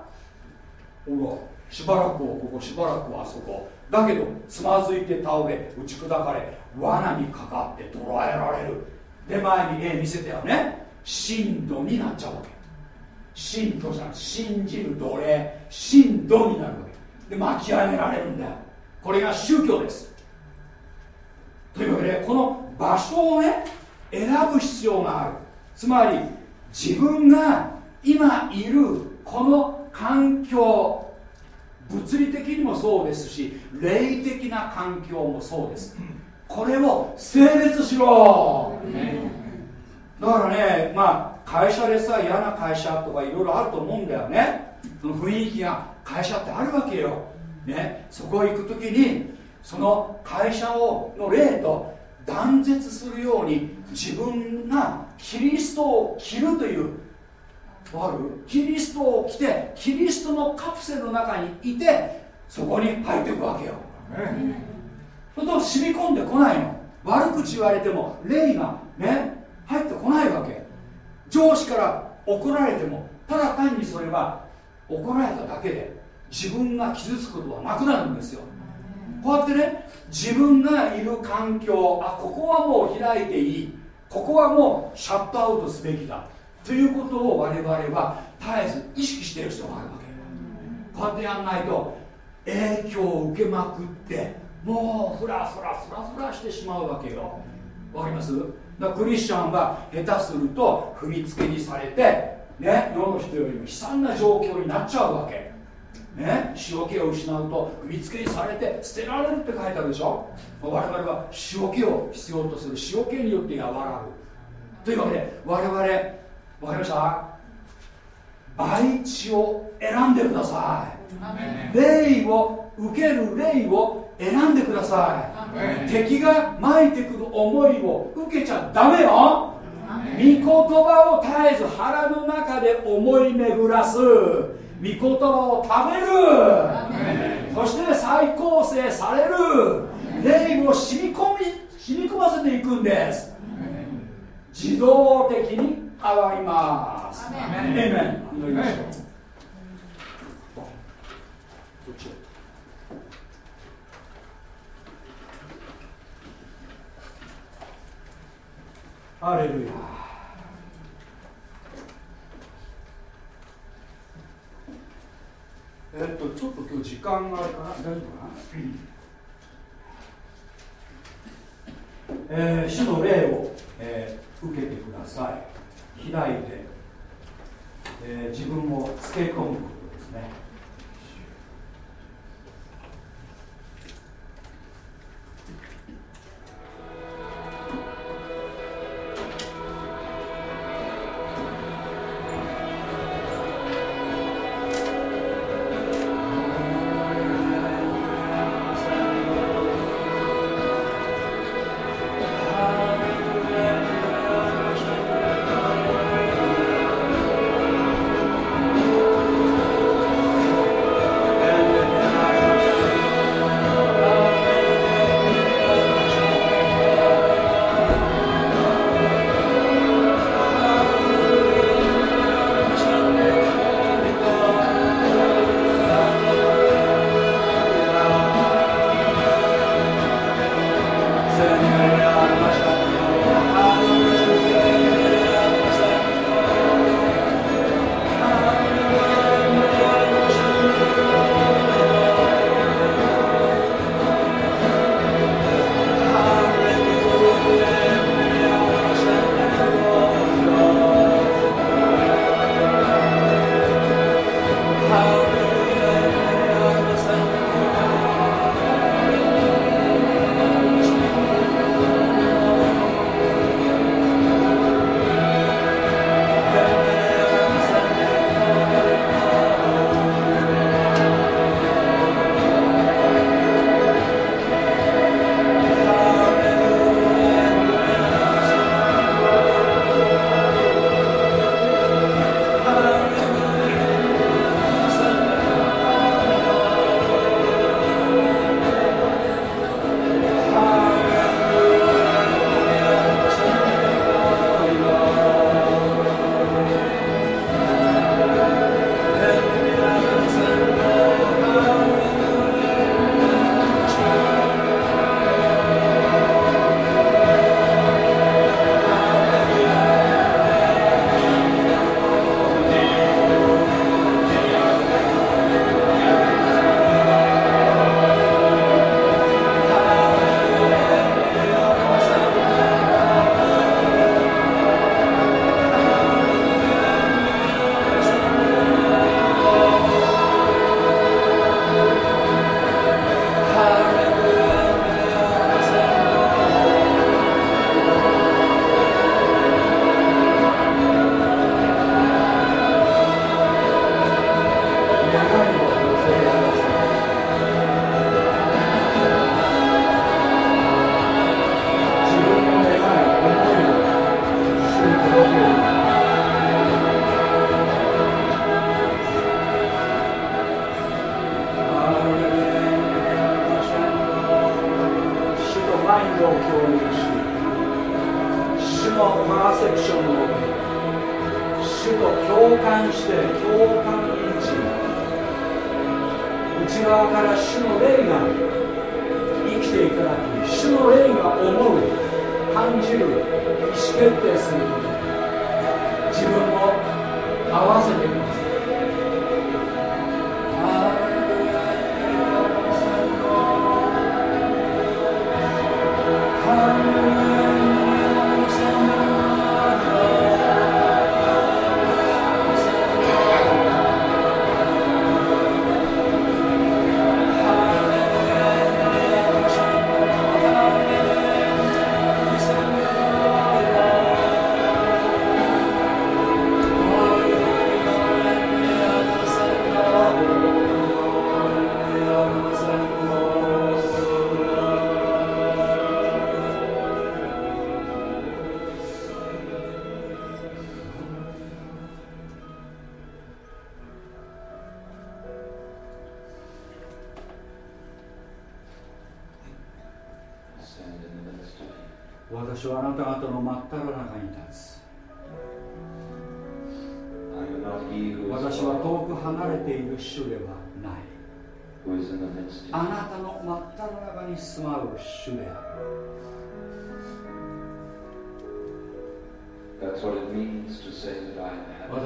ほらしばらくはここしばらくはあそこ。だけどつまずいて倒れ打ち砕かれ罠にかかって捕らえられる。で前に絵見せたよね。震度になっちゃうわけ。信徒じゃん信じる奴隷信徒になるわけ。で巻き上げられるんだよ。これが宗教です。というわけでこの場所をね選ぶ必要がある。つまり自分が今いるこの環境物理的にもそうですし霊的な環境もそうです。これを性別しろ、だからねまあ会社でさ嫌な会社とかいろいろあると思うんだよね。その雰囲気が会社ってあるわけよ、ね、そこ行く時にその会社をの霊と断絶するように自分がキリストを着るというわかる？キリストを着てキリストのカプセルの中にいてそこに入っていくわけよ、それと染み込んでこないの。悪口言われても霊がね入ってこないわけ。上司から怒られてもただ単にそれは怒られただけで自分が傷つくことはなくなるんですよ。こうやってね自分がいる環境あここはもう開いていい。ここはもうシャットアウトすべきだ。ということを我々は絶えず意識している人があるわけ。こうやってやんないと影響を受けまくってもうフラフラフラフラしてしまうわけよ。わかります？だクリスチャンは下手すると踏みつけにされてね世の人よりも悲惨な状況になっちゃうわけ。ね塩気を失うと踏みつけにされて捨てられるって書いてあるでしょ？我々は塩気を必要とする。塩気によって和らぐ。というわけで我々わかりました？培地を選んでください。霊を受ける霊を選んでください。敵がまいてくる思いを受けちゃダメよ。御言葉を絶えず腹の中で思い巡らす御言葉を食べる。そして再構成される。霊を染み込み染み込ませていくんです。自動的に変わります。エメン祈りましょうどっち？ハレルヤえっとちょっと今日時間があるかな？大丈夫かな？えー、主の霊を、えー、受けてください。開いて、えー、自分をつけ込むことですね。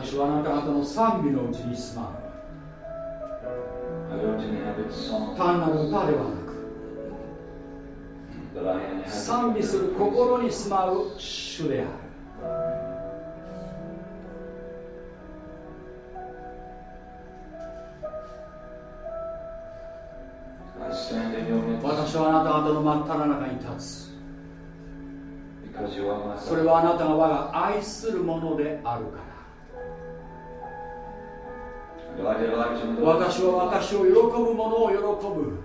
私はあなた方の賛美のうちに住まう。単なる歌ではなく賛美する心に住まう主である。私はあなた方の真っ只中に立つ。それはあなたが我が愛するものであるから私は私を喜ぶ者を喜ぶ。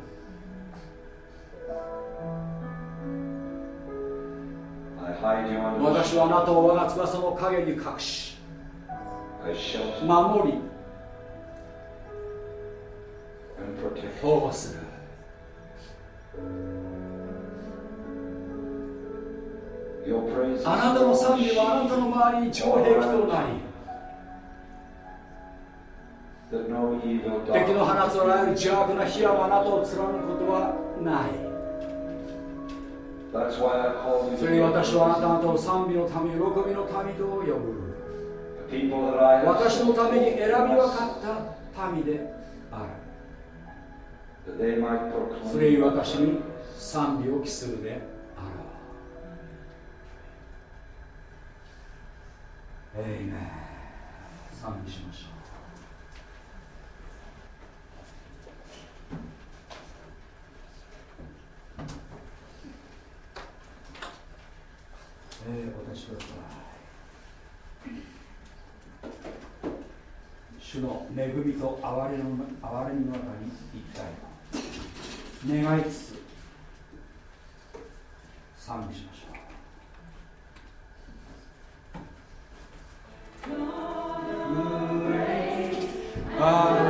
私はあなたを我が翼の陰に隠し守り保護する。あなたの賛美はあなたの周りに城壁となり敵の放つあらゆる邪悪な火はあなたを貫くことはない。それに私はあなた方を賛美の民、喜びの民と呼ぶ。私のために選び分かった民である。それに私に賛美を期するであろう。えいね賛美しましょうえー、お立ちください主の恵みと憐れの憐れみの中に行きたい願いつつ賛美しましょう。あ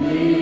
Me.